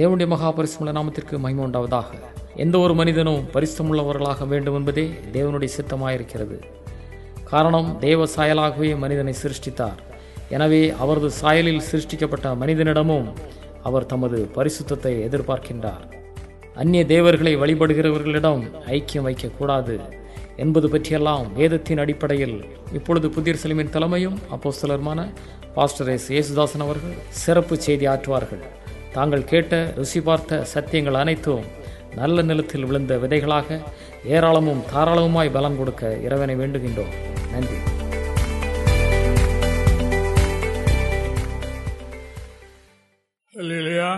தேவனுடைய மகாபரிசுமுள்ள நாமத்திற்கு மகிமை உண்டாவதாக. எந்த ஒரு மனிதனும் பரிசுமுள்ளவர்களாக வேண்டும் என்பதே தேவனுடைய சித்தமாயிருக்கிறது. காரணம் தேவ சாயலாகவே மனிதனை சிருஷ்டித்தார். எனவே அவரது சாயலில் சிருஷ்டிக்கப்பட்ட மனிதனிடமும் அவர் தமது பரிசுத்தத்தை எதிர்பார்க்கின்றார். அந்நிய தேவர்களை வழிபடுகிறவர்களிடம் ஐக்கியம் வைக்கக்கூடாது என்பது பற்றியெல்லாம் வேதத்தின் அடிப்படையில் இப்பொழுது புதிய செலிமின் தலைமையும் அப்போஸ்தலருமான பாஸ்டர் எஸ். இயேசுதாசன் அவர்கள் சிறப்பு செய்தி ஆற்றுவார்கள். தாங்கள் கேட்ட ருசி பார்த்த சத்தியங்கள் அனைத்தும் நல்ல நிலத்தில் விழுந்த விதைகளாக ஏராளமும் தாராளமுமாய் பலம் கொடுக்க இறைவனை வேண்டுகின்றோம். நன்றி. இல்லையா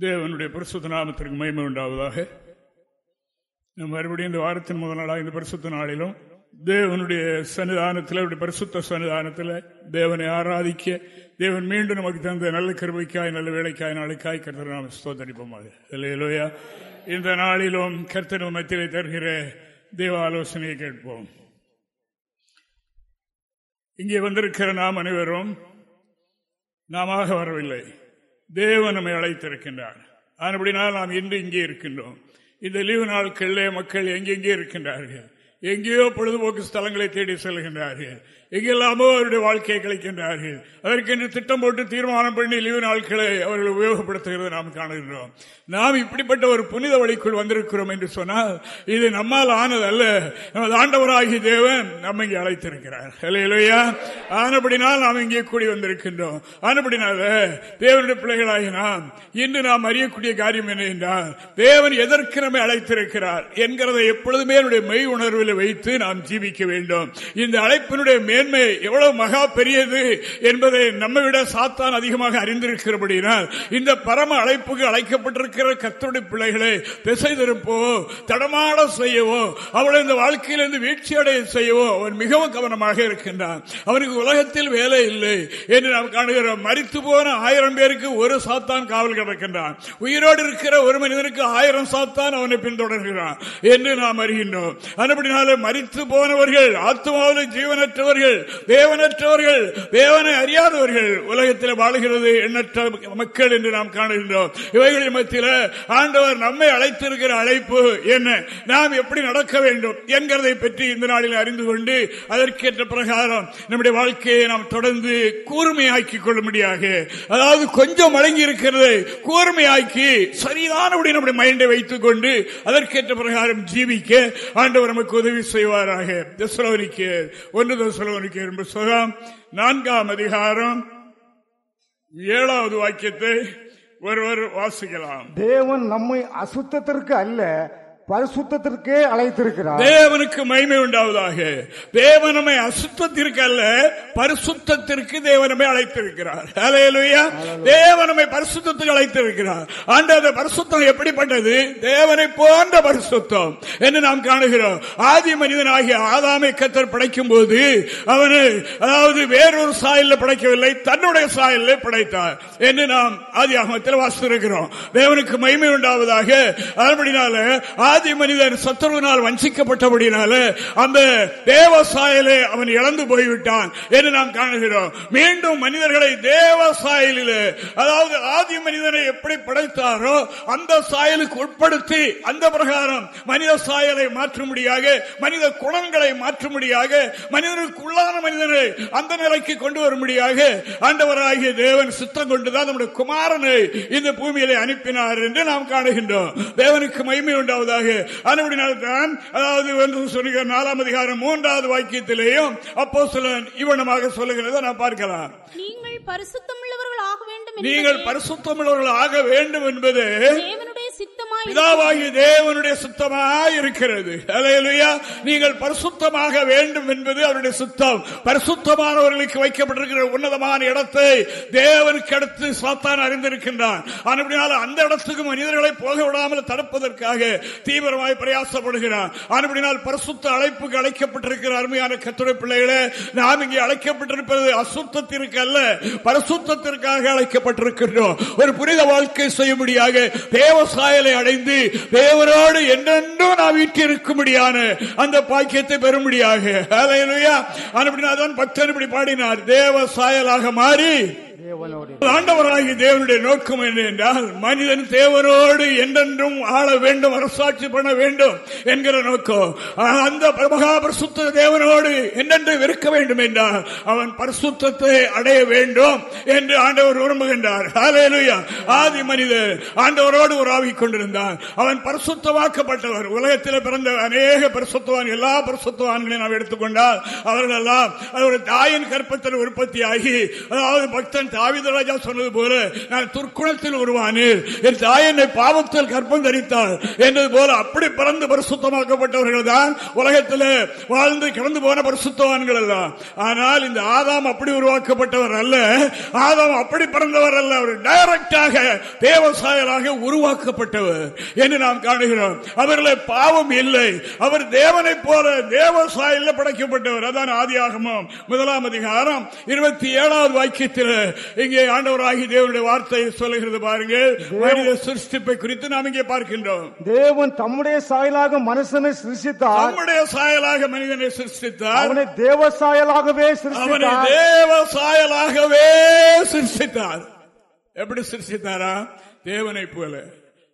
தேவனுடைய பரிசுத்த நாமத்திற்கு மகிமை உண்டாவதாக. மறுபடியும் இந்த வாரத்தின் முதல் நாளாக இந்த பரிசுத்த நாளிலும் தேவனுடைய சன்னிதானத்தில் அவருடைய பரிசுத்த சன்னிதானத்தில் தேவனை ஆராதிக்க தேவன் மீண்டும் நமக்கு தந்த நல்ல கருவைக்காய் நல்ல வேலைக்காய் நாளைக்காய் கர்த்தர் நாம் ஸ்தோத்தரிப்போமாக இல்லையிலோயா இந்த நாளிலும் கர்த்தர் மத்தியிலே தருகிற தேவ ஆலோசனையை கேட்போம். இங்கே வந்திருக்கிற நாம் அனைவரும் நாம வரவில்லை. தேவன் நம்மை அழைத்திருக்கின்றார். ஆனபடினால் நாம் இன்று இங்கே இருக்கின்றோம். இந்த லீவு நாட்களிலே மக்கள் எங்கெங்கே இருக்கின்றார்கள்? எங்கேயோ பொழுதுபோக்கு ஸ்தலங்களை தேடி செல்கின்றார்கள். எங்கெல்லாமோ அவருடைய வாழ்க்கையை கழிக்கின்றார்கள். அதற்கென்று திட்டம் போட்டு தீர்மானம் பண்ணி லீவு நாட்களை அவர்கள் உபயோகப்படுத்துகிறது நாம் காணுகின்றோம். நாம் இப்படிப்பட்ட ஒரு புனித வழிக்குள் வந்திருக்கிறோம் என்று சொன்னால் இது நம்மால் ஆனதல்ல. நமது ஆண்டவராகிய தேவன் நம்ம இங்கே அழைத்திருக்கிறார். இல்லையா ஆனபடினால் நாம் இங்கே கூடி வந்திருக்கின்றோம். ஆனபடினால தேவனுடைய பிள்ளைகளாகி நாம் இன்று நாம் அறியக்கூடிய காரியம் என்ன என்றால் தேவன் எதற்கு நம்மை அழைத்திருக்கிறார் என்கிறதை எப்பொழுதுமே என்னுடைய மெய் உணர்வில் வைத்து நாம் ஜீவிக்க வேண்டும். இந்த அழைப்பினுடைய மேன்மை எவ்வளவு மகா பெரியது என்பதை நம்மை விட சாத்தான் அதிகமாக அறிந்திருக்கிறபடினால் இந்த பரம அழைப்புக்கு அழைக்கப்பட்டிருக்கிற கத்தருடைய பிள்ளைகளை திசை திருப்பவோ தடமாட செய்யவோ அவளை இந்த வாழ்க்கையிலிருந்து வீழ்ச்சி அடைய செய்யவோ அவன் மிகவும் கவனமாக இருக்கின்றான். அவனுக்கு உலகத்தில் வேலை இல்லை என்று நாம் காணுகிறோம். மறித்து போன ஆயிரம் பேருக்கு ஒரு சாத்தான் காவல் கிடக்கின்றான். உயிரோடு இருக்கிற ஒரு மனிதனுக்கு ஆயிரம் சாத்தான் அவனை பின்தொடர்கிறான் என்று நாம் அறிகின்றோம். அதுபடினாலே மறித்து போனவர்கள் ஆத்மாவில் ஜீவனற்றவர்கள் தேவனற்றவர்கள் தேவனை அறியாதவர்கள் உலகத்தில் வாழுகிறது எண்ணற்ற மக்கள் என்று நாம் காணுகின்றோம். இவைகளின் மத்தியில் ஆண்டவர் நம்மை அழைத்திருக்கிற அழைப்பு என்ன? நாம் எப்படி நடக்க வேண்டும் என்கிறதை பற்றி இந்த நாளில் அறிந்து கொண்டு அதற்கேற்ற பிரகாரம் நம்முடைய வாழ்க்கையை நாம் தொடர்ந்து கூர்மையாக்கி கொள்ளும்படியாக அதாவது கொஞ்சம் வழங்கி இருக்கிறது கூர்மையாக்கி சரியானபடி நம்முடைய மைண்டை வைத்துக் கொண்டு அதற்கேற்ற பிரகாரம் ஜீவிக்க ஆண்டவர் நமக்கு உதவி செய்வாராக. ஒன்று தசலோனிக்கு புஸ்தகம் நான்காம் அதிகாரம். ஏழாவது வாக்கியத்தை ஒருவர் வாசிக்கலாம். தேவன் நம்மை அசுத்தத்திற்கு அல்ல பரிசுத்தத்திற்கே அழைத்திருக்கிறார். தேவனுக்கு மகிமை உண்டாவதாக. தேவன் நம்மை அசுத்தத்திற்கு அல்ல பரிசுத்தத்திற்கு தேவன் நம்மை அழைத்திருக்கிறார். ஹalleluya தேவன் நம்மை பரிசுத்தத்துக்கு அழைத்திருக்கிறார். அந்த பரிசுத்தம் எப்படிப்பட்டது? தேவனை போன்ற பரிசுத்தம் என்று நாம் காணுகிறோம். ஆதி மனிதனாகிய ஆதாமை கத்தர் படைக்கும் போது அவனை அதாவது வேறொரு சாயலில் படைக்கவில்லை தன்னுடைய சாயலில் படைத்தார் என்று நாம் ஆதி ஆகமத்தில் வாசித்திருக்கிறோம். தேவனுக்கு மகிமை உண்டாவதாக. அதன்படினால ஆதி மனிதன் சத்துருவினால் வஞ்சிக்கப்பட்டபடினால அந்த தேவ சாயலை அவன் இழந்து போய்விட்டான் என்று நாம் காணுகிறோம். மீண்டும் மனிதர்களை தேவ சாயலில் அதாவது ஆதி மனிதனை எப்படி படைத்தாரோ அந்த சாயலுக்கு உட்படுத்தி அந்த பிரகாரம் மனித சாயலை மாற்றும்படியாக மனித குணங்களை மாற்றும்படியாக மனிதனுக்கு உள்ளான மனிதனை அந்த நிலைக்கு கொண்டு வரும்படியாக ஆண்டவராகிய தேவன் சித்தம் கொண்டுதான் நம்முடைய குமாரனை இந்த பூமியிலே அனுப்பினார் என்று நாம் காணுகின்றோம். தேவனுக்கு மகிமை உண்டாவதாக அதுபடினால்தான் அதாவது என்று சொல்லுகிற நாலாம் அதிகாரம் மூன்றாவது வாக்கியத்திலேயும் அப்போ சிலன் இவனமாக சொல்லுகிறத நான் பார்க்கலாம். நீங்கள் ஆக வேண்டும் நீங்கள் பரிசுத்தமுள்ளவர்கள் ஆக வேண்டும் என்பது பிதாவாகிய தேவனுடைய சுத்தமாய் இருக்கிறது. அல்லேலூயா நீங்கள் பரிசுத்தமாக வேண்டும் என்பது அவருடைய சுத்தம். பரிசுத்தமானவர்களுக்கு வைக்கப்பட்டிருக்கிற உன்னதமான இடத்தை தேவனுக்கு அடுத்து சாத்தான் அறிந்திருக்கின்றான். அந்த இடத்துக்கு மனிதர்களை போக விடாமல் தடுப்பதற்காக தீவிரமாய் பிரயாசப்படுகிறான் அப்படினால் பரிசுத்த அழைப்புக்கு அழைக்கப்பட்டிருக்கிற அருமையான கத்துரை பிள்ளைகளே நாம் இங்கே அழைக்கப்பட்டிருப்பது அசுத்தத்திற்கு அல்ல பரிசுத்தத்திற்காக அழைக்கப்பட்டிருக்கின்றோம். ஒரு புனித வாழ்க்கை செய்யும்படியாக தேவ சாயலை அடைந்து தேவரோடு என்றென்றும் நாம் வீட்டிருக்கும்படியான அந்த பாக்கியத்தை பெறும்படியாக. அப்படின்னா தான் பக்தன் இப்படி பாடினார். தேவ சாயலாக மாறி ஆண்டவராகி தேவனுடைய நோக்கம் என்ன என்றால் மனிதன் தேவனோடு என்றென்றும் ஆள வேண்டும் அரசாட்சி பண்ண வேண்டும் என்கிற நோக்கம். அந்த மகா பரிசுத்த தேவனோடு என்னென்று இருக்க வேண்டும் என்றால் அவன் பரிசுத்தத்தை அடைய வேண்டும் என்று ஆண்டவர் விரும்புகின்றார். ஆதி மனிதர் ஆண்டவரோடு உறாவிக் கொண்டிருந்தான் அவன் பரிசுத்தமாக்கப்பட்டவர். உலகத்தில் பிறந்த அநேக பரிசுத்தவான் எல்லா பரிசுத்தவான்களையும் நாம் எடுத்துக்கொண்டால் அவர்கள் எல்லாம் அவருடைய தாயின் கற்பத்தில் உற்பத்தி ஆகி அதாவது பக்தன் சங்கீதக்காரன் தாவித ராஜா சொன்னது போல நான் துர்க்குணத்தில் உருவானேன். என் தாய் என்னை பாவத்தில் கற்பம் தரித்தாள். என்றது போல அப்படி பிறந்து பரிசுத்தமாக்கப்பட்டவர்கள் தான் உலகத்தில் வாழ்ந்து கிடந்து போன பரிசுத்தவான்கள் எல்லாம். ஆனால் இந்த ஆதாம் அப்படி உருவாக்கப்பட்டவர் அல்ல. ஆதாம் அப்படி பிறந்தவர் அல்ல. அவர் டைரக்டாக தேவசாயலாக உருவாக்கப்பட்டவர் என்று நாம் காணுகிறோம். அவர்களை பாவம் இல்லை. அவர் தேவனை போல தேவசாயில் படைக்கப்பட்டவர். அதான் ஆதியாகமும் முதலாம் அதிகாரம் இருபத்தி ஏழாவது வாக்கியத்தில் இங்கே ஆண்டவராகி தேவனுடைய வார்த்தையை சொல்லுகிறது பாருங்கள். மனித சிருஷ்டிப்பை குறித்து நாம் இங்கே பார்க்கின்றோம். தேவன் தம்முடைய சாயலாக மனுஷனை சிருஷ்டித்தார். நம்முடைய சாயலாக மனிதனை சிருஷ்டித்தார். அவனை தேவ சாயலாகவே அவனை தேவ சாயலாகவே சிருஷ்டித்தார். எப்படி சிருஷ்டித்தாரா? தேவனை போல.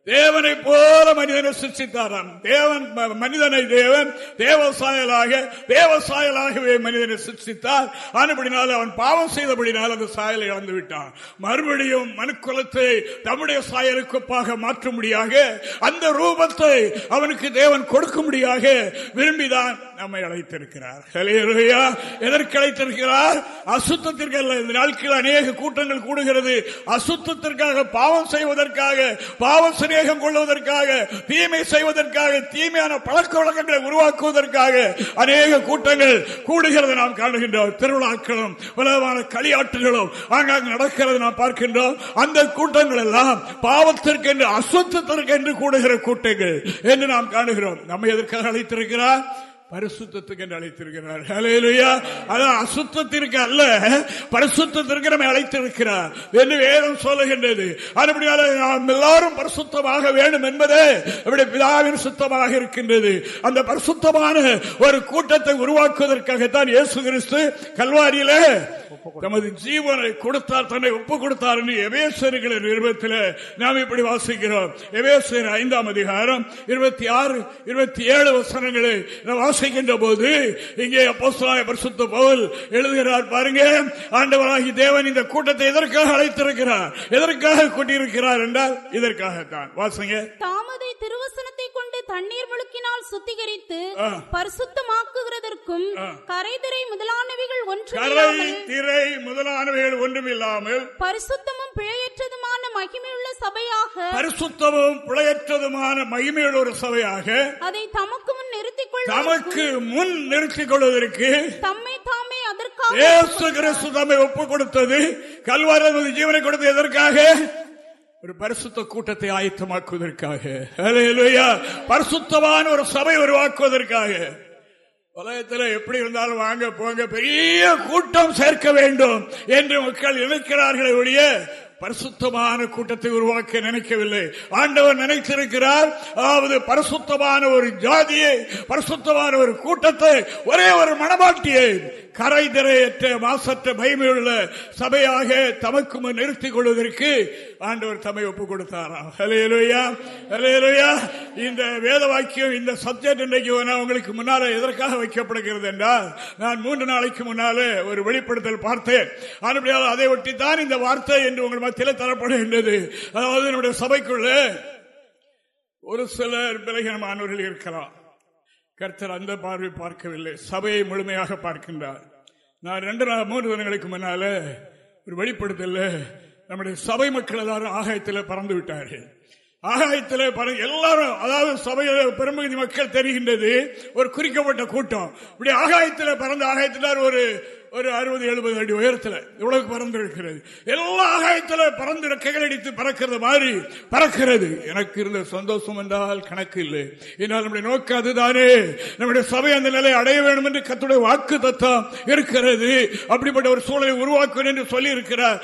தேவனை போல மனிதனை சிருஷ்டித்தாராம். தேவன் மனிதனை தேவன் தேவசாயலாக தேவசாயலாகவே மனிதனை சிருஷ்டித்தார். ஆனபடினால் அவன் பாவம் செய்தபடினால் அந்த சாயலை இழந்து விட்டான். மறுபடியும் மனுக்குலத்தை தம்முடைய சாயலுக்கு ஒப்பாக மாற்றும்படியாக அந்த ரூபத்தை அவனுக்கு தேவன் கொடுக்கும்படியாக விரும்பிதான் நம்மை அழைத்திருக்கிறார். எதற்கு அழைத்திருக்கிறார்? அசுத்தத்திற்கு அல்ல இந்த நாட்கள் அநேக கூட்டங்கள் கூடுகிறது. அசுத்தத்திற்காக பாவம் செய்வதற்காக பாவம் சிநேகம் கொள்வதற்காக தீமை செய்வதற்காக தீமையான பழக்க வழக்கங்களை உருவாக்குவதற்காக அநேக கூட்டங்கள் கூடுகிறது நாம் காணுகின்றோம். திருவிழாக்களும் உலகமான களியாட்டுகளும் ஆங்காங்கு நடக்கிறது நாம் பார்க்கின்றோம். அந்த கூட்டங்கள் எல்லாம் பாவத்திற்கு என்று அசுத்தத்திற்கு என்று கூடுகிற கூட்டங்கள் என்று நாம் காணுகிறோம். நம்ம எதற்காக அழைத்திருக்கிறார்? பரிசுத்தத்துக்கு என்று அழைத்திருக்கிறார். அதான் அசுத்தத்திற்கு அல்ல பரிசுத்திற்கு நம்மை அழைத்திருக்கிறார் என்று வேதம் சொல்லுகின்றது. அதுபடியால் நாம் எல்லாரும் பரிசுத்தமாக வேண்டும் என்பதே நம்முடைய பிதாவின் சுத்தமாக இருக்கின்றது. அந்த பரிசுத்தமான ஒரு கூட்டத்தை உருவாக்குவதற்காகத்தான் இயேசு கிறிஸ்து கல்வாரியில தமது ஜீவனை கொடுத்தார் தன்னை ஒப்பு கொடுத்தார் என்று எவேசர்கள் நிருபத்தில் நாம் இப்படி வாசிக்கிறோம். எவேசர் ஐந்தாம் அதிகாரம் இருபத்தி ஆறு இருபத்தி ஏழு வசனங்களை நாம் வாசிக்கின்ற போது இங்கே அப்போஸ்தலனாகிய பரிசுத்த பவுல் எழுதுகிறார் பாருங்க. ஆண்டவராகி தேவன் இந்த கூட்டத்தை எதற்காக அழைத்திருக்கிறார்? எதற்காக கூட்டியிருக்கிறார் என்றால் இதற்காகத்தான். வாசிங்க. தாமதை திருவசனத்தை கொண்டு தண்ணீர் முழுக்கினால் சுத்திகரித்து. பரிசுத்தமாக்குகிறதற்கும் கரைதிரை முதலானவைகள் கரை ஒன்றும் திரை முதலானவைகள் ஒன்றுமில்லாமல் பரிசுத்தமும் பிழையற்றதுமான மகிமையுள்ள சபையாக பரிசுத்தமும் பிழையற்றதுமான மகிமையுள்ள ஒரு சபையாக அதை தமக்கு முன் நிறுத்திக் கொள்வதற்கும் தமக்கு முன் நிறுத்திக் கொள்வதற்கு தம்மை தாமே அதற்காக இயேசு கிறிஸ்து தம்மை ஒப்பு கொடுத்தது கல்வாரி ஜீவனை கொடுத்தது எதற்காக? ஒரு பரிசுத்த கூட்டத்தை ஆயத்தமாக்குவதற்காக. பரிசுத்தமான ஒரு சபை உருவாக்குவதற்காக. உலகத்தில் எப்படி இருந்தாலும் வாங்க போங்க பெரிய கூட்டம் சேர்க்க வேண்டும் என்று மக்கள் நினைக்கிறார்களே ஒழிய பரிசுத்தமான கூட்டத்தை உருவாக்க நினைக்கவில்லை. ஆண்டவர் நினைத்திருக்கிறார் அதாவது பரிசுத்தமான ஒரு ஜாதியை பரிசுத்தமான ஒரு கூட்டத்தை ஒரே ஒரு மனமாட்டியை கரை திரையற்ற மாசற்ற மகிமையுள்ள சபையாக தமக்கு முன் நிறுத்திக் கொள்வதற்கு ஆண்டவர் தம்மை ஒப்புக் கொடுத்தாராம் ஹalleluya. ஹalleluya. இந்த வேத வாக்கியம் இந்த சப்ஜெக்ட் இன்றைக்கு உங்களுக்கு முன்னால எதற்காக வைக்கப்படுகிறது என்றால் நான் மூன்று நாளைக்கு முன்னாலே ஒரு வெளிப்படுத்தல் பார்த்தேன் அதுபடியால் அதை ஒட்டித்தான் இந்த வார்த்தை என்று உங்கள் மத்தியில் தரப்படுகின்றது அதாவது நம்முடைய சபைக்குள்ளே ஒரு சிலர் விலகினமானவர்கள் இருக்கலாம் கர்த்தர் அந்த பார்வை பார்க்கவில்லை. சபையை முழுமையாக பார்க்கின்றார். நான் ரெண்டு நாள் மூன்று தினங்களுக்கு முன்னால ஒரு வெளிப்படுத்தல நம்முடைய சபை மக்கள் எல்லாரும் ஆகாயத்தில் பறந்து விட்டார்கள். ஆகாயத்தில் பாருங்க எல்லாரும் அதாவது சபையில பெரும்பகுதி மக்கள் தெரிகின்றது. ஒரு குறிக்கப்பட்ட கூட்டம். இப்படி ஆகாயத்தில் பறந்து ஆகாயத்தில் ஒரு ஒரு அறுபது எழுபது அடி உயரத்தில் இவ்வளவு பறந்து இருக்கிறது எல்லா ஆகாயத்தில் பறந்து ரெக்கைகள் அடித்து பறக்கிறது மாதிரி பறக்கிறது. எனக்கு இருந்த சந்தோஷம் என்றால் கணக்கு இல்லை. என்னால் நம்முடைய நோக்கம் அதுதானே நம்முடைய சபை அந்த நிலை அடைய வேண்டும் என்று கத்துடைய வாக்கு தத்தம் இருக்கிறது. அப்படிப்பட்ட ஒரு சூழலை உருவாக்குவேன் என்று சொல்லி இருக்கிறார்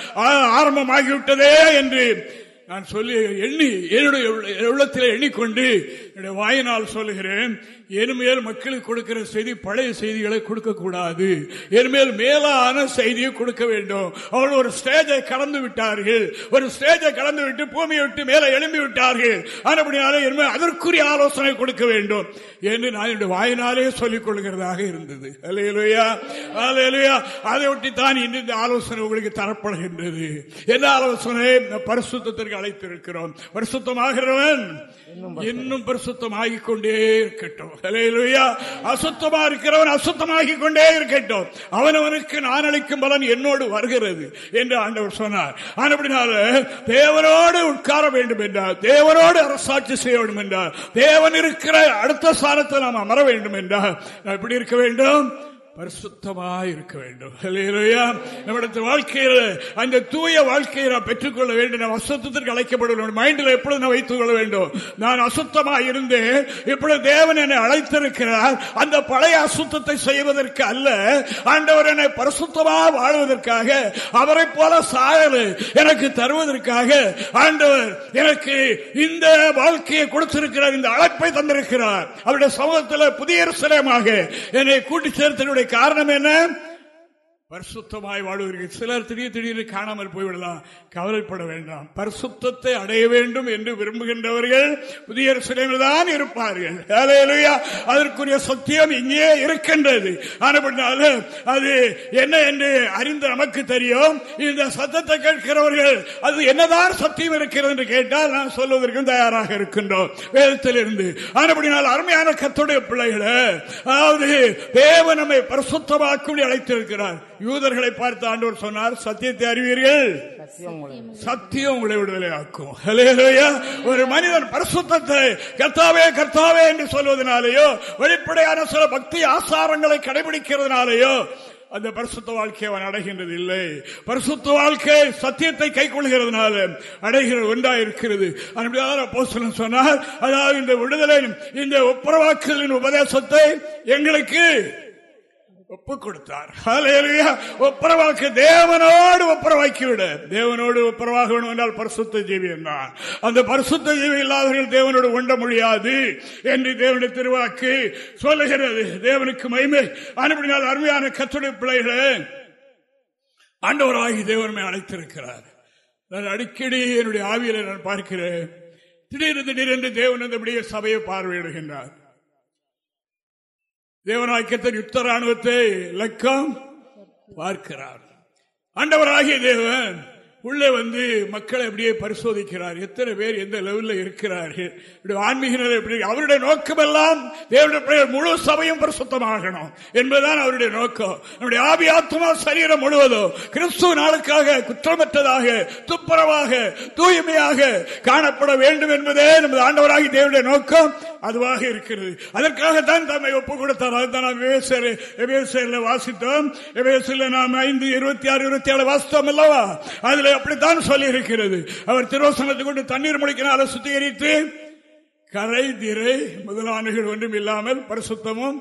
ஆரம்பமாகிவிட்டதே என்று நான் சொல்லி எண்ணி என்னுடைய உள்ளத்தில் எண்ணிக்கொண்டு என்னுடைய வாயினால் சொல்லுகிறேன். இனிமேல் மக்களுக்கு கொடுக்கிற செய்தி பழைய செய்திகளை கொடுக்க கூடாது. இனிமேல் மேலான செய்தியை கொடுக்க வேண்டும். அவர்கள் ஒரு ஸ்டேஜை கடந்து விட்டார்கள். ஒரு ஸ்டேஜை கடந்து விட்டு பூமியை விட்டு மேலே எழும்பி விட்டார்கள். அப்படினாலே இனிமேல் அதற்குரிய ஆலோசனை கொடுக்க வேண்டும் என்று நான் என்னுடைய வாயினாலே சொல்லிக் கொள்கிறதாக இருந்தது. அலையலுயா அலையலுயா அதை ஒட்டி தான் இந்த ஆலோசனை உங்களுக்கு தரப்படுகின்றது. என்ன ஆலோசனை? பரிசுத்திற்கு அழைத்திருக்கிறோம். பரிசுத்தமாகிறவன் இன்னும் பரிசுத்தமாகிக் கொண்டே இருக்கட்டும். அசுத்தமா இருக்கிறவன் அசுத்தமாகி கொண்டே இருக்கட்டும். அவனவனுக்கு நான் அளிக்கும் பலன் என்னோடு வருகிறது என்று ஆண்டவர் சொன்னார். அப்படினால தேவனோடு உட்கார வேண்டும் என்றால் தேவனோடு அரசாட்சி செய்ய வேண்டும் என்றால் தேவன் இருக்கிற அடுத்த ஸ்தானத்தை நாம் அமர வேண்டும் என்றால் எப்படி இருக்க வேண்டும்? பரிசுத்தமாக இருக்க வேண்டும் நம்மிடத்தில் வாழ்க்கையில் அந்த தூய வாழ்க்கையை நான் பெற்றுக்கொள்ள வேண்டும். நான் அசுத்தத்திற்கு அழைக்கப்பட வேண்டும் மைண்டில் எப்பொழுது நான் வைத்துக் கொள்ள வேண்டும்? நான் அசுத்தமாக இருந்தேன் இப்பொழுது தேவன் என்னை அழைத்திருக்கிறார். அந்த பழைய அசுத்தத்தை செய்வதற்கு அல்ல. ஆண்டவர் என்னை பரிசுத்தமாக வாழ்வதற்காக அவரை போல சாயல் எனக்கு தருவதற்காக ஆண்டவர் எனக்கு இந்த வாழ்க்கையை கொடுத்திருக்கிறார். இந்த அழைப்பை தந்திருக்கிறார். அவருடைய சமூகத்தில் புதிய சிலமாக என்னை கூட்டி சேர்த்தனுடைய காரணம் என்ன? பரிசுத்தமாய் வாழ்வீர்கள் சிலர் திடீர் திடீர்னு காணாமல் போய்விடலாம். கவலைப்பட வேண்டாம். பரிசுத்தத்தை அடைய வேண்டும் என்று விரும்புகின்றவர்கள் புதிய தான் இருப்பார்கள். அதற்குரிய சத்தியம் இங்கே இருக்கின்றது. ஆனப்பட்டாலும் அது என்ன என்று அறிந்து நமக்கு தெரியும். இந்த சத்தத்தை கேட்கிறவர்கள் அது என்னதான் சத்தியம் இருக்கிறது என்று கேட்டால் நான் சொல்வதற்கும் தயாராக இருக்கின்றோம். வேதத்தில் இருந்து ஆனப்படினால் அருமையான கத்துடைய பிள்ளைகளை அதாவது தேவ நம்மை பரிசுத்தமாக்கும் அழைத்திருக்கிறார். யூதர்களை பார்த்து ஆண்டவர் சொன்னார் சத்தியத்தை அறிவீர்கள். சத்தியம் உங்களை விடுதலை ஆக்கும். ஒரு மனிதன் பரிசுத்தத்தை கர்த்தாவே கர்த்தாவே என்று சொல்வதனாலேயோ வெளிப்படையான சில பக்தி ஆசாரங்களை கடைபிடிக்கிறதுனாலேயோ அந்த பரிசுத்த வாழ்க்கை அவன் அடைகின்றது இல்லை பரிசுத்த வாழ்க்கை சத்தியத்தை கை கொள்கிறதுனால அடைகிற ஒன்றா இருக்கிறது சொன்னார் அதாவது இந்த விடுதலை இந்த ஒப்புரவாக்கலின் உபதேசத்தை எங்களுக்கு ஒப்பு கொடுத்தார் ஒப்புரவாக்க தேவனோடு ஒப்புரவாக்கி விட தேவனோடு ஒப்புரவாக வேணும் என்றால் பரிசுத்த ஜீவியம் தான் அந்த பரிசுத்த ஜீவி இல்லாதவர்கள் தேவனோடு ஒண்ட முடியாது என்று தேவனுடைய திருவாக்கு சொல்லுகிறது. தேவனுக்கு மயிமை அனுப்பினால் அருமையான கத்துடைய பிள்ளைகளை ஆண்டவராகி தேவனமே அழைத்திருக்கிறார். நான் அடிக்கடி என்னுடைய ஆவியலை நான் பார்க்கிறேன். திடீர் திடீரென்று தேவன் அந்த சபையை பார்வையிடுகின்றார். தேவனாக்கியத்தின் யுத்த ராணுவத்தை லக்கம் பார்க்கிறார். ஆண்டவராகிய தேவன் உள்ளே வந்து மக்களை அப்படியே பரிசோதிக்கிறார். எத்தனை பேர் எந்த லெவலில் இருக்கிறார்கள்? ஆன்மீகர் எப்படி அவருடைய நோக்கமெல்லாம் தேவனுடைய முழு சபையும் பரிசுத்தமாகணும் என்பதுதான் அவருடைய நோக்கம். நம்முடைய ஆபி ஆத்மா சரீரம் முழுவதும் கிறிஸ்துவ நாளுக்காக குற்றமற்றதாக துப்புரவாக தூய்மையாக காணப்பட வேண்டும் என்பதே நமது ஆண்டவராகி தேவனுடைய நோக்கம். அதுவாக இருக்கிறது. அதற்காகத்தான் தம்மை ஒப்பு கொடுத்தார் அதுதான் வாசித்தோம். நாம் ஐந்து இருபத்தி ஆறு இருபத்தி ஏழு வாசித்தோம் அல்லவா? அதுல அப்படித்தான் சொல்லி இருக்கிறது அவர் திருவசனத்தை கொண்டு தண்ணீர் முடிக்கினால சுத்திகரித்து கரை திரை முதலானுகள் ஒன்றும் இல்லாமல் பரிசுத்தமும்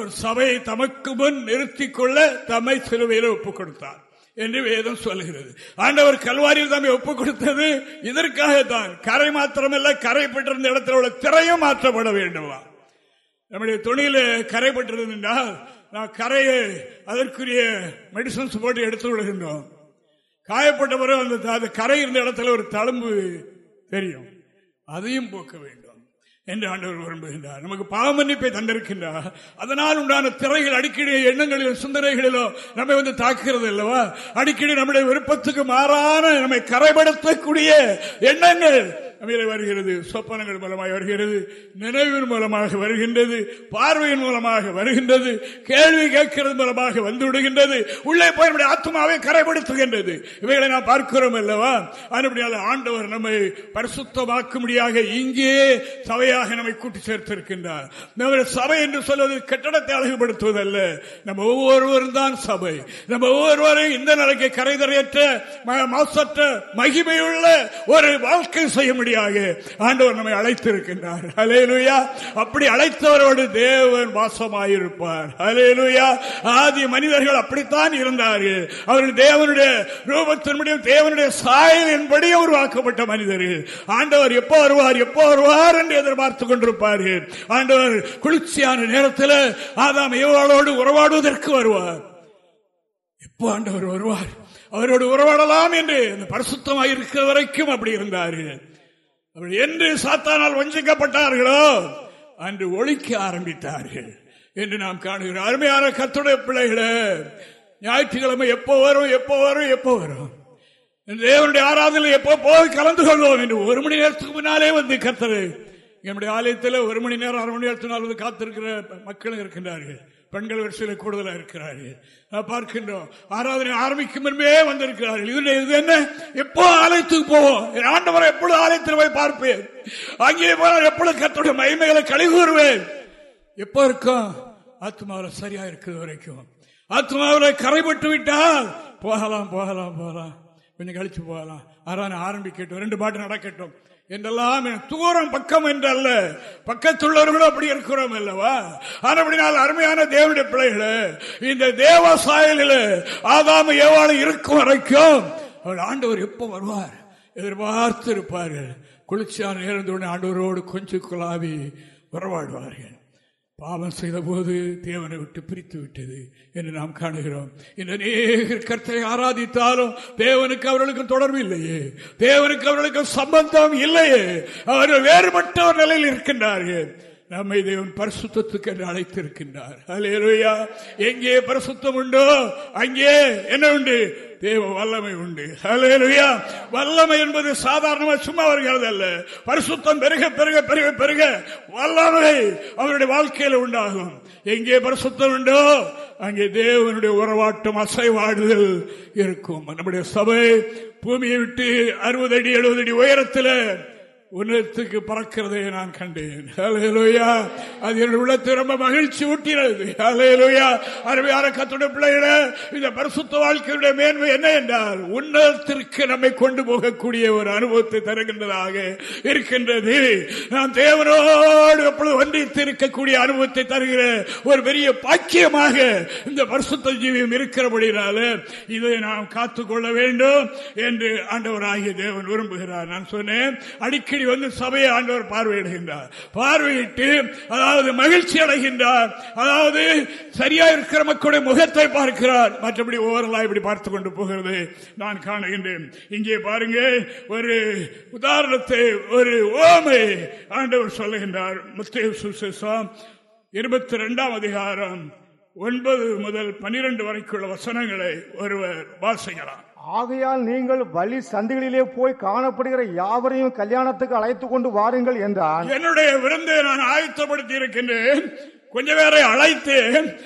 ஒரு சபையை தமக்கு முன் நிறுத்திக் கொள்ள தம்மை சிலுவையில ஒப்புக் கொடுத்தார் என்று வேதம் சொல்லுகிறது. ஆண்டவர் கல்வாரியில் தம்மை ஒப்புக் கொடுத்தது இதற்காக தான். கரை மாத்திரமல்ல கரை பெற்றிருந்த இடத்தில் உள்ள திரையும் மாற்றப்பட வேண்டுமா? நம்முடைய துணியில கரை பெற்றிருந்தால் நான் கரையை அதற்குரிய மெடிசன்ஸ் போட்டு எடுத்து விடுகின்றோம். காயப்பட்ட பிறகு அந்த கரை இருந்த இடத்துல ஒரு தழும்பு தெரியும். அதையும் போக்க வேண்டும் என்று ஆண்டவர் விரும்புகின்றார். நமக்கு பாவமன்னிப்பை தந்திருக்கின்றார். அதனால் உண்டான திரைகள் அடிக்கடி எண்ணங்களிலும் சிந்தனைகளிலோ நம்மை வந்து தாக்குகிறது அல்லவா? அடிக்கடி நம்முடைய விருப்பத்துக்கு மாறான நம்மை கரைபடுத்தக்கூடிய எண்ணங்கள் வருகிறது சொப்பனங்கள் மூலமாக வருகிறது நினைவின் மூலமாக வருகின்றது பார்வையின் மூலமாக வருகின்றது கேள்வி கேட்கிறது மூலமாக வந்து விடுகின்றது உள்ளே போய் நம்முடைய ஆத்மாவை கரைப்படுத்துகின்றது. இவைகளை நாம் பார்க்கிறோம் அல்லவா? அதுபடியால் ஆண்டவர் நம்மை பரிசுத்தமாக்கும்படியாக இங்கே சபையாக நம்மை கூட்டி சேர்த்திருக்கின்றார். நம்முடைய சபை என்று சொல்வது கட்டடத்தை அழகுபடுத்துவதல்ல. நம்ம ஒவ்வொருவரும் தான் சபை. நம்ம ஒவ்வொருவரும் இந்த நிலைக்கு கரைதரையற்ற மாசற்ற மகிமையுள்ள ஒரு வாழ்க்கை செய்ய முடியும் இருக்கும்படியாக ஆண்டவர் நம்மை அழைத்திருக்கின்றார். அலேலுயா அப்படி அழைத்தவரோடு தேவன் வாசமாயிருப்பார். அலேலுயா ஆதி மனிதர்கள் அப்படித்தான் இருந்தார்கள். அவர்கள் தேவனுடைய ரூபத்தினுடைய தேவனுடைய சாயலின்படி உருவாக்கப்பட்ட மனிதர்கள். ஆண்டவர் எப்போ வருவார் எப்போ வருவார் என்று எதிர்பார்த்துக் கொண்டிருப்பார்கள். ஆண்டவர் குளிர்ச்சியான நேரத்தில் ஆதாம் ஏவாளோடு உறவாடுவதற்கு வருவார். எப்போ ஆண்டவர் வருவார்? அவரோடு உறவாடலாம் என்று அந்த பரிசுத்தமாக இருக்கிற வரைக்கும் அப்படி இருந்தார்கள். அவர்கள் என்று சாத்தானால் வஞ்சிக்கப்பட்டார்களோ? அன்று ஒழிக்க ஆரம்பித்தார்கள் என்று நாம் காணுகிறோம். அருமையான கத்துடைய பிள்ளைகளே ஞாயிற்றுக்கிழமை எப்போ வரும் எப்போ வரும் எப்போ வரும்? தேவனுடைய ஆராதனை எப்போ போய் கலந்து கொள்வோம் என்று ஒரு மணி நேரத்துக்கு முன்னாலே வந்து கத்தரு என்னுடைய ஆலயத்தில் ஒரு மணி நேரம் அரை மணி நேரத்தினால் வந்து காத்திருக்கிற மக்களும் இருக்கின்றார்கள். பெண்கள் வரிசையில் கூடுதலாக இருக்கிறார்கள். பார்க்கின்றோம். ஆராதனை ஆரம்பிக்கும் என்பே வந்திருக்கிறார்கள். இது இது என்ன? எப்போ ஆலயத்துக்கு போவோம்? ஆண்டவரை எப்பொழுது ஆலயத்தில் போய் பார்ப்பேன்? அங்கே போனால் எப்பொழுது கத்துடைய மகிமைகளை கழிவுறுவேன் எப்போ இருக்கும் ஆத்மாவில் சரியா இருக்கிறது வரைக்கும். ஆத்மாவில் கரைபட்டு விட்டால் போகலாம் போகலாம் போகலாம். கொஞ்சம் கழிச்சு போகலாம். ஆறான ஆரம்பிக்கட்டும் ரெண்டு பாட்டு நடக்கட்டும். என்றெல்லாம் தூரம் பக்கம் என்றல்ல. பக்கத்துள்ளவர்களும் அப்படி இருக்கிறோம் அல்லவா? ஆனால் அருமையான தேவனுடைய பிள்ளைகளே இந்த தேவ சாயலில் ஆதாம ஏவாளம் இருக்கும் வரைக்கும் அவர் ஆண்டவர் எப்போ வருவார்? எதிர்பார்த்து இருப்பார்கள் குளிர்ச்சியான நேரத்துடன் ஆண்டவரோடு கொஞ்சம் குழாவி உறவாடுவார்கள். பாவம் செய்த போது தேவனை விட்டு பிரித்து விட்டது என்று நாம் காணுகிறோம். இந்த நேகர் கருத்தை ஆராதித்தாலும் தேவனுக்கு அவர்களுக்கு தொடர்பு இல்லையே. தேவனுக்கு அவர்களுக்கு சம்பந்தம் இல்லையே. அவர்கள் வேறுபட்ட ஒரு நிலையில் இருக்கின்றார்கள். நம்மை தேவன் பரிசுத்தத்துக்கு என்று அழைத்திருக்கின்றார். அலேலுயா எங்கே பரிசுத்தம் உண்டோ அங்கே என்ன உண்டு? தேவ வல்லமை உண்டு. அலேலுயா வல்லமை என்பது சாதாரணமா சும்மா வருகிறது அல்ல. பரிசுத்தம் பெருக பெருக பெருக பெருக வல்லமை அவருடைய வாழ்க்கையில உண்டாகும். எங்கே பரிசுத்தம் உண்டோ அங்கே தேவனுடைய உறவாட்டம் அசைவாடுதல் இருக்கும். நம்முடைய சபை பூமியை விட்டு அறுபது அடி எழுபது அடி உயரத்தில் உன்னத்துக்கு பறக்கிறதை நான் கண்டேன். அலையலோயா அது என்னுடைய உள்ளத்தை ரொம்ப மகிழ்ச்சி ஊட்டினது. அலையலோயா அருமையான கத்துடைய பிள்ளைகள இந்த பரிசுத்த வாழ்க்கையுடைய மேன்மை என்ன என்றால் உன்னதத்திற்கு நம்மை கொண்டு போகக்கூடிய ஒரு அனுபவத்தை தருகின்றதாக இருக்கின்றது. நாம் தேவனோடு எப்பொழுது ஒன்றித்து இருக்கக்கூடிய அனுபவத்தை தருகிற ஒரு பெரிய பாக்கியமாக இந்த பரிசுத்த ஜீவியம் இருக்கிறபடினால இதை நாம் காத்துக்கொள்ள வேண்டும் என்று ஆண்டவராகிய தேவன் விரும்புகிறார். நான் சொன்னேன் அடிக்கடி இன்றைக்கு வந்து சபையை ஆண்டவர் பார்வையிடுகின்றார். பார்வையிட்டு அதாவது மகிழ்ச்சி அடைகின்றார். அதாவது சரியா இருக்கிற மக்களுடைய முகத்தை பார்க்கிறார். மற்றபடி ஓவரலா இப்படி பார்த்து கொண்டு போகிறது நான் காணுகின்றேன். இங்கே பாருங்க ஒரு உதாரணத்தை ஒரு ஓமை ஆண்டவர் சொல்லுகின்றார். முத்தேவ் சுசேஷம் இருபத்தி ரெண்டாம் அதிகாரம் ஒன்பது முதல் பனிரெண்டு வரைக்குள்ள வசனங்களை ஒருவர் வாசிக்கலாம். ஆகையால் நீங்கள் வழி சந்தைகளிலே போய் காணப்படுகிற யாவரையும் கல்யாணத்துக்கு அழைத்துக் கொண்டு வாருங்கள் என்றான். என்னுடைய விருந்தை நான் ஆயத்தப்படுத்தி இருக்கின்றேன் கொஞ்ச பேரை அழைத்து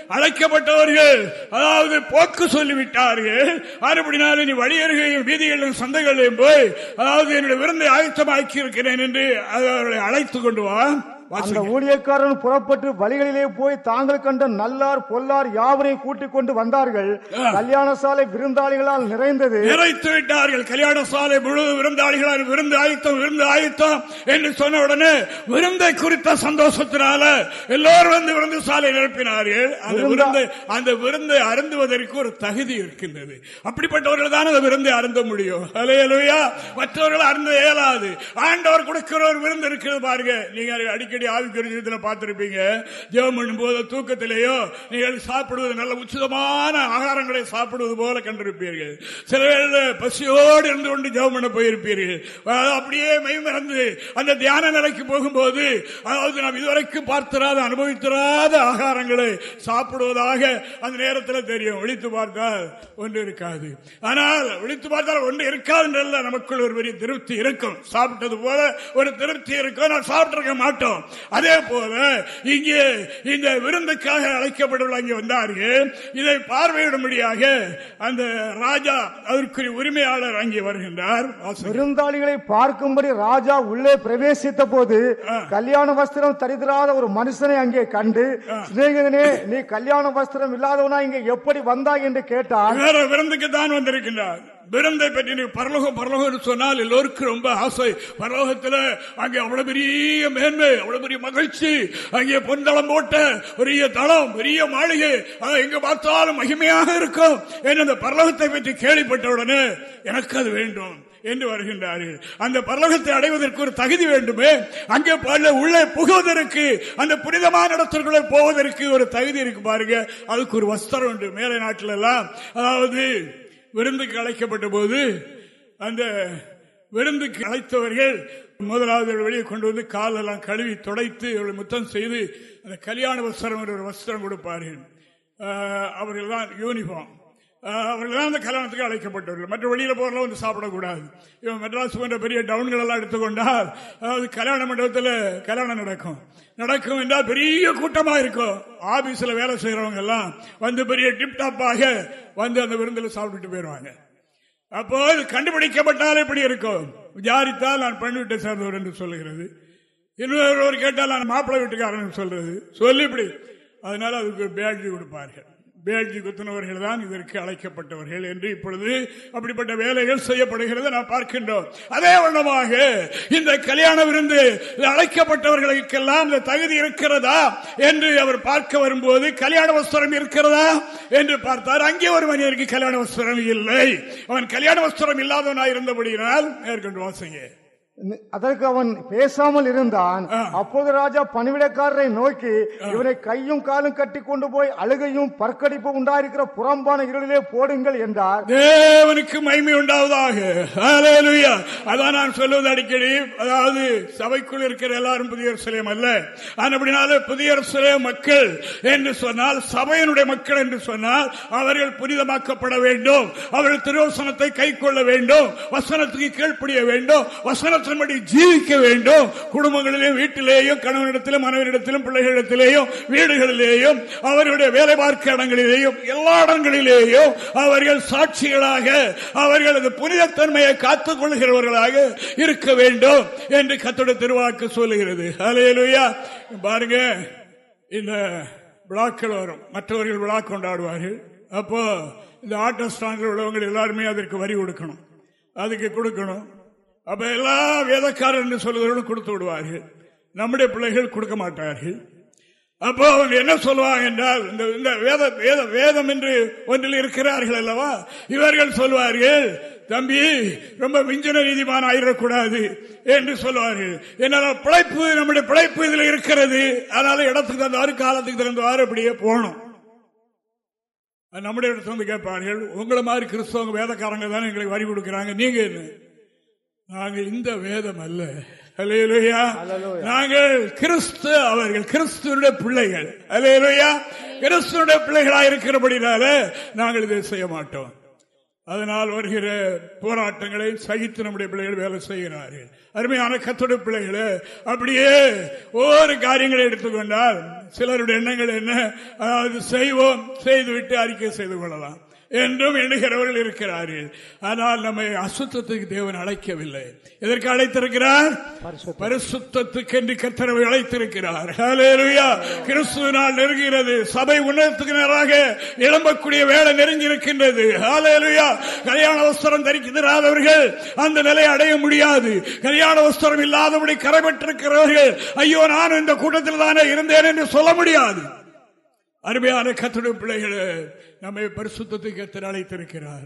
அழைக்கப்பட்டவர்கள் அதாவது போக்கு சொல்லிவிட்டார்கள். அப்படினாலும் நீ வழியர்களையும் வீதிகளிலும் சந்தைகளையும் போய் அதாவது என்னுடைய விருந்தை ஆயத்தமாக்கி இருக்கிறேன் என்று அவர்களை அழைத்துக் கொண்டு வா. அந்த ஊழியக்காரன் புறப்பட்டு வழிகளிலே போய் தாங்கள் கண்ட நல்லார் பொல்லார் யாவரையும் கூட்டிக் கொண்டு வந்தார்கள். கல்யாண சாலை விருந்தாளிகளால் நிறைந்தது. நிறைத்து விட்டார்கள். கல்யாண சாலை முழு விருந்தாளிகளால் விருந்து ஆயுத்தம் விருந்து ஆயுத்தம் என்று சொன்ன உடனே விருந்தை குறித்த சந்தோஷத்தினால எல்லோரும் வந்து விருந்து சாலை நிரப்பினார்கள். அந்த விருந்தை அந்த விருந்தை அருந்துவதற்கு ஒரு தகுதி இருக்கின்றது. அப்படிப்பட்டவர்கள் தான் அந்த விருந்தை அருந்த முடியும். அலையலுயா மற்றவர்கள் அருந்த இயலாது. ஆண்டவர் கொடுக்கிற ஒரு விருந்து இருக்கிறது பாருங்க. நீங்க அடிக்கடி அடிக்கடி ஆவிக்குரிய பார்த்திருப்பீங்க. ஜெபம் பண்ணும்போது தூக்கத்திலேயோ நீங்கள் சாப்பிடுவது நல்ல உச்சிதமான ஆகாரங்களை சாப்பிடுவது போல கண்டிருப்பீர்கள். சில பேர் பசியோடு இருந்து கொண்டு ஜெபம் பண்ண போயிருப்பீர்கள் அப்படியே மைமறந்து அந்த தியான நிலைக்கு போகும்போது அதாவது நாம் இதுவரைக்கும் பார்த்திராத அனுபவித்திராத ஆகாரங்களை சாப்பிடுவதாக அந்த நேரத்தில் தெரியும். விழித்து பார்த்தால் ஒன்று இருக்காது. ஆனால் விழித்து பார்த்தால் ஒன்று இருக்காது நமக்குள் ஒரு பெரிய திருப்தி இருக்கும். சாப்பிட்டது போல ஒரு திருப்தி இருக்கும். நான் சாப்பிட்டிருக்க மாட்டோம். அதே போல இங்கே இந்த விருந்துக்காக அழைக்கப்பட்டுள்ள அங்கே வந்தார்கள். இதை பார்வையிடும்படியாக அந்த ராஜா அதற்குரிய உரிமையாளர் அங்கே வருகின்றார். விருந்தாளிகளை பார்க்கும்படி ராஜா உள்ளே பிரவேசித்த போது கல்யாண வஸ்திரம் தரித்திராத ஒரு மனுஷனை அங்கே கண்டு சிநேகிதனே நீ கல்யாண வஸ்திரம் இல்லாதவனா இங்கே எப்படி வந்தாய்? என்று கேட்டான் வேற விருந்துக்கு தான் வந்திருக்கின்றார். விருந்தை பற்றி நீ பரலோகம் பரலோகம் என்று சொன்னால் எல்லோருக்கும் ரொம்ப ஆசை. பரலோகத்தில் அங்கே அவ்வளவு பெரிய மேன்மை அவ்வளவு பெரிய மகிழ்ச்சி. அங்கே பொன்தளம் போட்ட பெரிய தளம் பெரிய மாளிகை. அதை எங்க பார்த்தாலும் மகிமையாக இருக்கும் என்று அந்த பரலோகத்தை பற்றி கேள்விப்பட்ட உடனே எனக்கு அது வேண்டும் என்று வருகின்றார்கள். அந்த பரலோகத்தை அடைவதற்கு ஒரு தகுதி வேண்டுமே. அங்கே உள்ளே புகுவதற்கு அந்த புனிதமான இடத்திற்குள்ளே போவதற்கு ஒரு தகுதி இருக்கு பாருங்க. அதுக்கு ஒரு வஸ்திரம் உண்டு. மேலை நாட்டில் எல்லாம் அதாவது விருந்துக்கு அழைக்கப்பட்ட போது அந்த விருந்துக்கு அழைத்தவர்கள் முதலாவது வெளியே கொண்டு வந்து காலெல்லாம் கழுவி துடைத்து இவர்களை முத்தம் செய்து அந்த கல்யாண வஸ்திரம் என்ற ஒரு வஸ்திரம் கொடுப்பார்கள். அவர்கள் தான் யூனிஃபார்ம் அவர்கள் தான் அந்த கல்யாணத்துக்கு அழைக்கப்பட்டவர்கள். மற்ற வெளியில போறல வந்து சாப்பிடக்கூடாது. இவன் மெட்ராஸ் போன்ற பெரிய டவுன்கள் எல்லாம் எடுத்துக்கொண்டால் அதாவது கல்யாண மண்டபத்தில் கல்யாணம் நடக்கும். நடக்கும் என்றால் பெரிய கூட்டமாக இருக்கும். ஆபீஸில் வேலை செய்கிறவங்க எல்லாம் வந்து பெரிய டிப்டாப்பாக வந்து அந்த விருந்தில் சாப்பிட்டுட்டு போயிடுவாங்க அப்போ இது கண்டுபிடிக்கப்பட்டால் எப்படி இருக்கும்? விசாரித்தால் நான் பெண் வீட்டை சேர்ந்தவர் என்று சொல்லுகிறது. இன்னொரு கேட்டால் நான் மாப்பிள்ளை வீட்டுக்காரன் சொல்றது. சொல்லி இப்படி. அதனால அதுக்கு பேட்ரி கொடுப்பார்கள். பேட்ஜி குத்தினவர்கள் தான் இதற்கு அழைக்கப்பட்டவர்கள் என்று இப்பொழுது அப்படிப்பட்ட வேலைகள் செய்யப்படுகிறது நாம் பார்க்கின்றோம். அதே வண்ணமாக இந்த கல்யாண விருந்து அழைக்கப்பட்டவர்களுக்கெல்லாம் இந்த தகுதி இருக்கிறதா என்று அவர் பார்க்க வரும்போது கல்யாண வஸ்திரம் இருக்கிறதா என்று பார்த்தார். அங்கே ஒரு மனிதருக்கு கல்யாண வஸ்திரம் இல்லை. அவன் கல்யாண வஸ்திரம் இல்லாதவனாய் இருந்தபடியினால் மேற்கொண்டு வாசிங்க. அதற்கு அவன் பேசாமல் இருந்தான். அப்போது ராஜா பணிவிடைக்காரரை நோக்கி இவனை கையும் காலும் கட்டி கொண்டு போய் அழுகையும் பற்கடிப்பு உண்டாயிருக்கிற புறம்பான இருளிலே போடுங்கள் என்றார். தேவனுக்கு மகிமை உண்டாவதாக. அதான் நான் சொல்லுவது அடிக்கடி. அதாவது சபைக்குள் இருக்கிற எல்லாரும் புதிய சிலையம் அல்ல. அப்படினால புதிய சிலைய மக்கள் என்று சொன்னால் சபையினுடைய மக்கள் என்று சொன்னால் அவர்கள் புனிதமாக்கப்பட வேண்டும். அவர்கள் திருவசனத்தை கை கொள்ள வேண்டும். வசனத்துக்கு கீழ்ப்படிய வேண்டும். வசனத்தின்படி ஜீவிக்க வேண்டும். குடும்பங்களிலேயும் வீட்டிலேயும் கணவனிடத்திலும் மனைவியிடத்திலும் பிள்ளைகளிடத்திலேயும் வீடுகளிலேயும் அவர்களுடைய வேலை பார்க்க இடங்களிலேயும் எல்லா இடங்களிலேயும் அவர்கள் சாட்சிகளாக அவர்களது புனிதத்தன்மையை காத்துக் கொள்கிறவர்களாக இருக்க வேண்டும் என்று கத்தோட திருவாக்கு சொல்லுகிறது. அலையலுயா பாருங்க இந்த விழாக்கள் வரும். மற்றவர்கள் விழா கொண்டாடுவார்கள். அப்போ இந்த ஆட்டோ ஸ்டாண்டில் உள்ளவங்க எல்லாருமே அதற்கு வரி கொடுக்கணும். அதுக்கு கொடுக்கணும். அப்ப எல்லா வேதக்காரர் என்று சொல்லுகிறவர்களும் கொடுத்து விடுவார்கள். நம்முடைய பிள்ளைகள் கொடுக்க மாட்டார்கள். அப்போ அவங்க என்ன சொல்லுவாங்க என்றால் இந்த இந்த வேத வேத வேதம் என்று ஒன்றில் இருக்கிறார்கள் அல்லவா? இவர்கள் சொல்வார்கள் தம்பி ரொம்ப விஞ்சன நீதிமான் ஆயிடக்கூடாது என்று சொல்வார்கள். என்னால் பிழைப்பு நம்முடைய பிழைப்பு இதில் இருக்கிறது. அதனால இடத்துக்கு தந்தவாறு காலத்துக்கு தந்தவாறு அப்படியே போகணும். நம்முடைய இடத்துல வந்து கேட்பார்கள் உங்களை மாதிரி கிறிஸ்தவங்க வேதக்காரங்க தானே எங்களுக்கு வரி கொடுக்கிறாங்க. நீங்க என்ன? நாங்கள் இந்த வேதம் அல்ல. அல்லேலூயா. நாங்கள் கிறிஸ்து அவர்கள் கிறிஸ்துவனுடைய பிள்ளைகள். அல்லேலூயா. கிறிஸ்துவனுடைய பிள்ளைகளாக இருக்கிறபடினால நாங்கள் இதை செய்ய மாட்டோம். அதனால் வருகிற போராட்டங்களை சகித்து நம்முடைய பிள்ளைகள் வேலை செய்கிறார்கள். அருமையான கத்தோட பிள்ளைகளே அப்படியே ஒவ்வொரு காரியங்களை எடுத்துக்கொண்டால் சிலருடைய எண்ணங்கள் என்ன? அதாவது செய்வோம் செய்துவிட்டு அறிக்கை செய்து கொள்ளலாம். என்றும் எண்ணுகிறவர்கள் இருக்கிறார்கள். ஆனால் நம்மை அசுத்தத்துக்கு தேவன் அழைக்கவில்லை. எதற்கு அழைத்திருக்கிறார்? பரிசுத்தத்துக்கு என்று கத்தரவை அழைத்திருக்கிறார். ஹalleluya. கிறிஸ்துவினால் நெருங்குகிறது. சபை உன்னதத்துக்கு நேராக எழும்பக்கூடிய வேலை நெருங்கியிருக்கின்றது. ஹalleluya. கல்யாண வஸ்திரம் தரிக்கிறாதவர்கள் அந்த நிலையை அடைய முடியாது. கல்யாண வஸ்திரம் இல்லாதபடி கரைபட்டிருக்கிறவர்கள் ஐயோ நான் இந்த கூட்டத்தில் தானே இருந்தேன் என்று சொல்ல முடியாது. அருமையான கத்துடைய பிள்ளைகளே நம்மை பரிசுத்தத்துக்கு கத்தர் அழைத்திருக்கிறார்.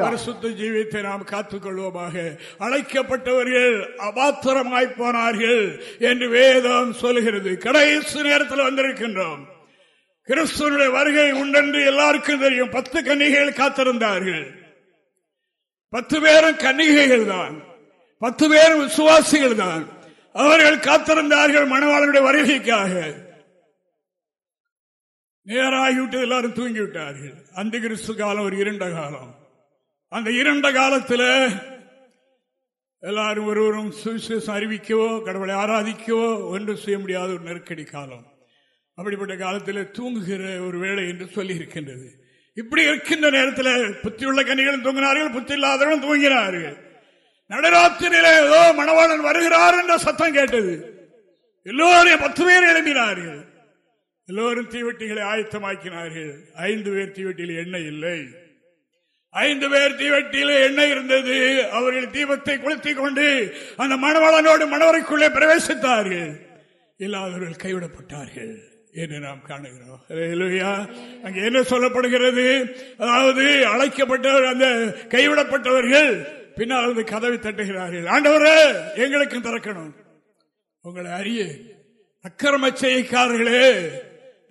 பரிசுத்த ஜீவித்தை நாம் காத்துக் கொள்வோமாக அழைக்கப்பட்டவர்கள் அபாத்திரமாய் போனார்கள் என்று வேதம் சொல்கிறது கடைசி நேரத்தில் வந்திருக்கின்றோம். கிறிஸ்துவனுடைய வருகை உண்டென்று எல்லாருக்கும் தெரியும். பத்து கன்னிகைகள் காத்திருந்தார்கள். பத்து பேரும் கன்னிகைகள் தான். பத்து பேரும் விசுவாசிகள் தான். அவர்கள் காத்திருந்தார்கள் மணவாளனுடைய வருகைக்காக. நேராகிவிட்டு எல்லாரும் தூங்கி விட்டார்கள் அந்த கிறிஸ்து காலம் ஒரு இருண்ட காலம். அந்த இருண்ட காலத்தில் எல்லாரும் ஒருவரும் சுவிசேஷம் அறிவிக்கவோ கடவுளை ஆராதிக்கவோ ஒன்று செய்ய முடியாத ஒரு நெருக்கடி காலம். அப்படிப்பட்ட காலத்தில் தூங்குகிற ஒரு வேலை என்று சொல்லி இருக்கின்றது இப்படி இருக்கின்ற நேரத்தில் புத்தியுள்ள கனிகளும் தூங்கினார்கள் புத்தி இல்லாதவர்களும் தூங்கினார்கள். நடராத்திரியிலே ஏதோ மணவாளன் வருகிறார் என்ற சத்தம் கேட்டது. எல்லோரும் பத்து பேர் எழுப்பினார்கள். எல்லோரும் தீவெட்டிகளை ஆயத்தமாக்கினார்கள். ஐந்து பேர் தீவெட்டியில் எண்ணெய் இல்லை. ஐந்து பேர் தீவெட்டியில் எண்ணெய் இருந்தது. அவர்கள் தீபத்தை கொளுத்திக் கொண்டு அந்த மணவளனோடு மணவரைக்குள்ளே பிரவேசித்தார்கள். இல்லாதவர்கள் கைவிடப்பட்டார்கள் என்று நாம் காணுகிறோம். அங்கே என்ன சொல்லப்படுகிறது? அதாவது அழைக்கப்பட்டவர் அந்த கைவிடப்பட்டவர்கள் பின்னால் வந்து கதவை தட்டுகிறார்கள். ஆண்டவரே எங்களுக்கும் திறக்கணும். உங்களை அறிய அக்கிரம செய்கைக்காரர்களே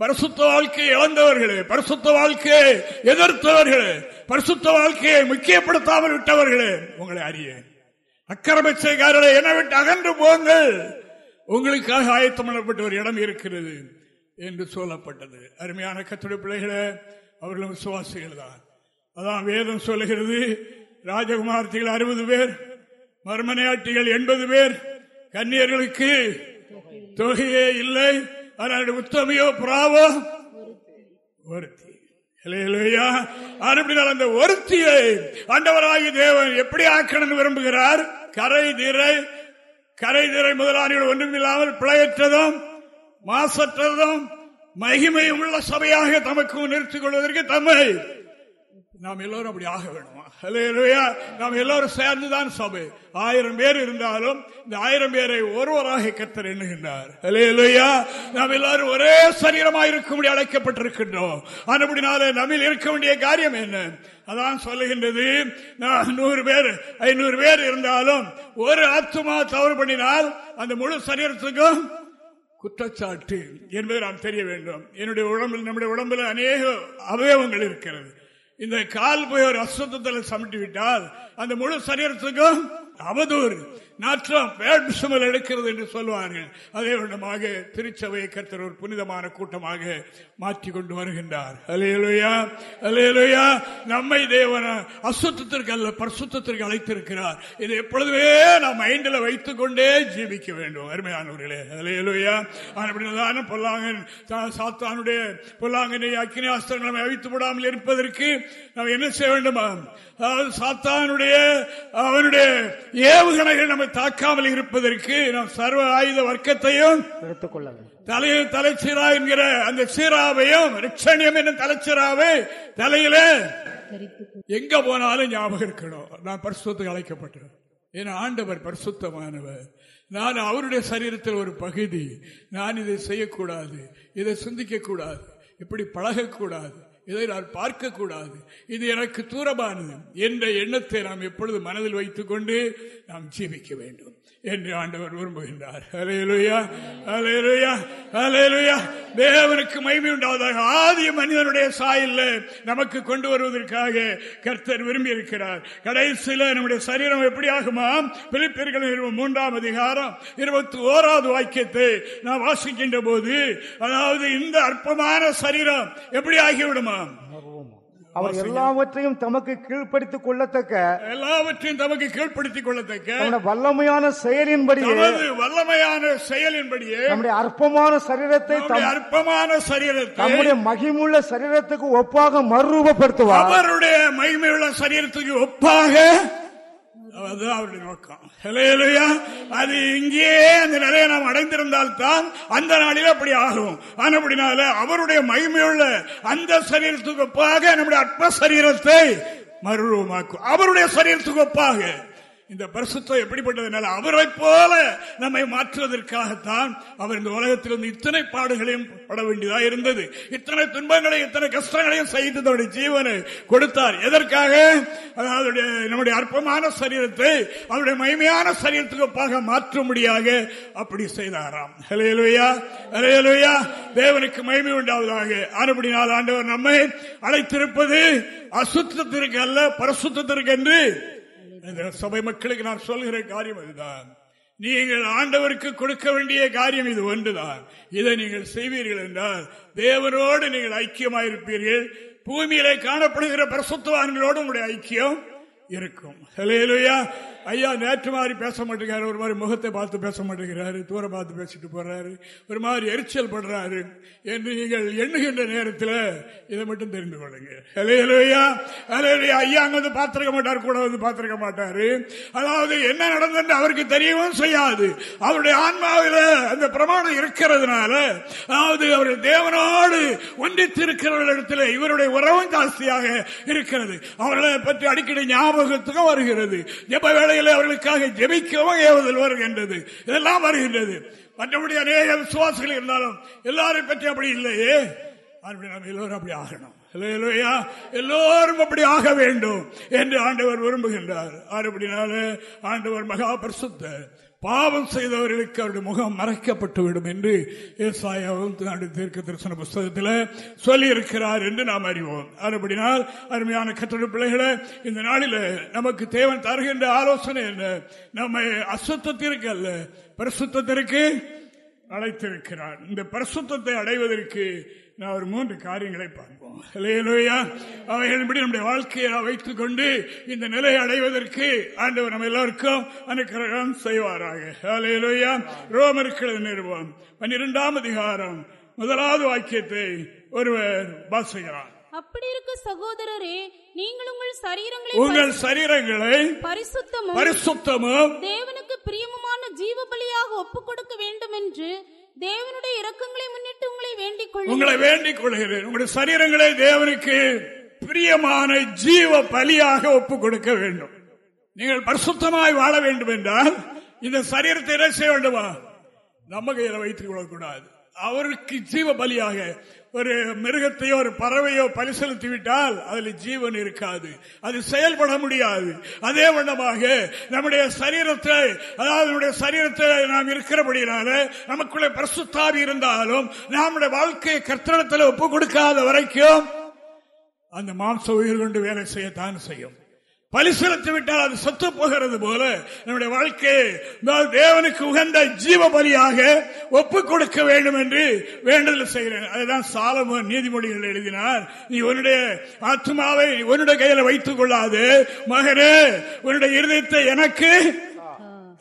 பரிசுத்த வாழ்க்கையை இழந்தவர்களே பரிசுத்த வாழ்க்கையை எதிர்த்தவர்களே பரிசுத்த வாழ்க்கையை முக்கியப்படுத்தாமல் விட்டவர்களே உங்களை அறிய. அக்கிரம செய்காரர்களை என விட்டு அகன்று போங்கள். உங்களுக்காக ஆயத்தம் பண்ணப்பட்ட ஒரு இடம் இருக்கிறது என்று சொல்லப்பட்டது. அருமையான கத்துடைய பிள்ளைகளே அவர்களும் விசுவாசிகள் தான். அதான் வேதம் சொல்லுகிறது ராஜகுமார்த்திகள் அறுபது பேர் மர்மனையாட்டிகள் எண்பது பேர் கன்னியர்களுக்கு தொகையே இல்லை. ஆனால் உத்தமையோ புறாவோ ஒருத்தி. அந்த ஒருத்தியை ஆண்டவராகி தேவன் எப்படி ஆக்கணும் விரும்புகிறார்? கரை திரை கரை திரை முதலாளிகள் ஒன்றுமில்லாமல் பிழையற்றதும் மாசற்றதும் மகிமை உள்ள சபையாக தமக்கு நிறுத்திக் கொள்வதற்கு தம்மை நாம் எல்லோரும் அப்படி ஆக வேணுமா நாம் எல்லோரும் சேர்ந்துதான் சபை. ஆயிரம் பேர் இருந்தாலும் இந்த ஆயிரம் பேரை ஒருவராக கத்தர் எண்ணுகின்றார். நாம் எல்லாரும் ஒரே சரீரமாக இருக்கும்படி அழைக்கப்பட்டிருக்கின்றோம். அதுபடினால நம்மில் இருக்க வேண்டிய காரியம் என்ன? அதான் சொல்லுகின்றது நூறு பேர் ஐநூறு பேர் இருந்தாலும் ஒரு ஆத்மா தவறு பண்ணினால் அந்த முழு சரீரத்துக்கும் குற்றச்சாட்டு என்பது நாம் தெரிய வேண்டும். என்னுடைய உடம்பில் நம்முடைய உடம்பில் அநேக அவயவங்கள் இருக்கிறது. இந்த கால் போய் ஒரு அசுத்தத்தில் சமட்டி விட்டால் அந்த முழு சரீரத்துக்கும் அவதூறு. நாற்றம் சுமல் எடுக்கிறது என்று சொல்வார்கள் அதே விடமாக திருச்சபையை கருத்தர் ஒரு புனிதமான கூட்டமாக மாற்றி கொண்டு வருகின்றார். அலையலுயா அலையலுயா நம்மை தேவன அசுத்தத்திற்கு அல்ல பரிசுத்திற்கு அழைத்திருக்கிறார். இதை எப்பொழுதுமே நாம் மைண்டில் வைத்துக் கொண்டே ஜீவிக்க வேண்டும். அருமையானவர்களே அலையலுயா அப்படிதான் பொல்லாங்கன் சாத்தானுடைய பொல்லாங்கனை அக்னி அஸ்திரங்களை அழித்து விடாமல் இருப்பதற்கு நாம் என்ன செய்ய வேண்டுமா சாத்தானுடைய அவனுடைய ஏவுகணைகள் நம்ம தாக்காமல் இருப்பதற்கு நாம் சர்வ ஆயுத வர்க்கத்தையும் எடுத்துக்கொள்ள தலையில் தலைச்சீரா என்கிற அந்த சீராவையும் ரிக்ஷணியம் என்னும் தலைச்சீராவை தலையில எங்க போனாலும் ஞாபகம் இருக்கணும். நான் பரிசுத்துக்கு அழைக்கப்பட்டேன் என் ஆண்டவர் பரிசுத்தமானவர். நான் அவருடைய சரீரத்தில் ஒரு பகுதி. நான் இதை செய்யக்கூடாது இதை சிந்திக்க கூடாது இப்படி பழகக்கூடாது. இதை நான் பார்க்கக்கூடாது. இது எனக்கு தூரமானது. என்ற எண்ணத்தை நாம் எப்பொழுது மனதில் வைத்துக் கொண்டு நாம் ஜீவிக்க வேண்டும். என்று ஆண்டவர் விரும்புகின்றார். அலையலுயா அலையலுயா அலையலுயா தேவனுக்கு மைமை உண்டாவதாக ஆதிய மனிதனுடைய சாயல்ல நமக்கு கொண்டு வருவதற்காக கர்த்தர் விரும்பி இருக்கிறார் கடைசியில் நம்முடைய சரீரம் எப்படி ஆகுமா? பிலிப்பியர்கள் மூன்றாம் அதிகாரம் இருபத்தி ஓராவது வாக்கியத்தை நாம் வாசிக்கின்ற போது அதாவது இந்த அற்பமான சரீரம் எப்படி ஆகிவிடுமா? அவர் எல்லாவற்றையும் தமக்கு கீழ்ப்படுத்திக் கொள்ளத்தக்க எல்லாவற்றையும் தமக்கு கீழ்ப்படுத்திக் கொள்ளத்தக்க வல்லமையான செயலின்படி வல்லமையான செயலின்படியே நம்முடைய அற்பமான சரீரத்தை அற்பமான சரீரத்தை நம்முடைய மகிமுள்ள சரீரத்துக்கு ஒப்பாக மறுரூபப்படுத்துவார். அவருடைய மகிமையுள்ள சரீரத்துக்கு ஒப்பாக அதுதான் அவருடைய நோக்கம் அது இங்கேயே அந்த நிலையை நாம் அடைந்திருந்தால் தான் அந்த நாளில் அப்படி ஆகும். ஆனால் அப்படினால அவருடைய மகிமையுள்ள அந்த சரீரத்துக்கு ஒப்பாக நம்முடைய அற்ப சரீரத்தை மறுரூபமாக்கும். அவருடைய சரீரத்துக்கு ஒப்பாக இந்த பரிசுத்தம் எப்படிப்பட்டதுனால அவரை போல நம்மை மாற்றுவதற்காகத்தான் அவர் இந்த உலகத்திலிருந்து இத்தனை பாடுகளையும் பட வேண்டியதாக இருந்தது. இத்தனை துன்பங்களையும் இத்தனை கஷ்டங்களையும் செய்து தன்னுடைய ஜீவனை கொடுத்தார். எதற்காக? அதாவது நம்முடைய அற்பமான சரீரத்தை அவருடைய மகிமையான சரீரத்துக்கு ஒப்பாக மாற்றும்படியாக அப்படி செய்தாராம். ஹலேலுயா ஹலேலுயா தேவனுக்கு மகிமை உண்டாவதாக. ஆனபடினால் ஆண்டவர் நம்மை அழைத்திருப்பது அசுத்தத்திற்கு அல்ல பரசுத்திற்கு என்று சபை மக்களுக்கு நான் சொல்கிற காரியம் அதுதான். நீங்கள் ஆண்டவருக்கு கொடுக்க வேண்டிய காரியம் இது ஒன்றுதான். இதை நீங்கள் செய்வீர்கள் என்றால் தேவனோடு நீங்கள் ஐக்கியமாயிருப்பீர்கள். பூமியிலே காணப்படுகிற பிரசுத்தவான்களோடு உங்களுடைய ஐக்கியம் இருக்கும். ஹலேலுயா ஐயா நேற்று மாதிரி பேச மாட்டேங்கிறாரு. ஒரு மாதிரி முகத்தை பார்த்து பேச மாட்டேங்கிறாரு. தூர பார்த்து பேசிட்டு போறாரு. ஒரு மாதிரி எரிச்சல் படுறாரு என்று நீங்கள் எண்ணுகின்ற நேரத்தில் இதை மட்டும் தெரிந்து கொள்ளுங்க. ஹலேலுயா ஹலேலுயா ஐயா அங்க வந்து பார்த்திருக்க மாட்டார் கூட வந்து பார்த்திருக்க மாட்டாரு. அதாவது என்ன நடந்தது அவருக்கு தெரியவும் செய்யாது. அவருடைய ஆன்மாவில் அந்த பிரமாணம் இருக்கிறதுனால அதாவது அவருடைய தேவனோடு ஒன்றித்திருக்கிறவர்களிடத்தில் இவருடைய உறவும் ஜாஸ்தியாக இருக்கிறது. அவர்களை பற்றி அடிக்கடி ஞாபகம் ஞாபகத்துக்கும் வருகிறது. ஜப வேளையில் அவர்களுக்காக ஜபிக்கவும் ஏவுதல் வருகின்றது. இதெல்லாம் வருகின்றது. மற்றபடி அநேக விசுவாசிகள் இருந்தாலும் எல்லாரும் பற்றி அப்படி இல்லையே. அப்படி நம்ம எல்லோரும் அப்படி ஆகணும். எல்லோரும் அப்படி ஆக வேண்டும் என்று ஆண்டவர் விரும்புகின்றார். அப்படினால ஆண்டவர் மகா பிரசுத்த பாவம் செய்தவர்களுக்கு அவருடைய முகம் மறைக்கப்பட்டு விடும் என்று ஏசாயாவும் தீர்க்க தரிசன புஸ்தகத்தில் சொல்லியிருக்கிறார் என்று நாம் அறிவோம். அப்படினால் அருமையான கற்றட பிள்ளைகளை இந்த நாளில் நமக்கு தேவன் தருகின்ற ஆலோசனை என்ன? நம்மை அசுத்தத்திற்கு அல்ல பரிசுத்தத்திற்கு அழைத்திருக்கிறார். இந்த பரிசுத்தத்தை அடைவதற்கு நான் ஒரு மூன்று காரியங்களை பார்ப்போம். ஹalleluya. அவைகளின்படி நம்முடைய வாழ்க்கையை வைத்துக் கொண்டு இந்த நிலையை அடைவதற்கு ஆண்டவர் நம்ம எல்லாருக்கும் அனுக்கிரகம் செய்வாராக. அலையலோயா ரோமர்கள் நிறுவம் பன்னிரெண்டாம் அதிகாரம் முதலாவது வாக்கியத்தை ஒருவர் வாசிக்கிறார். அப்படி இருக்க சகோதரரே நீங்கள் உங்கள் சரீரங்களை உங்கள் சரீரங்களை பரிசுத்தமும் பரிசுத்தமும் தேவனுக்கு பிரியமுமான ஜீவ பலியாக ஒப்புக் கொடுக்க வேண்டும் என்று தேவனுடைய இரக்கங்களை முன்னிட்டு உங்களை வேண்டிக் கொள்ளுங்கள். உங்களை வேண்டிக் கொள்கிறேன். உங்களுடைய சரீரங்களை தேவனுக்கு பிரியமான ஜீவ பலியாக ஒப்புக் கொடுக்க வேண்டும். நீங்கள் பரிசுத்தமாய் வாழ வேண்டும் என்றால் இந்த சரீரத்தை என்ன செய்ய வேண்டுமா? நம்ம கையில வைத்துக் கொள்ளக்கூடாது. அவருக்கு ஜீவ பலியாக ஒரு மிருகத்தையோ ஒரு பறவையோ பலி செலுத்தி விட்டால் அதில் ஜீவன் இருக்காது. அது செயல்பட முடியாது. அதே வண்ணமாக நம்முடைய சரீரத்தை அதாவது நம்முடைய சரீரத்தை நாம் இருக்கிறபடினால நமக்குள்ளே பிரசுத்தாக இருந்தாலும் நம்முடைய வாழ்க்கையை கர்த்தனத்தில் ஒப்பு கொடுக்காத வரைக்கும் அந்த மாம்ச உயிர் கொண்டு வேலை செய்யத்தான் செய்யும். பலி செலுத்தி விட்டால் அது சத்து போகிறது போல நம்முடைய வாழ்க்கையை நான் தேவனுக்கு உகந்த ஜீவ பலியாக ஒப்புக் கொடுக்க வேண்டும் என்று வேண்டுதல் செய்கிறேன். அதுதான் சாலமோன் நீதிமொழிகள் எழுதினார். நீ உன்னுடைய ஆத்மாவை உன்னுடைய கையில வைத்துக் கொள்ளாது. மகனே உன்னுடைய இருதயத்தை எனக்கு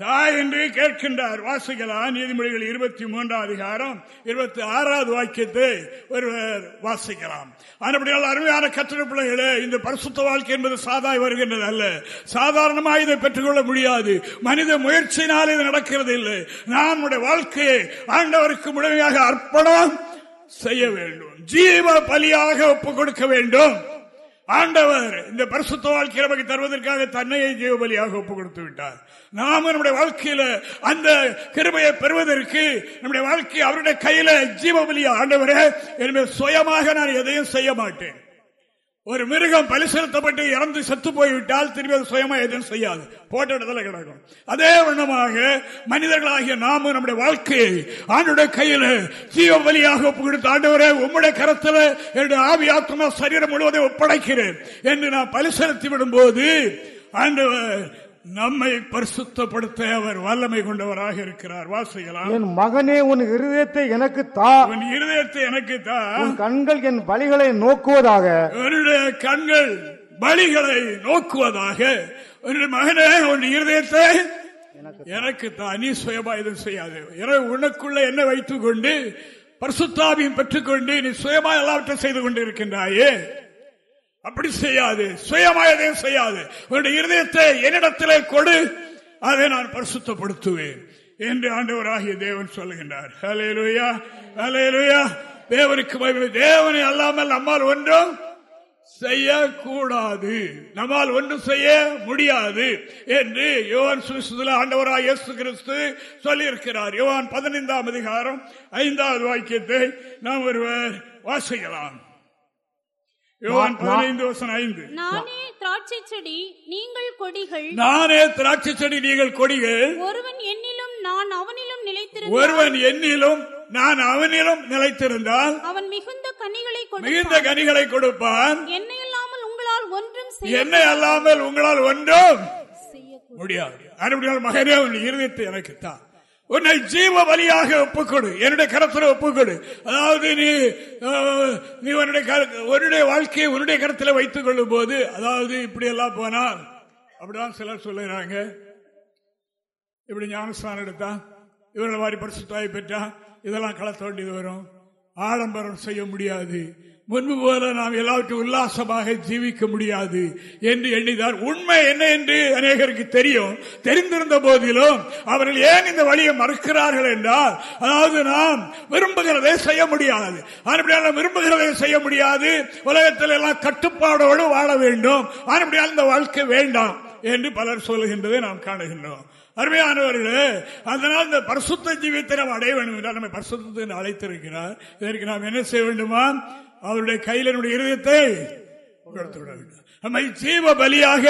தாய் என்று கேட்கின்றார். வாசிக்கலாம். நீதிமொழிகள் இருபத்தி மூன்றாம் அதிகாரம் இருபத்தி ஆறாவது வாக்கியத்தை ஒருவர் வாசிக்கலாம். அதுபடியால் அருமையான கத்திர பிள்ளைகளே இந்த பரிசுத்த வாழ்க்கை என்பது சாதாய் வருகின்றது அல்ல. சாதாரணமாக இதை பெற்றுக்கொள்ள முடியாது. மனித முயற்சியினால் இது நடக்கிறது இல்லை. நம்முடைய வாழ்க்கையை ஆண்டவருக்கு முழுமையாக அர்ப்பணம் செய்ய வேண்டும். ஜீவ பலியாக ஒப்புக் கொடுக்க வேண்டும். ஆண்டவர் இந்த பரிசுத்த வாழ்க்கை நமக்கு தருவதற்காக தன்னையை ஜீவபலியாக ஒப்பு கொடுத்து விட்டார். நாம நம்முடைய வாழ்க்கையில அந்த கிருமையை பெறுவதற்கு நம்முடைய வாழ்க்கை அவருடைய கையில ஜீவபலியா ஆண்டவரே என்பது சுயமாக நான் எதையும் செய்ய மாட்டேன். ஒரு மிருகம் பலி செலுத்தப்பட்டு இறந்து செத்து போய்விட்டால் திரும்பி அது சுயமா எதுவும் செய்யாது. போட்ட இடத்துல கிடக்கும். அதே வண்ணமாக மனிதர்களாகிய நாம நம்முடைய வாழ்க்கையை ஆண்டுடைய கையில ஜீவ பலியாக ஒப்புக்கொடுத்த ஆண்டவரே உம்முடைய கரத்தில் என்னுடைய ஆவி ஆத்மா சரீரம் முழுவதை ஒப்படைக்கிறேன் என்று நான் பலி செலுத்தி விடும்போது ஆண்டவர் நம்மை பரிசுத்தப்படுத்த அவர் வல்லமை கொண்டவராக இருக்கிறார். வாசிக்கலாம் என் மகனே உன் இருதயத்தை எனக்கு தா. உன் இருதயத்தை எனக்கு உன் கண்கள் என் வழிகளை நோக்குவதாக. அவருடைய கண்கள் பலிகளை நோக்குவதாக. மகனே உன் இருதயத்தை எனக்கு தான் நீ சுயமா எதுவும் செய்யாது. எனவே உனக்குள்ள என்ன வைத்துக் கொண்டு பரிசுத்தாவியும் பெற்றுக்கொண்டு நீ சுயமா எல்லாவற்றையும் செய்து கொண்டு இருக்கின்றாயே அப்படி செய்யாது சுயமா எதையும் செய்யாது. உன்னுடைய இருதயத்தை என்னிடத்திலே கொடு அதை நான் பரிசுத்தப்படுத்துவேன் என்று ஆண்டவராகிய தேவன் சொல்லுகின்றார். ஹலேலுயா ஹலேலுயா தேவனுக்கு மகிமை. தேவனை அல்லாமல் நம்மால் ஒன்றும் செய்யக்கூடாது. நம்மால் ஒன்றும் செய்ய முடியாது என்று யோவான் சுவிசுல ஆண்டவராக இயேசு கிறிஸ்து சொல்லியிருக்கிறார். யோவான் பதினைந்தாம் அதிகாரம் ஐந்தாவது வாக்கியத்தை நாம் ஒருவர் வாசிக்கலாம். யோவான் பதினைந்து வசனம் ஐந்து. நானே திராட்சை செடி நீங்கள் கொடிகள். நானே திராட்சை செடி நீங்கள் கொடிகள். ஒருவன் என்னிலும் நான் அவனிலும் நிலைத்திருந்த ஒருவன் என்னிலும் நான் அவனிலும் நிலைத்திருந்தால் அவன் மிகுந்த கனிகளை மிகுந்த கொடுப்பான். கனிகளை கொடுப்பான். என்னை இல்லாமல் உங்களால் ஒன்றும் செய்ய என்னை அல்லாமல் உங்களால் ஒன்றும். முடியாது. மகனே உன் இருதயத்தை எனக்கு தான் உன்னை ஜீவ பலியாக ஒப்புக்கொடு. என்னுடைய கரத்தில் ஒப்புக்கொடு. அதாவது நீ நீ உன்னுடைய உன்னுடைய வாழ்க்கையை உன்னுடைய கரத்தில் வைத்துக் கொள்ளும் போது அதாவது இப்படி எல்லாம் போனால் அப்படிதான் சிலர் சொல்லுகிறாங்க. இப்படி ஞானஸ்தானம் எடுத்தா இவர்களை மாதிரி பரிசுத்தாய் பெற்றா இதெல்லாம் களத்த வேண்டியது வரும். ஆடம்பரம் செய்ய முடியாது. முன்பு போல நாம் எல்லாவற்றையும் உல்லாசமாக ஜீவிக்க முடியாது என்று எண்ணினார் உண்மை என்ன என்று அநேகருக்கு தெரியும். தெரிந்திருந்த போதிலும் அவர்கள் ஏன் இந்த வழியை மறுக்கிறார்கள் என்றால் அதாவது நாம் விரும்புகிறதை செய்ய முடியாது. அப்படியால் விரும்புகிறதை செய்ய முடியாது. உலகத்தில் எல்லாம் கட்டுப்பாடோடு வாழ வேண்டும். அப்படியால் இந்த வாழ்க்கை வேண்டாம் என்று பலர் சொல்லுகின்றதை நாம் காணுகின்றோம். அருமையானவர்களே அதனால் இந்த பரிசுத்த ஜீவியத்தை நாம் அடைய வேண்டும் என்றால் நம்மை பரிசுத்த அழைத்திருக்கிறார். இதற்கு நாம் என்ன செய்ய வேண்டுமா? அவருடைய கையில் என்னுடைய இருதயத்தை கொடுத்து விட வேண்டும் நம்மை ஜீவ பலியாக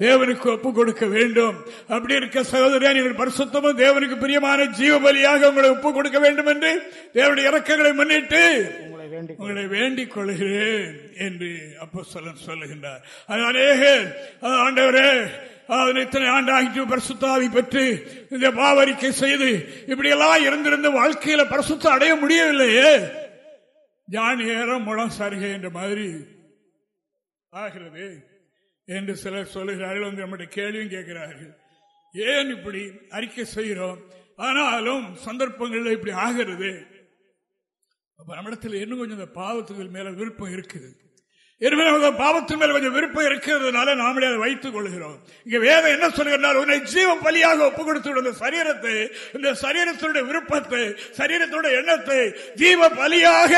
தேவனுக்கு ஒப்பு கொடுக்க வேண்டும். அப்படி இருக்க சகோதரியா நீங்கள் பரிசுத்தமும் தேவனுக்கு பிரியமான ஜீவ பலியாக உங்களை ஒப்பு கொடுக்க வேண்டும் என்று தேவனுடைய இறக்கங்களை முன்னிட்டு உங்களை வேண்டிக் கொள்கிறேன் என்று அப்போ சொல்ல சொல்லுகின்றார். அது அநேக ஆண்டவரே இத்தனை ஆண்டாகிட்டு பரிசுத்தாவி பெற்று இந்த பாவரிக்கை செய்து இப்படியெல்லாம் இருந்திருந்த வாழ்க்கையில பரிசுத்தம் அடைய முடியவில்லையே. ஜான் ஏறம் முழம் சருகை என்ற மாதிரி ஆகிறது என்று சிலர் சொல்லுகிறார்கள். வந்து நம்முடைய கேள்வியும் கேட்கிறார்கள். ஏன் இப்படி அறிக்கை செய்கிறோம்? ஆனாலும் சந்தர்ப்பங்களில் இப்படி ஆகிறது. அப்ப நம்மிடத்தில் இன்னும் கொஞ்சம் இந்த பாவத்துகள் மேல விருப்பம் இருக்குது. எனவே பாவத்தின் மேல் கொஞ்சம் விருப்பம் இருக்கிறதுனால நாமளே அதை வைத்துக் கொள்கிறோம். இங்க வேதம் என்ன சொல்கிறார் உன்னை ஜீவ பலியாக ஒப்பு கொடுத்து இந்த சரீரத்தை இந்த சரீரத்தினுடைய விருப்பத்தை சரீரத்தோட எண்ணத்தை ஜீவ பலியாக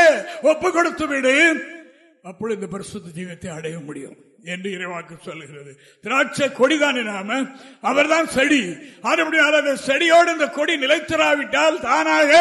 ஒப்பு கொடுத்து விடு அப்பொழுது இந்த பரிசுத்த ஜீவத்தை அடைய முடியும் என்று இறைவாக்கு சொல்லுகிறது. திராட்சை கொடிதான் நாம? அவர்தான் செடி. அது செடியோடு இந்த கொடி நிலைத்திராவிட்டால் தானாக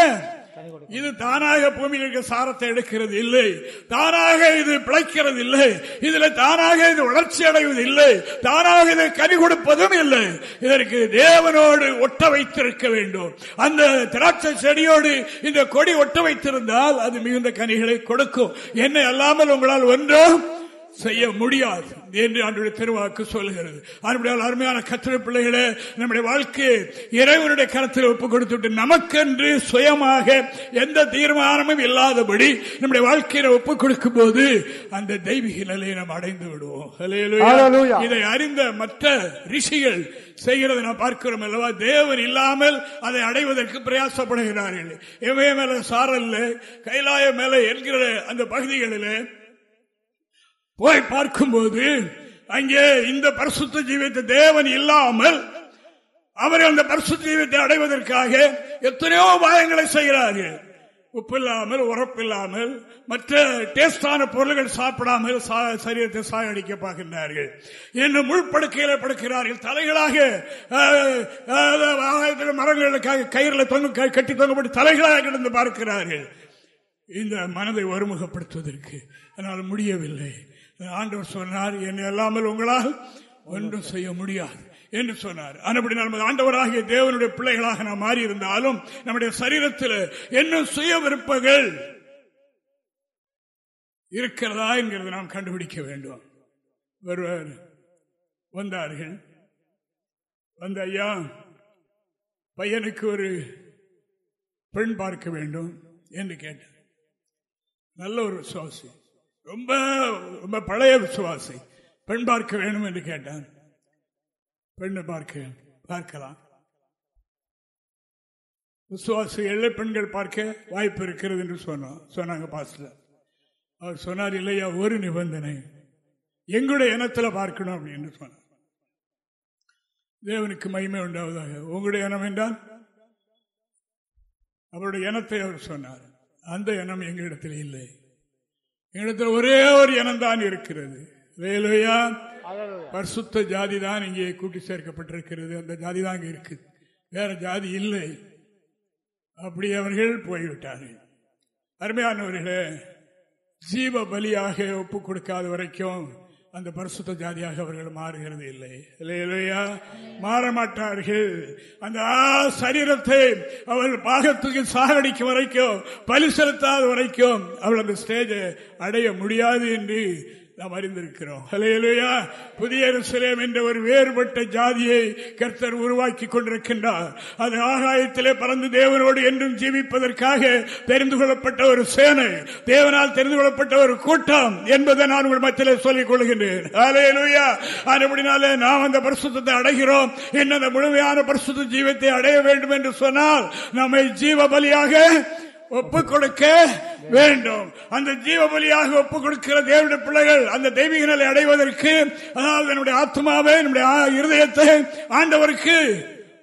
இது தானாக பூமியில் இருக்க சாரத்தை எடுக்கிறது இல்லை. தானாக இது பிழைக்கிறது இல்லை. இதுல தானாக இது வளர்ச்சி அடைவது இல்லை. தானாக இதை கனி கொடுப்பதும் இல்லை. இதற்கு தேவனோடு ஒட்ட வைத்திருக்க வேண்டும். அந்த திராட்சை செடியோடு இந்த கொடி ஒட்ட வைத்திருந்தால் அது மிகுந்த கனிகளை கொடுக்கும். என்ன அல்லாமல் உங்களால் ஒன்றும் செய்ய முடியாது என்று அன்றைய திருவாக்கு சொல்லுகிறது. அதுபடியால் அருமையான கத்திர பிள்ளைகளே நம்முடைய வாழ்க்கை இறைவனுடைய கருத்தில் ஒப்புக் கொடுத்துட்டு நமக்கென்று சுயமாக எந்த தீர்மானமும் இல்லாதபடி நம்முடைய வாழ்க்கையில ஒப்புக் கொடுக்கும் போது அந்த தெய்வீக நிலையை நாம் அடைந்து விடுவோம். இதை அறிந்த மற்ற ரிஷிகள் செய்கிறதை நாம் பார்க்கிறோம் அல்லவா? தேவன் இல்லாமல் அதை அடைவதற்கு பிரயாசப்படுகிறார்கள். இவைய மேல சாரல்ல கைலாய மேல என்கிற அந்த பகுதிகளில் போய் பார்க்கும்போது அங்கே இந்த பரிசுத்த ஜீவித்த தேவன் இல்லாமல் அவர்கள் அந்த பரிசுத்த ஜீவித்தை அடைவதற்காக எத்தனையோ உபாயங்களை செய்கிறார்கள் உப்பில்லாமல் உரப்பில்லாமல் மற்ற டேஸ்டான பொருள்கள் சாப்பிடாமல் சரீரத்தை சாயடிக்க பார்க்கின்றார்கள். என்று முள்படுக்கையில படுக்கிறார்கள். தலைகளாக மரங்களுக்காக கயிறில் தொங்க கட்டி தொங்கப்பட்டு தலைகளாக கிடந்து பார்க்கிறார்கள். இந்த மனதை ஒருமுகப்படுத்துவதற்கு அதனால் முடியவில்லை. ஆண்டவர் சொன்னார் என்னை அல்லாமல் உங்களால் ஒன்றும் செய்ய முடியாது என்று சொன்னார். அப்படி நமது ஆண்டவராகிய தேவனுடைய பிள்ளைகளாக நாம் மாறி இருந்தாலும் நம்முடைய சரீரத்தில் என்ன சுய விருப்பங்கள் இருக்கிறதா என்கிறது நாம் கண்டுபிடிக்க வேண்டும். ஒருவர் வந்தார்கள். வந்த ஐயா பையனுக்கு ஒரு பெண் பார்க்க வேண்டும் என்று கேட்டார். நல்ல ஒரு சுவாசி ரொம்ப ரொம்ப பழைய விசுவாசி. பெண் பார்க்க வேணும் என்று கேட்டான். பெண்ணை பார்க்க பார்க்கலாம். விசுவாசிகள் பெண்கள் பார்க்க வாய்ப்பு இருக்கிறது என்று சொன்னோம் சொன்னாங்க பாஸ்டர். அவர் சொன்னார் இல்லையா ஒரு நிபந்தனை. எங்களுடைய இனத்தில் பார்க்கணும் அப்படின்னு சொன்னார். தேவனுக்கு மகிமை உண்டாவதாக. உங்களுடைய இனம் என்றால்? அவருடைய இனத்தை அவர் சொன்னார். அந்த இனம் எங்களிடத்தில் இல்லை. எங்களிடத்தில் ஒரே ஒரு இனம் தான் இருக்கிறது. வேலையா பரிசுத்த ஜாதி தான் இங்கே கூட்டி சேர்க்கப்பட்டிருக்கிறது. அந்த ஜாதி தான் இங்கே இருக்கு. வேற ஜாதி இல்லை. அப்படி அவர்கள் போய்விட்டார்கள். அருமையானவர்களே ஜீவ பலியாக ஒப்பு கொடுக்காத வரைக்கும் அந்த பரிசுத்த ஜாதியாக அவர்கள் மாறுகிறது இல்லை. இல்லையா மாற மாட்டார்கள் அந்த சரீரத்தை அவர்கள் பாகத்துக்கு சாகடிக்கும் வரைக்கும் பலி செலுத்தாத வரைக்கும் அவள் அந்த ஸ்டேஜை அடைய முடியாது என்று நாம் அறிந்திருக்கிறோம். ஹலேலுயா புதிய சிலேம் என்ற ஒரு வேறுபட்ட ஜாதியை கர்த்தர் உருவாக்கி கொண்டிருக்கின்றார். அது ஆகாயத்திலே பறந்து தேவனோடு என்றும் ஜீவிப்பதற்காக தெரிந்து கொள்ளப்பட்ட ஒரு சேனை தேவனால் தெரிந்து கொள்ளப்பட்ட ஒரு கூட்டம் என்பதை நான் உங்கள் மத்தியில் சொல்லிக் கொள்கின்றேன். ஹலேலுயா அதுபடினாலே நாம் அந்த பரிசுத்தத்தை அடைகிறோம். என்ன அந்த முழுமையான பரிசுத்த ஜீவத்தை அடைய வேண்டும் என்று சொன்னால் நம்மை ஜீவ பலியாக ஒப்பு கொடுக்க வேண்டும். அந்த ஜீவ பலியாக ஒப்பு கொடுக்கிற தேவனுடைய பிள்ளைகள் அந்த தெய்வீக நிலை அடைவதற்கு அதாவது என்னுடைய ஆத்மாவை என்னுடைய இருதயத்தை ஆண்டவருக்கு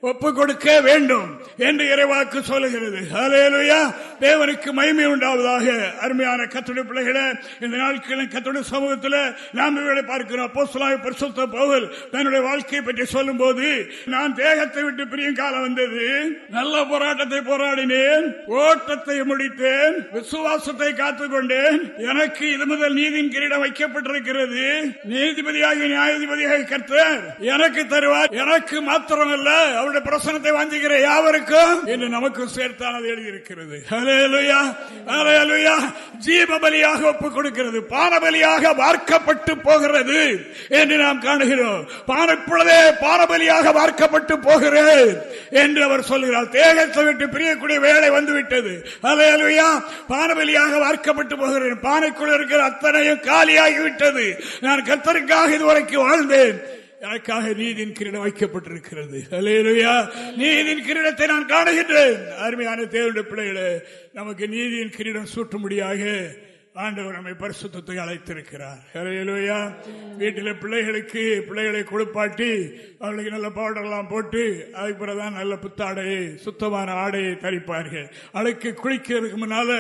ஒப்பு கொடுக்க வேண்டும் என்று இறைவாக்கு சொல்லுகிறது. அலையலுயா தேவனுக்கு மகிமை உண்டாவதாக. அருமையான கத்துடைய பிள்ளைகளை இந்த நாட்களில் கத்துடைய சமூகத்தில் நாம் இவர்களை பார்க்கிறோம். அப்போ பரிசுத்த பவுல் தன்னுடைய வாழ்க்கையை பற்றி சொல்லும் போது நான் தேகத்தை விட்டு பிரியும் காலம் வந்தது. நல்ல போராட்டத்தை போராடினேன். ஓட்டத்தை முடித்தேன். விசுவாசத்தை காத்துக்கொண்டேன். எனக்கு இது முதல் நீதியின் கிரீடம் வைக்கப்பட்டிருக்கிறது. நீதிபதியாக நியாயாதிபதியாக கர்த்தர் எனக்கு தருவார். எனக்கு மாத்திரமல்ல. அவருடைய பிரசனத்தை வாஞ்சிக்கிற யாவருக்கும் என்று நமக்கு சேர்த்தானது எழுதியிருக்கிறது. ஹalleluya ஹalleluya பலியாக ஒப்புக் கொடுக்கிறது பானபலியாக வார்க்கப்பட்டு போகிறது என்று நாம் காணுகிறோம். பானப்பொழுதே பானபலியாக வார்க்கப்பட்டு போகிறேன் என்று அவர் சொல்கிறார். தேகத்தை விட்டு பிரியக்கூடிய வேலை வந்துவிட்டது. அலையலுயா பானபலியாக வார்க்கப்பட்டு போகிறேன். பானைக்குள் இருக்கிற அத்தனையும் காலியாகிவிட்டது. நான் கத்தருக்காக இதுவரைக்கும் வாழ்ந்தேன். எனக்காக நீதியின் கிரீடம் வைக்கப்பட்டிருக்கிறது. அலையலுயா நீதியின் கிரீடத்தை நான் காணுகின்றேன். அருமையான தேவனுடைய பிள்ளைகளை நமக்கு நீதியின் கிரீடம் சூட்டும்படியாக ஆண்டவர் நம்மை பரிசுத்தத்தை அழைத்திருக்கிறார். அலையலுயா வீட்டில் பிள்ளைகளுக்கு பிள்ளைகளை கொடுப்பாட்டி அவர்களுக்கு நல்ல பவுடர் எல்லாம் போட்டு அதுக்கு பிறகுதான் நல்ல புத்தாடையை சுத்தமான ஆடையை தரிப்பார்கள். அழைக்கு குளிக்கிறதுக்கு முன்னால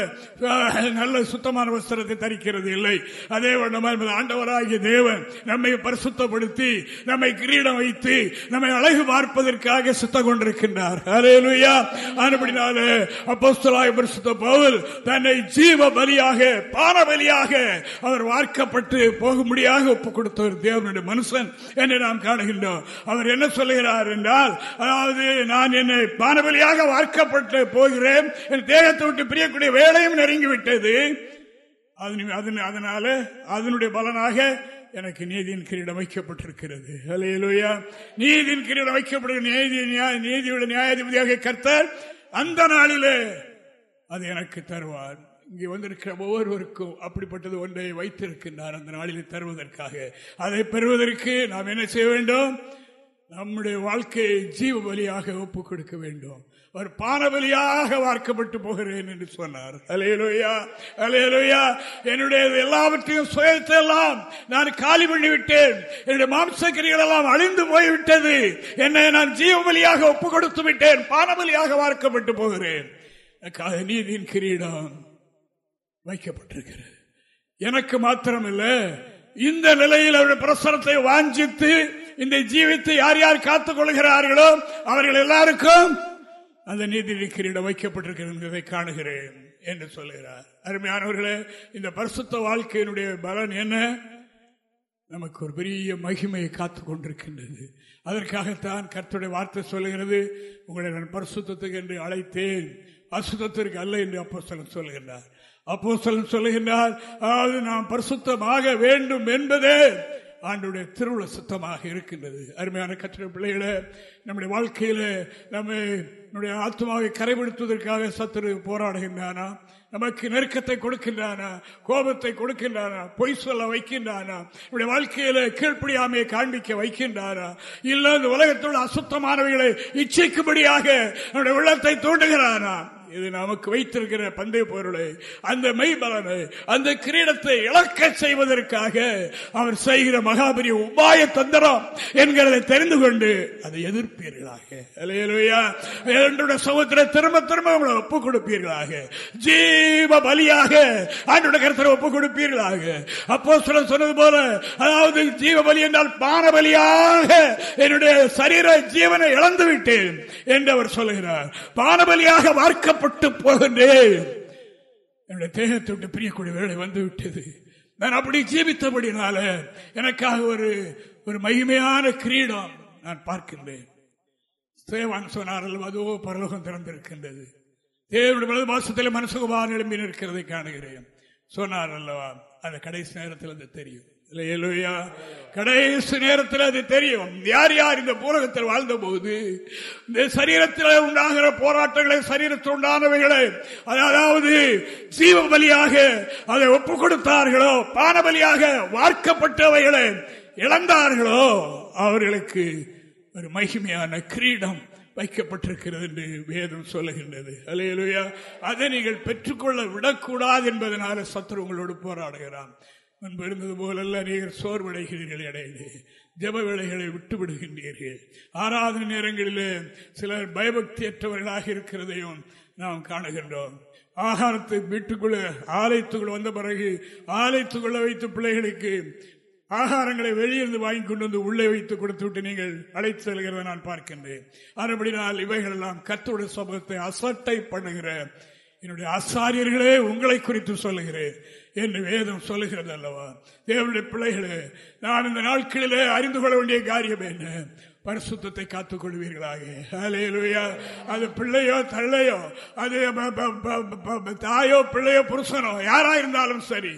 நல்ல சுத்தமான வஸ்திரத்தை தரிக்கிறது இல்லை. அதே வண்ணமாக ஆண்டவராகிய தேவன் நம்மை பரிசுத்தப்படுத்தி நம்மை கிரீடம் வைத்து நம்மை அழகு பார்ப்பதற்காக சுத்தம் கொண்டிருக்கின்றார். அலையலுயா அதுபடினால அப்போஸ்தலாய பரிசுத்த பவுல் தன்னை ஜீவ பலியாக பான அவர் வார்க்கப்பட்டு போகும்படியாக ஒப்புக் கொடுத்த ஒரு தேவனுடைய மனுஷன் என்று நாம் காணுகின்றோம். அவர் என்ன சொல்லுகிறார் என்றால் அதாவது நான் என்னை பானபலியாக வார்க்கப்பட்டு போகிறேன். என் தேகத்தை விட்டு பிரியக்கூடிய வேலையும் நெருங்கிவிட்டது. அதனால அதனுடைய பலனாக எனக்கு நீதியின் கிரீடம் வைக்கப்பட்டிருக்கிறது. அலையலோயா நீதியின் கிரீடம் வைக்கப்படுகிற நீதி நீதியுடைய நியாயாதிபதியாக கர்த்தர் அந்த நாளிலே அது எனக்கு தருவார். இங்கே வந்திருக்கிற ஒவ்வொருவருக்கும் அப்படிப்பட்டது ஒன்றை வைத்திருக்கின்றார் அந்த நாளில் தருவதற்காக. அதை பெறுவதற்கு நாம் என்ன செய்ய வேண்டும்? நம்முடைய வாழ்க்கையை ஜீவ பலியாக ஒப்பு கொடுக்க வேண்டும். ஒரு பானபலியாக வார்க்கப்பட்டு போகிறேன் என்று சொன்னார். அலையலோயா அலையலோயா என்னுடைய எல்லாவற்றையும் சுயத்தை எல்லாம் நான் காலி பண்ணிவிட்டேன். என்னுடைய மாம்சக்கிரிகள் எல்லாம் அழிந்து போய்விட்டது. என்னை நான் ஜீவ பலியாக ஒப்புக் கொடுத்து விட்டேன். பானபலியாக வார்க்கப்பட்டு போகிறேன். நீதியின் கிரீடம். வைக்கப்பட்டிருக்கிறது. எனக்கு மாத்திரமில்ல இந்த நிலையில் அவருடைய பிரசனத்தை வாஞ்சித்து இந்த ஜீவித்தை யார் யார் காத்துக் கொள்கிறார்களோ அவர்கள் எல்லாருக்கும் அந்த நீதி கிரீடம் வைக்கப்பட்டிருக்கிறது என்பதை காணுகிறேன் என்று சொல்லுகிறார். அருமையானவர்களே இந்த பரிசுத்த வாழ்க்கையினுடைய பலன் என்ன? நமக்கு ஒரு பெரிய மகிமையை காத்துக் கொண்டிருக்கின்றது. அதற்காகத்தான் கர்த்துடைய வார்த்தை சொல்லுகிறது. உங்களை நான் பரிசுத்தத்துக்கு என்று அழைத்தேன். அசுத்தத்திற்கு அல்ல என்று அப்போ சொல்லுகின்றார். அப்போ சொல்லுகின்றார் அதாவது நாம் பரிசுத்தமாக வேண்டும் என்பதே ஆண்டுடைய திருவிழ சுத்தமாக இருக்கின்றது. அருமையான கற்ற பிள்ளைகளை நம்முடைய வாழ்க்கையில நம்ம ஆத்மாவை கரைபிடித்துவதற்காக சத்துரு போராடுகின்றானா? நமக்கு நெருக்கத்தை கொடுக்கின்றானா? கோபத்தை கொடுக்கின்றானா? பொய் சொல்ல வைக்கின்றானா? நம்முடைய வாழ்க்கையில கீழ்ப்படியாமையை காண்பிக்க வைக்கின்றானா இல்ல இந்த உலகத்தோடு அசுத்தமானவைகளை இச்சைக்கும்படியாக நம்முடைய உள்ளத்தை தூண்டுகிறானா இது நமக்கு வைத்திருக்கிற பந்தய பொருளை அந்த மெய்பலனை அந்த கிரீடத்தை இழக்க செய்வதற்காக அவர் செய்கிற மகாபரிய உபாய தந்திரம் என்கிறதை தெரிந்து கொண்டு அதை எதிர்ப்பீர்களாக. சமுத்திர திரும்ப திரும்ப உங்களை ஒப்புக் கொடுப்பீர்களாக ஜீவ பலியாக ஆண்டோட ஒப்புக் கொடுப்பீர்களாக அப்போ சொல்ல சொன்னது போல அதாவது ஜீவ பலி என்றால் பான பலியாக என்னுடைய சரீர ஜீவனை இழந்து விட்டேன் என்று அவர் சொல்லுகிறார். பானபலியாக வார்க்கப்பட்டு போகின்றேன். என்னுடைய தேகத்தை விட்டு பிரியக்கூடிய வேலை வந்து விட்டது. நான் அப்படி ஜீவித்தபடினால எனக்காக ஒரு ஒரு மகிமையான கிரீடம் நான் பார்க்கின்றேன். சேவான் சொன்னார்கள் அதுவோ பரலோகம் திறந்திருக்கின்றது. தேவனுடைய வலது மாசத்தில் மனசுகுமார் எழும்பி நிற்கிறதை காணுகிறேன். சொன்னார் அல்லவா? அந்த கடைசி நேரத்தில் அது தெரியும். கடைசி நேரத்தில் அது தெரியும். யார் யார் இந்த பூரகத்தில் வாழ்ந்த போது இந்த சரீரத்தில் உண்டாகிற போராட்டங்களை சரீரத்தில் உண்டானவைகளை அதாவது ஜீவ பலியாக அதை ஒப்பு கொடுத்தார்களோ பானபலியாக வார்க்கப்பட்டவைகளை இழந்தார்களோ அவர்களுக்கு ஒரு மகிமையான கிரீடம் வைக்கப்பட்டிருக்கிறது என்று வேதம் சொல்லுகின்றது. அலையலுயா அதை நீங்கள் பெற்றுக்கொள்ள விடக்கூடாது என்பதனால சத்ரு உங்களோடு போராடுகிறான். முன்பு இருந்தது போலல்ல நீங்கள் சோர்வடைகிறீர்கள் இடையிலே. ஜப வேலைகளை விட்டு விடுகின்றீர்கள் ஆராதனை நேரங்களிலே சிலர் பயபக்தியற்றவர்களாக இருக்கிறதையும் நாம் காணுகின்றோம். ஆகாரத்தை வீட்டுக்குள்ள ஆலயத்துக்குள் வந்த பிறகு ஆலயத்துக்குள்ள வைத்து பிள்ளைகளுக்கு ஆகாரங்களை வெளியிருந்து வாங்கி கொண்டு வந்து உள்ளே வைத்து கொடுத்து விட்டு நீங்கள் அழைத்து செல்கிறத நான் பார்க்கின்றேன். அதுபடினால் இவைகள் எல்லாம் கத்தோட சமூகத்தை அசட்டை பண்ணுகிற என்னுடைய ஆசாரியர்களே உங்களை குறித்து சொல்லுகிறேன் என்று வேதம் சொல்லுகிறது அல்லவா? தேவனுடைய பிள்ளைகளே நான் இந்த நாட்களிலே அறிந்து கொள்ள வேண்டிய காரியம் என்ன? பரிசுத்தத்தை காத்துக் கொள்வீர்களாக அது பிள்ளையோ தள்ளையோ அது தாயோ பிள்ளையோ புருஷனோ யாரா இருந்தாலும் சரி.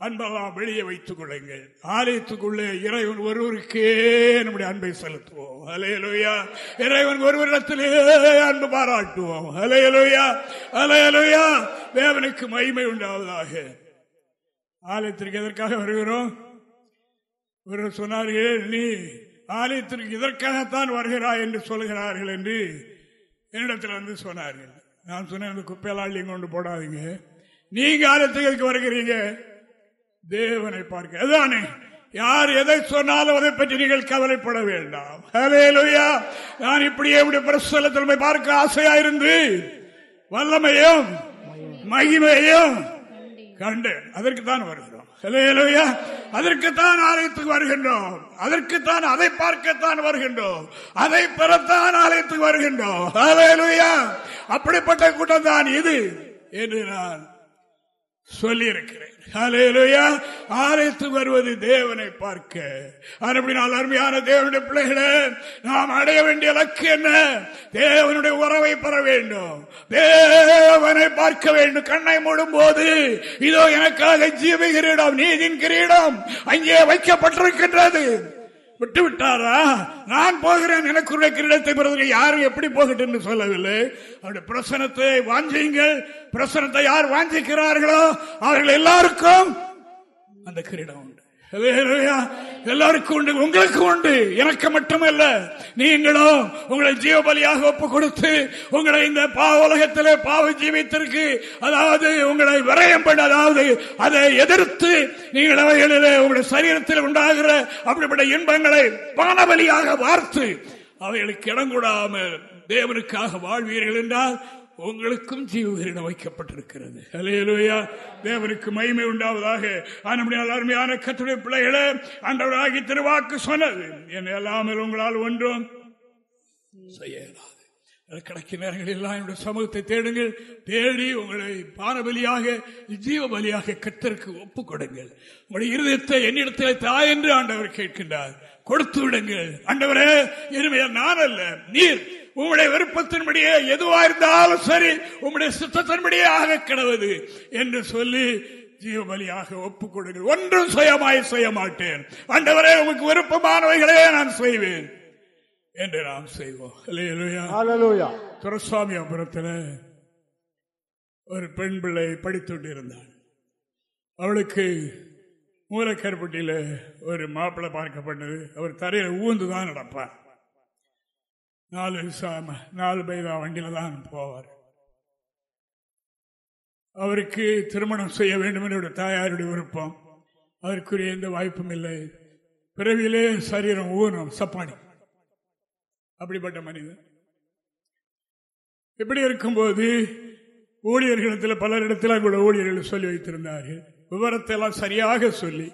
அன்பெல்லாம் வெளியே வைத்துக் கொள்ளுங்கள். ஆலயத்துக்குள்ளே இறைவன் ஒருவருக்கே நம்முடைய அன்பை செலுத்துவோம். அலையலுயா இறைவன் ஒருவரிடத்திலே அன்பு பாராட்டுவோம். அலையலுயா அலையலுயா தேவனுக்கு மகிமை உண்டாவதாக. ஆலயத்திற்கு எதற்காக வருகிறோம்? ஒரு சொன்னார்கள் நீ ஆலயத்திற்கு இதற்காகத்தான் வருகிறாய் என்று சொல்கிறார்கள் என்று என்னிடத்தில் வந்து சொன்னார்கள். நான் சொன்னேன் அந்த குப்பையெல்லாம் கொண்டு போடாதீங்க. நீங்க ஆலயத்துக்கு வருகிறீங்க? தேவனை பார்க்க. அதுதானே யார் எதை சொன்னாலும் அதை பற்றி நீங்கள் கவலைப்பட வேண்டாம். நான் இப்படியே இப்படி பிரசலத்தில் பார்க்க ஆசையா இருந்து வல்லமையும் மகிமையும் கண்டேன். அதற்கு தான் வருகிறோம் அதற்குத்தான் ஆலயத்துக்கு வருகின்றோம். அதற்குத்தான் அதை பார்க்கத்தான் வருகின்றோம். அதை பெறத்தான் ஆலயத்துக்கு வருகின்றோம். அப்படிப்பட்ட கூட்டம் தான் இது என்று நான் சொல்லி இருக்கிறேன் வருவது தேவனை பார்க்க. அப்படினால் அருமையான தேவனுடைய பிள்ளைகளே நாம் அடைய வேண்டிய லக்கு என்ன? தேவனுடைய உறவை பெற வேண்டும். தேவனை பார்க்க வேண்டும். கண்ணை மூடும் போது இதோ எனக்காக ஜீவி கிரீடம் நீதின் கிரீடம் அங்கே வைக்கப்பட்டிருக்கின்றது. விட்டு விட்டாரா நான் போகிறேன். எனக்குரிய கிரீடத்தை பெறுவதற்கு யாரும் எப்படி போகட்டும் சொல்லவில்லை. அவருடைய பிரசனத்தை வாஞ்சியுங்கள். பிரசனத்தை யார் வாஞ்சிக்கிறார்களோ அவர்கள் எல்லாருக்கும் அந்த கிரீடம் உண்டு. எல்லாருக்கும் உண்டு உங்களுக்கு உண்டு. எனக்கு மட்டுமல்ல நீங்களும் உங்களை ஜீவபலியாக ஒப்பு கொடுத்து உங்களை இந்த பாவ உலகத்திலே பாவ ஜீவித்திற்கு அதாவது உங்களை விரயம் பண்ண அதாவது அதை எதிர்த்து நீங்கள் அவைகளிலே உங்களுடைய சரீரத்தில் உண்டாகிற அப்படிப்பட்ட இன்பங்களை பானபலியாக பார்த்து அவைகளுக்கு இடம் கூடாமல் தேவனுக்காக வாழ்வீர்கள் என்றால் உங்களுக்கும் ஜீவகிரிடம் வைக்கப்பட்டிருக்கிறது. அலையலுயா தேவனுக்கு மகிமை உண்டாவதாக. அருமையான கத்துடைய பிள்ளைகளை அன்றவராகி திருவாக்கு சொன்னது. என் எல்லாமே உங்களால் ஒன்றும் செய்யலாது. கிடைக்கும் நேரங்கள் எல்லாம் என்னுடைய சமூகத்தை தேடுங்கள். தேடி உங்களை பாரபலியாக ஜீவ பலியாக கத்தருக்கு ஒப்பு கொடுங்கள் உங்களுடைய இருதயத்தை என்னிடத்தில் தாய் என்று ஆண்டவர் கேட்கின்றார். கொடுத்து விடுங்கள். ஆண்டவரே இனிமையா நான் அல்ல நீர் உங்களுடைய விருப்பத்தின்படியே எதுவா இருந்தாலும் சரி உங்களுடைய சுத்தத்தின்படியே ஆக கிடவது என்று சொல்லி ஜீவபலியாக ஒப்புக் கொடுங்கள் ஒன்றும் சுயமாய் செய்ய மாட்டேன் ஆண்டவரே உங்களுக்கு விருப்பமானவைகளே நான் செய்வேன் என்று நாம் செய்வோம். துரசுவாமி அப்புறத்தில் ஒரு பெண் பிள்ளை படித்துட்டு இருந்தாள் அவளுக்கு மூலக்கருப்பட்டியில் ஒரு மாப்பிள்ளை பார்க்கப்பட்டது. அவர் தரையில் ஊந்து தான் நடப்பார். நாலு நாலு பைதா வண்டியில தான் போவார். அவருக்கு திருமணம் செய்ய வேண்டும் என்று தாயாருடைய விருப்பம். அதற்குரிய எந்த வாய்ப்பும் இல்லை. பிறவிலே சரீரம் ஊனும் சப்பானி. அப்படிப்பட்ட மனிதன். இப்படி இருக்கும்போது ஊழியர்களிடத்தில் பலரிடத்தில் அவங்களோட ஊழியர்கள் சொல்லி வைத்திருந்தார்கள். விவரத்தை எல்லாம் சரியாக சொல்லி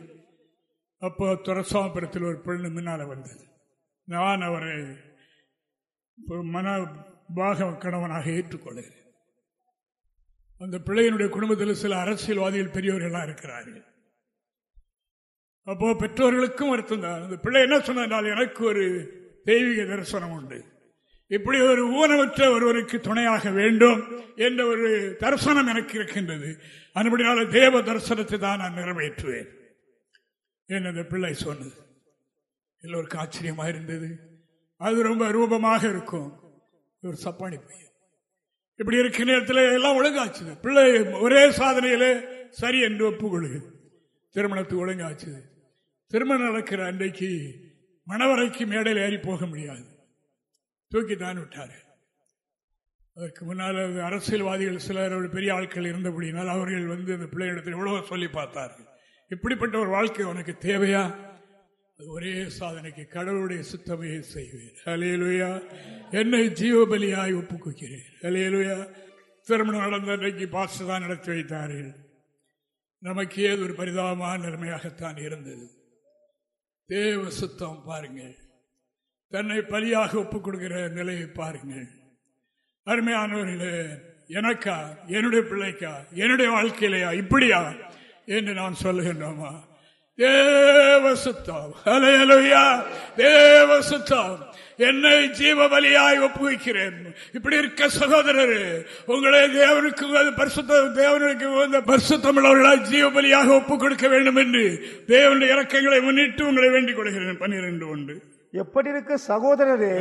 அப்போ துரசாபுரத்தில் ஒரு பெண்ணு முன்னால் வந்தது. நான் அவரை மன பாக கணவனாக ஏற்றுக்கொள்கிறேன். அந்த பிள்ளையினுடைய குடும்பத்தில் சில அரசியல்வாதிகள் பெரியவர்களாக இருக்கிறார்கள். அப்போ பெற்றோர்களுக்கும் வருத்தம் தான். அந்த பிள்ளை என்ன சொன்னால் எனக்கு ஒரு தெய்வீக தரிசனம் உண்டு. இப்படி ஒரு ஊனமற்ற ஒருவருக்கு துணையாக வேண்டும் என்ற ஒரு தரிசனம் எனக்கு இருக்கின்றது. அதுபடினால தேவ தரிசனத்தை தான் நான் நிறைவேற்றுவேன். என்று அந்த பிள்ளை சொன்னது. எல்லோருக்கும் ஆச்சரியமாக இருந்தது. அது ரொம்ப ரூபமாக இருக்கும். ஒரு சப்பானி பையன் இப்படி இருக்க நேரத்தில் எல்லாம் ஒழுங்காச்சுது. பிள்ளை ஒரே சாதனையில சரி என்று ஒப்புக்கொள்ளுது திருமணத்துக்கு ஒழுங்காச்சுது. திருமணம் நடக்கிற அன்றைக்கு மணவரைக்கு மேடையில் ஏறி போக முடியாது. தூக்கி தான் விட்டார். அதற்கு முன்னால் அரசியல்வாதிகள் சிலர் ஒரு பெரிய ஆட்கள் இருந்தபடினால் அவர்கள் வந்து அந்த பிள்ளையிடத்தில் எவ்வளவு சொல்லி பார்த்தார்கள். இப்படிப்பட்ட ஒரு வாழ்க்கை உனக்கு தேவையா? ஒரே சாதனைக்கு கடவுளுடைய சுத்தமையை செய்வேன். அலையலுயா என்னை ஜீவபலியாய் ஒப்புக்குக்கிறேன் அலையலுயா திருமணம் நடந்த அன்றைக்கு பாச தான் நடத்தி வைத்தார்கள். நமக்கு ஏது ஒரு பரிதாபமான நிலைமையாகத்தான் இருந்தது. தேவ சுத்தம் பாருங்கள். தன்னை பலியாக ஒப்புக் கொடுக்கிற நிலையை பாருங்கள். அருமையானவர்களே எனக்கா என்னுடைய பிள்ளைக்கா என்னுடைய வாழ்க்கையிலையா இப்படியா என்று நான் சொல்லுகின்றோமா? தேவ சுத்தம் அலையலுயா தேவ என்னை ஜீவ பலியாய் ஒப்புவிக்கிறேன். இப்படி இருக்க சகோதரர் உங்களை தேவனுக்கு பரிசுத்த தேவனுக்கு இந்த பரிசுத்தம் ஜீவ பலியாக ஒப்புக் கொடுக்க வேண்டும் என்று தேவனுடைய இறக்கங்களை முன்னிட்டு உங்களை வேண்டிக் கொள்கிறேன். பன்னிரண்டு ஒன்று. எப்படி இருக்க சகோதரரே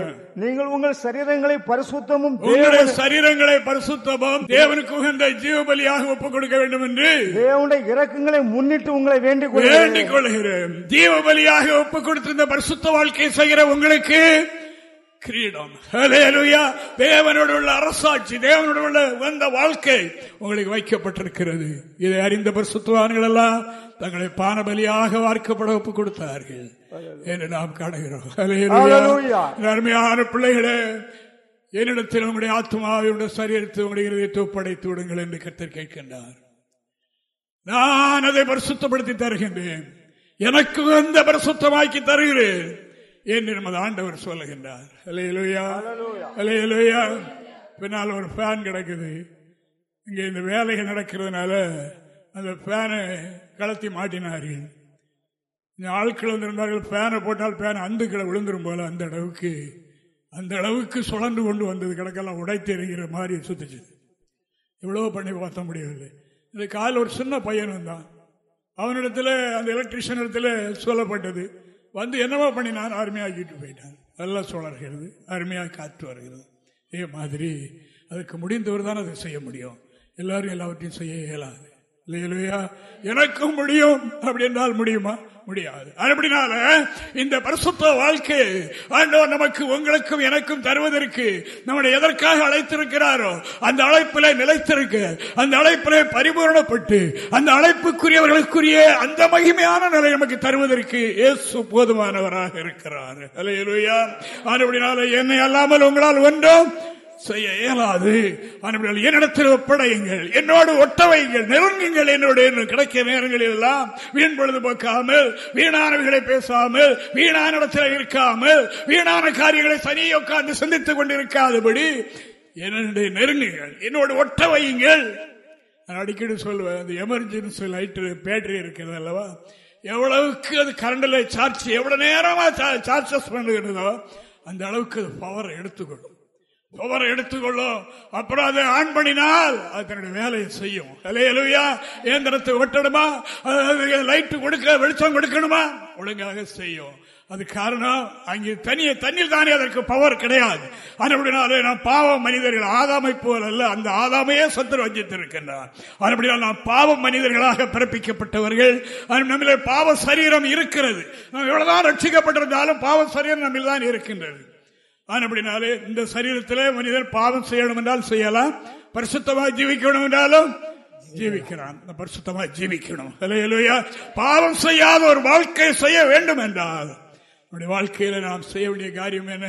நீங்கள் உங்கள் சரீரங்களை பரிசுத்தமும் உங்களுடைய சரீரங்களை பரிசுத்தமும் தேவனுக்கு உகந்த ஜீவ பலியாக ஒப்புக் கொடுக்க வேண்டும் என்று தேவனுடைய இறக்கங்களை முன்னிட்டு உங்களை வேண்டிக் வேண்டிக் கொள்கிறேன் ஜீவ பலியாக ஒப்புக் கொடுத்து இந்த பரிசுத்த வாழ்க்கை செய்கிற உங்களுக்கு கிரீடம். தேவனோடு உள்ள அரசாட்சி தேவனோடு உள்ள வந்த வாழ்க்கை உங்களுக்கு வைக்கப்பட்டிருக்கிறது. இதை அறிந்த பரிசுத்தவான்கள் எல்லாம் தங்களை பானபலியாக வார்க்கப்பட ஒப்புக் கொடுத்தார்கள் என்று நாம் காணுகிறோம். அருமையான பிள்ளைகளே என்னிடத்தில் உங்களுடைய ஆத்மாவை உங்களுடைய சரீரத்தை உங்களுடைய இருதயத்தை ஒப்படைத்து விடுங்கள் என்று கர்த்தர் கேட்கின்றார். நான் அதை பரிசுத்தப்படுத்தி தருகின்றேன். எனக்கு அந்த பரிசுத்தமாக்கி தருகிறேன் என்று நமது ஆண்டவர் சொல்லுகின்றார். அலையலுயா அலையலுயா பின்னால் ஒரு ஃபேன் கிடக்குது. இங்கே இந்த வேலைகள் நடக்கிறதுனால அந்த ஃபேனை கலத்தி மாட்டினார்கள். ஆட்கள் வந்திருந்தார்கள் ஃபேனை போட்டால் பேனை அந்த கிளை விழுந்துரும் போல அந்த அளவுக்கு அந்த அளவுக்கு சுழன்று கொண்டு வந்தது. கிடக்கெல்லாம் உடைத்தெறிகிற மாதிரி சுத்துச்சு. இவ்வளவு பண்ணி பார்த்த முடியவில்லை. இந்த காலையில் ஒரு சின்ன பையன் வந்தான். அவனிடத்துல அந்த எலக்ட்ரிஷியன் இடத்துல சொல்லப்பட்டது. வந்து என்னவோ பண்ணினான் அருமையாக்கிட்டு போயிட்டான். நல்லா சுழல்கிறது அருமையாக காற்று வருகிறது. இதே மாதிரி அதுக்கு முடிந்தவர் தான் அதை செய்ய முடியும். எல்லாரும் எல்லாவற்றையும் செய்ய இயலாது. இல்லையா எனக்கும் முடியும். அப்படி என்றால் முடியுமா? முடியாது. அப்படினால இந்த பரிசுத்த வாழ்க்கை ஆண்டவர் நமக்கு உங்களுக்கும் எனக்கும் தருவதற்கு நம்முடைய எதற்காக அழைத்திருக்கிறாரோ அந்த அழைப்பிலே நிலைத்திருக்க அந்த அழைப்பிலே பரிபூரணப்பட்டு அந்த அழைப்புக்குரியவர்களுக்குரிய அந்த மகிமையான நிலை நமக்கு தருவதற்கு இயேசு போதுமானவராக இருக்கிறார். அல்லேலூயா. அப்படினால என்னை அல்லாமல் உங்களால் ஒன்றும் செய்ய இயலாது. என்னிடத்தில் ஒப்படையுங்கள். என்னோடு ஒட்டவையுங்கள். நெருங்குங்கள் என்னுடைய கிடைக்க நேரங்களில் எல்லாம் வீண் பொழுது போக்காமல் வீணானவைகளை பேசாமல் வீணான இடத்தில் இருக்காமல் வீணான காரியங்களை சனியை உட்கார்ந்து சிந்தித்துக் கொண்டிருக்காதபடி என்னுடைய நெருங்குங்கள். என்னோடு ஒட்ட வையுங்கள் நான் அடிக்கடி சொல்லுவேன் அந்த எமர்ஜென்சி லைட்டு பேட்டரி இருக்கிறது அல்லவா? எவ்வளவுக்கு அது கரண்டில் சார்ஜ் எவ்வளவு நேரமா சார்ஜஸ் பண்ணுகிறதோ அந்த அளவுக்கு அது பவர் எடுத்துக்கொள்ளும். பவரை எடுத்துக்கொள்ளும் அப்புறம் அதை ஆன் பண்ணினால் அது தன்னுடைய வேலையை செய்யும். அலையலுயா இயந்திரத்தை ஒட்டணுமா? லைட்டு கொடுக்க வெளிச்சம் கொடுக்கணுமா? ஒழுங்காக செய்யும். அது காரணம் அங்கே தனிய தண்ணில் தானே அதற்கு பவர் கிடையாது. அதுபடினாலே நான் பாவம் மனிதர்கள் ஆதாமை போல் அல்ல அந்த ஆதாமையே சத்துரு வஞ்சித்திருக்கின்றார். அதுபடினால் நாம் பாவம் மனிதர்களாக பிறப்பிக்கப்பட்டவர்கள். நம்மளே பாவ சரீரம் இருக்கிறது. நாம் எவ்வளவுதான் ரட்சிக்கப்பட்டிருந்தாலும் பாவ சரீரம் நம்மில் தான் இருக்கின்றது. அப்படினாலே இந்த சரீரத்திலே மனிதன் பாவம் செய்யணும் என்றால் செய்யலாம். பரிசுத்தமாக ஜீவிக்கணும் என்றாலும் ஜீவிக்கிறான் பரிசுத்தமாக ஜீவிக்கணும். பாவம் செய்யாத ஒரு வாழ்க்கை செய்ய வேண்டும் என்றால் நம்முடைய வாழ்க்கையில நாம் செய்ய வேண்டிய காரியம் என்ன?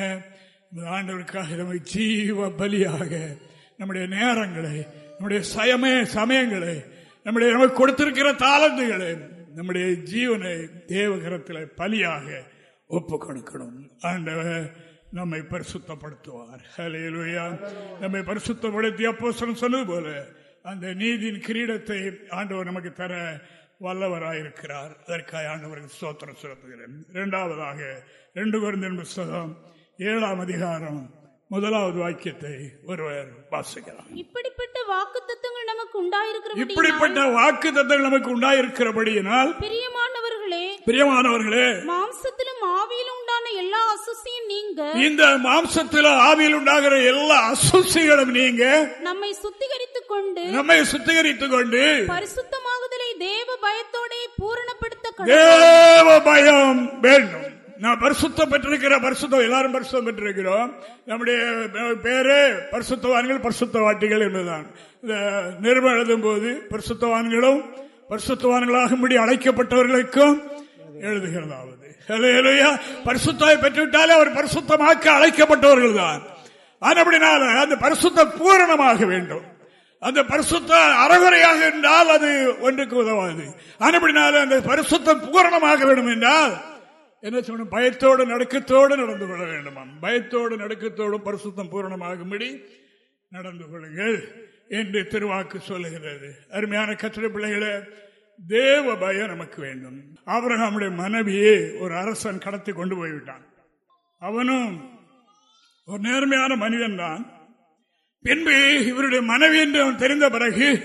இந்த ஆண்டவருக்காக நம்மை ஜீவ பலியாக நம்முடைய நேரங்களை நம்முடைய சயமே சமயங்களை நம்முடைய நமக்கு கொடுத்திருக்கிற தாளந்துகளை நம்முடைய ஜீவனை தேவகரத்தில் பலியாக ஒப்பு கொடுக்கணும் ஆண்டவர் நம்மை பரிசுத்தப்படுத்துவார். ஹலேலுயா நம்மை பரிசுத்தப்படுத்தி அப்போ சொன்னது போல அந்த நீதியின் கிரீடத்தை ஆண்டவர் நமக்கு தர வல்லவராயிருக்கிறார். அதற்காக ஆண்டவருக்கு சோத்திரம் செலுத்துகிறேன். இரண்டாவதாக ரெண்டு குழந்தைன் புஸ்தகம் ஏழாம் அதிகாரம் முதலாவது வாக்கியத்தை ஒருவர் வாசிக்கிறார் இப்படிப்பட்ட வாக்கு நமக்கு உண்டாயிருக்கிற இப்படிப்பட்ட வாக்கு தத்தங்கள் நமக்கு உண்டாயிருக்கிறபடியினால் பிரியமானவர்களே பிரியமானவர்களே பிரியமானவர்களே மாம்சத்திலும் ஆவியிலும் உண்டான எல்லா அசுசியும் நீங்க. இந்த மாம்சத்தில் ஆவியில் உண்டாகிற எல்லா அசுசிகளும் நீங்க. நம்மை சுத்திகரித்துக் கொண்டு நம்மை சுத்திகரித்துக் கொண்டு பரிசுத்தமாகுதலை தேவ பயத்தோட பூரணப்படுத்த. தேவ பயம் வேண்டும். நான் பரிசுத்தம் பெற்றிருக்கிற பரிசுத்தம் எல்லாரும் பரிசுத்தம் பெற்றிருக்கிறோம். நம்முடைய பேரு பரிசுத்தவான்கள் பரிசுத்தவாட்டிகள் என்பதுதான். இந்த நிறுவனம் எழுதும் போது பரிசுத்தவான்களும் பரிசுத்தவான்களாகும்படி அழைக்கப்பட்டவர்களுக்கும் எழுதுகிறதாவது. பரிசுத்தாய் பெற்றுவிட்டாலே அவர் பரிசுத்தமாக்க அழைக்கப்பட்டவர்கள் தான் அந்த பரிசுத்த பூரணமாக வேண்டும். அந்த பரிசுத்த அறகுறையாக என்றால் அது ஒன்றுக்கு உதவாது. அப்படினால அந்த பரிசுத்தம் பூரணமாக வேண்டும் என்றால் என்ன சொல்லணும் பயத்தோடு நடுக்கத்தோடு நடந்து கொள்ள வேண்டுமாம் பயத்தோடு நடுக்கத்தோடும் பரிசுத்தம் பூரணமாகும்படி நடந்து கொள்ளுங்கள் என்று திருவாக்கு சொல்லுகிறது. அருமையான கத்திர பிள்ளைகளை தேவ பயம் நமக்கு வேண்டும். ஆபிரகாமுடைய மனைவியே ஒரு அரசன் கடத்தி கொண்டு போய்விட்டான். அவனும் ஒரு நேர்மையான மனிதன் தான். பின்பு இவருடைய மனைவி என்று அவன் தெரிந்த பிறகு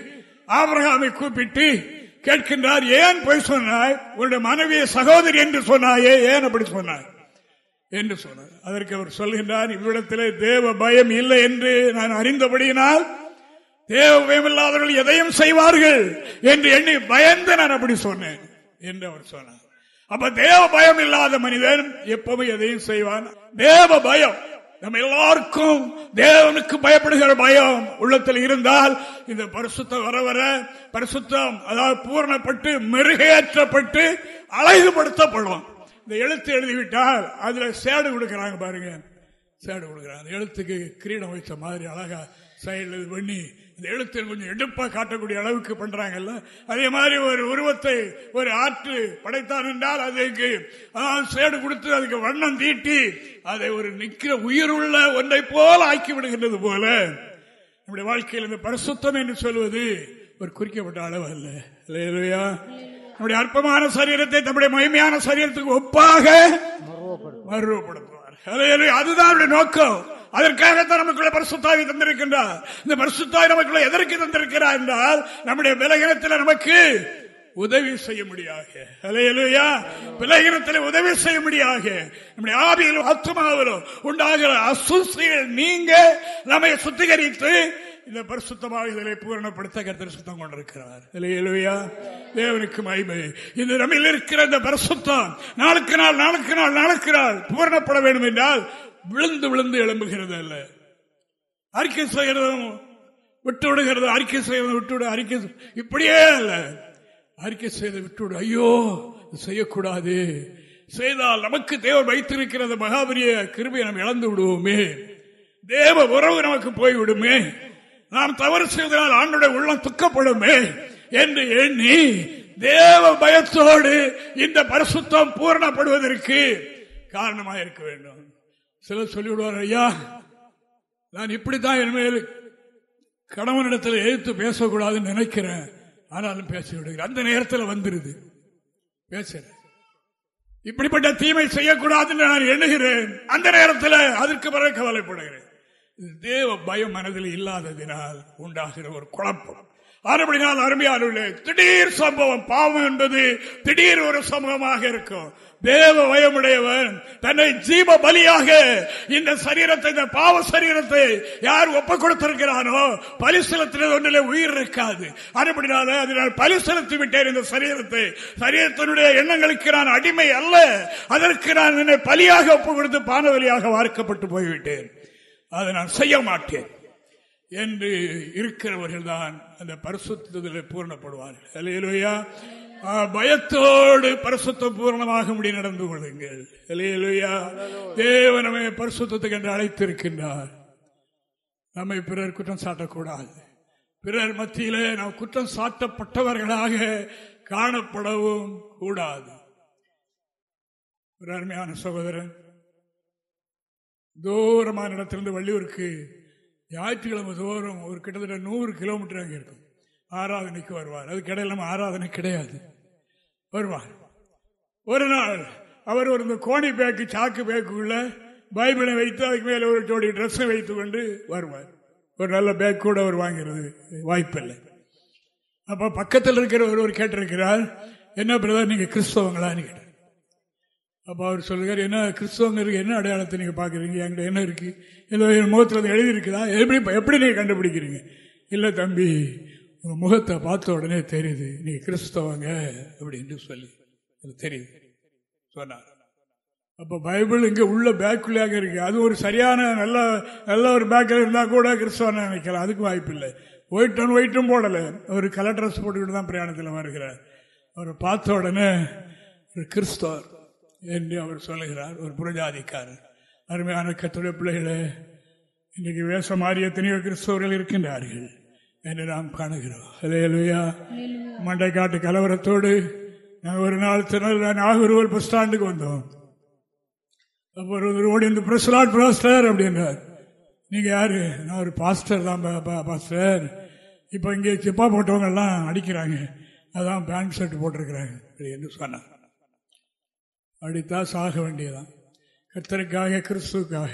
ஆபிரகாமை கூப்பிட்டு கேட்கின்றார் ஏன் போய் சொன்னாய்? உன்னுடைய மனைவியை சகோதரி என்று சொன்னாயே ஏன் அப்படி சொன்னாய்? என்று சொன்னார். அதற்கு அவர் சொல்கின்றார் இவ்விடத்திலே தேவ பயம் இல்லை என்று நான் அறிந்தபடியினால் தேவையில்லாதவர்கள் எதையும் செய்வார்கள் என்று எண்ணி பயந்து நான் அப்படி சொன்னேன் என்று அவர் சொன்னார். அப்ப தேவ பயம் இல்லாத மனிதன் எப்பவும் எதையும் செய்வான். தேவ பயம். நம்ம எல்லாருக்கும் தேவனுக்கு பயப்படுகிற பயம் உள்ளத்தில் இருந்தால் இந்த பரிசுத்தம் வர வர பரிசுத்தம் அதாவது பூரணப்பட்டு மெருகேற்றப்பட்டு அழகுபடுத்தப்படும் இந்த எழுத்து எழுதிவிட்டால் அதுல சேடு கொடுக்கிறாங்க பாருங்க. சேடு கொடுக்கிறாங்க. எழுத்துக்கு கிரீடம் வைச்ச மாதிரி அழகா சைடில் இது பண்ணி இந்த எழுத்தை கொஞ்சம் எடுப்பா காட்டக்கூடிய அளவுக்கு பண்றாங்கல்ல? அதே மாதிரி ஒரு உருவத்தை ஒரு ஆற்று படைத்தான் என்றால் அதுக்கு சேடு கொடுத்து அதுக்கு வண்ணம் தீட்டி அதை ஒரு நிக்கிற உயிருள்ள ஒன்றை போல ஆக்கி விடுகின்றது போல. நம்முடைய வாழ்க்கையில் இந்த பரிசுத்தம் என்று சொல்வது ஒரு குறிக்கப்பட்ட அளவு அல்ல. இல்லையா நம்முடைய அற்பமான சரீரத்தை நம்முடைய மகிமையான சரீரத்துக்கு ஒப்பாக ஹalleluya. அதுதான் நோக்கம். அதற்காகத்தான் நமக்குள்ள பரிசுத்தாவி தந்திருக்கின்றார். இந்த பரிசுத்தாய் நமக்குள்ள எதற்கு தந்திருக்கிறார் என்றால் நம்முடைய விலகினத்தில் நமக்கு உதவி செய்ய முடியாக விலகினத்தில் உதவி செய்ய முடியாக நம்முடைய ஆவியிலும் ஆத்மாவிலும் உண்டாகிற அசுசிகள் நீங்க நம்மை சுத்திகரித்து இந்த பரிசுத்தமாக இதனை பூரணப்படுத்த கருத்தர் சுத்தம் கொண்டிருக்கிறார். இல்லையா தேவனுக்கு மகிமை. இந்த நம்மில் இருக்கிற இந்த பரிசுத்தம் நாளுக்கு நாள் நாளுக்கு நாள் நாளுக்கு நாள் பூரணப்பட வேண்டும் என்றால் விழுந்து விழுந்து எழும்புகிறது அல்ல. அறிக்கை செய்கிறதும் விட்டு விடுகிறது. அறிக்கை செய்வதும் விட்டு அறிக்கை இப்படியே அல்ல. அறிக்கை செய்து விட்டு ஐயோ செய்யக்கூடாது. செய்தால் நமக்கு தேவன் வைத்திருக்கிறது மகாபரிய கிருபியை நாம் இழந்து விடுவோமே. தேவ உறவு நமக்கு போய்விடுமே. நாம் தவறு செய்வதனால் ஆண்டுடைய உள்ளம் துக்கப்படுமே என்று எண்ணி தேவ பயத்தோடு இந்த பரிசுத்தம் பூரணப்படுவதற்கு காரணமாக இருக்க வேண்டும். சிலர் சொல்லிவிடுவார் ஐயா நான் இப்படித்தான் இனிமேல் கணவனிடத்தில் எழுத்து பேசக்கூடாதுன்னு நினைக்கிறேன். ஆனாலும் பேசி விடுகிறேன் அந்த நேரத்தில் வந்துருது. பேசுறேன். இப்படிப்பட்ட தீமை செய்யக்கூடாதுன்னு நான் எண்ணுகிறேன். அந்த நேரத்தில் அதற்கு பிறகு கவலைப்படுகிறேன். தேவ பயம் மனதில் இல்லாததினால் உண்டாகிற ஒரு குழப்பம். அறுபடினால் அருமையானவர்களே திடீர் சம்பவம் பாவம் என்பது திடீர் ஒரு சம்பவமாக இருக்கும். தேவ வயமுடையவன். தன்னை ஜீவ பலியாக இந்த சரீரத்தை இந்த பாவ சரீரத்தை யார் ஒப்பு கொடுத்திருக்கிறானோ பலிசலத்தில் ஒன்றிலே உயிர் இருக்காது. அதுபடினால அதனால் பலி செலுத்தி விட்டேன் இந்த சரீரத்தை. சரீரத்தினுடைய எண்ணங்களுக்கு நான் அடிமை அல்ல. அதற்கு நான் என்னை பலியாக ஒப்பு கொடுத்து பானவலியாக வார்க்கப்பட்டு போய்விட்டேன். அதை நான் செய்ய மாட்டேன் என்று இருக்கிறவர்கள் தான் அந்த பரிசுத்திலே பூர்ணப்படுவார்கள். அல்லேலூயா. பயத்தோடு பரிசுத்த பூர்ணமாக முடி நடந்து கொள்ளுங்கள். அல்லேலூயா தேவன் நம்மை பரிசுத்தத்துக்கு என்று அழைத்திருக்கின்றார். நம்மை பிறர் குற்றம் சாட்டக்கூடாது. பிறர் மத்தியிலே நாம் குற்றம் சாட்டப்பட்டவர்களாக காணப்படவும் கூடாது. ஒரு அருமையான சகோதரன் தூரமான இடத்திலிருந்து வள்ளியூருக்கு ஞாயிற்றுக்கிழமை தோறும் ஒரு கிட்டத்தட்ட நூறு கிலோமீட்டர் அங்கே இருக்கும். ஆராதனைக்கு வருவார். அது கிடையாது நம்ம ஆராதனை கிடையாது. வருவார். ஒரு நாள் அவர் ஒரு இந்த கோணி பேக்கு சாக்கு பேக்குள்ள பைபிளை வைத்து அதுக்கு மேலே ஒரு ஜோடி ட்ரெஸ்ஸை வைத்து கொண்டு வருவார். ஒரு நல்ல பேக் கூட அவர் வாங்கிறது வாய்ப்பில்லை. அப்ப பக்கத்தில் இருக்கிற ஒருவர் கேட்டிருக்கிறார் என்ன பிரதர் நீங்க கிறிஸ்தவங்களான்னு கேட்டார். அப்ப அவர் சொல்லுகிறார் என்ன கிறிஸ்தவங்க இருக்கு என்ன அடையாளத்தை நீங்க பாக்குறீங்க என்கிட்ட என்ன இருக்கு? இல்லை என் முகத்தில் அது எழுதி இருக்குதா எப்படி எப்படி நீங்க கண்டுபிடிக்கிறீங்க? இல்ல தம்பி உங்கள் முகத்தை பார்த்த உடனே தெரியுது நீங்கள் கிறிஸ்தவங்க அப்படின்னு சொல்லி. அது தெரியுது. சொன்னார். அப்போ பைபிள் இங்கே உள்ள பேக்குள்ளாக இருக்கு. அது ஒரு சரியான நல்ல நல்ல ஒரு பேக்கில் இருந்தால் கூட கிறிஸ்தவனை நினைக்கலாம். அதுக்கு வாய்ப்பு இல்லை. அண்ட் ஒயிட்டும் போடலை. அவர் கலர் ட்ரெஸ் போட்டுக்கிட்டு தான் பிரயாணத்தில் வருகிறார். அவரை பார்த்த உடனே ஒரு கிறிஸ்தவர் என்று அவர் சொல்லுகிறார். ஒரு புரஜாதிக்காரர் அருமையான கத்துடைய பிள்ளைகளே இன்றைக்கு வேஷ மாறிய எத்தனையோ கிறிஸ்தவர்கள் இருக்கின்றார்கள். என்று நாம் காணுகிறோம். அலையலுயா மண்டைக்காட்டு கலவரத்தோடு நாங்கள் ஒரு நாள் திருநெல்வேலி நாகூர் பஸ் ஸ்டாண்டுக்கு வந்தோம். அப்போ ஒரு ஓடி வந்து பிரஸ்லாட் பாஸ்டர் அப்படின்றார். நீங்க யாரு? நான் ஒரு பாஸ்டர் தான் பாஸ்டர். இப்போ இங்கே சிப்பா போட்டவங்க எல்லாம் அடிக்கிறாங்க. அதான் பேண்ட் ஷர்ட் போட்டிருக்கிறாங்க. என்று சொன்னார். அடித்தா சாக வேண்டியதான் கர்த்தருக்காக கிறிஸ்துக்காக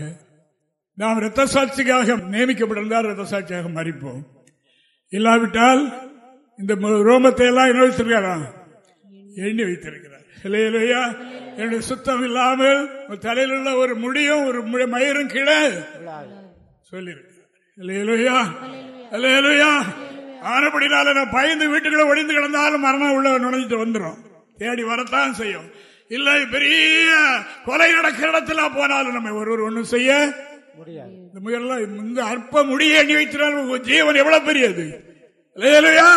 நாம் ரத்த சாட்சிக்காக நியமிக்கப்பட்டிருந்தால் ரத்த சாட்சியாக மறிப்போம் இல்லாவிட்டால் இந்த ரோமத்தை எல்லாம் என்ன வைத்திருக்காரா எண்ணி வைத்திருக்கிறார். இல்லையா என்னுடைய சுத்தம் இல்லாமல் தலையில் உள்ள ஒரு முடியும் ஒரு மயிரும் கீழே சொல்லியிருக்கிறார். இல்லையா ஆனப்படினால நான் பயந்து வீட்டுக்குள்ள ஒளிந்து கிடந்தாலும் மரணம் உள்ள நுழைஞ்சிட்டு வந்துடும் தேடி வரத்தான் செய்யும். இல்லை பெரிய கொலை நடக்கிற இடத்துல போனாலும் நம்ம ஒருவர் ஒன்றும் செய்ய இந்த முயலாம் இந்த அற்ப முடிய எண்ணி வைத்திருந்தால் ஜீவன் எவ்வளவு பெரியது? இல்லையா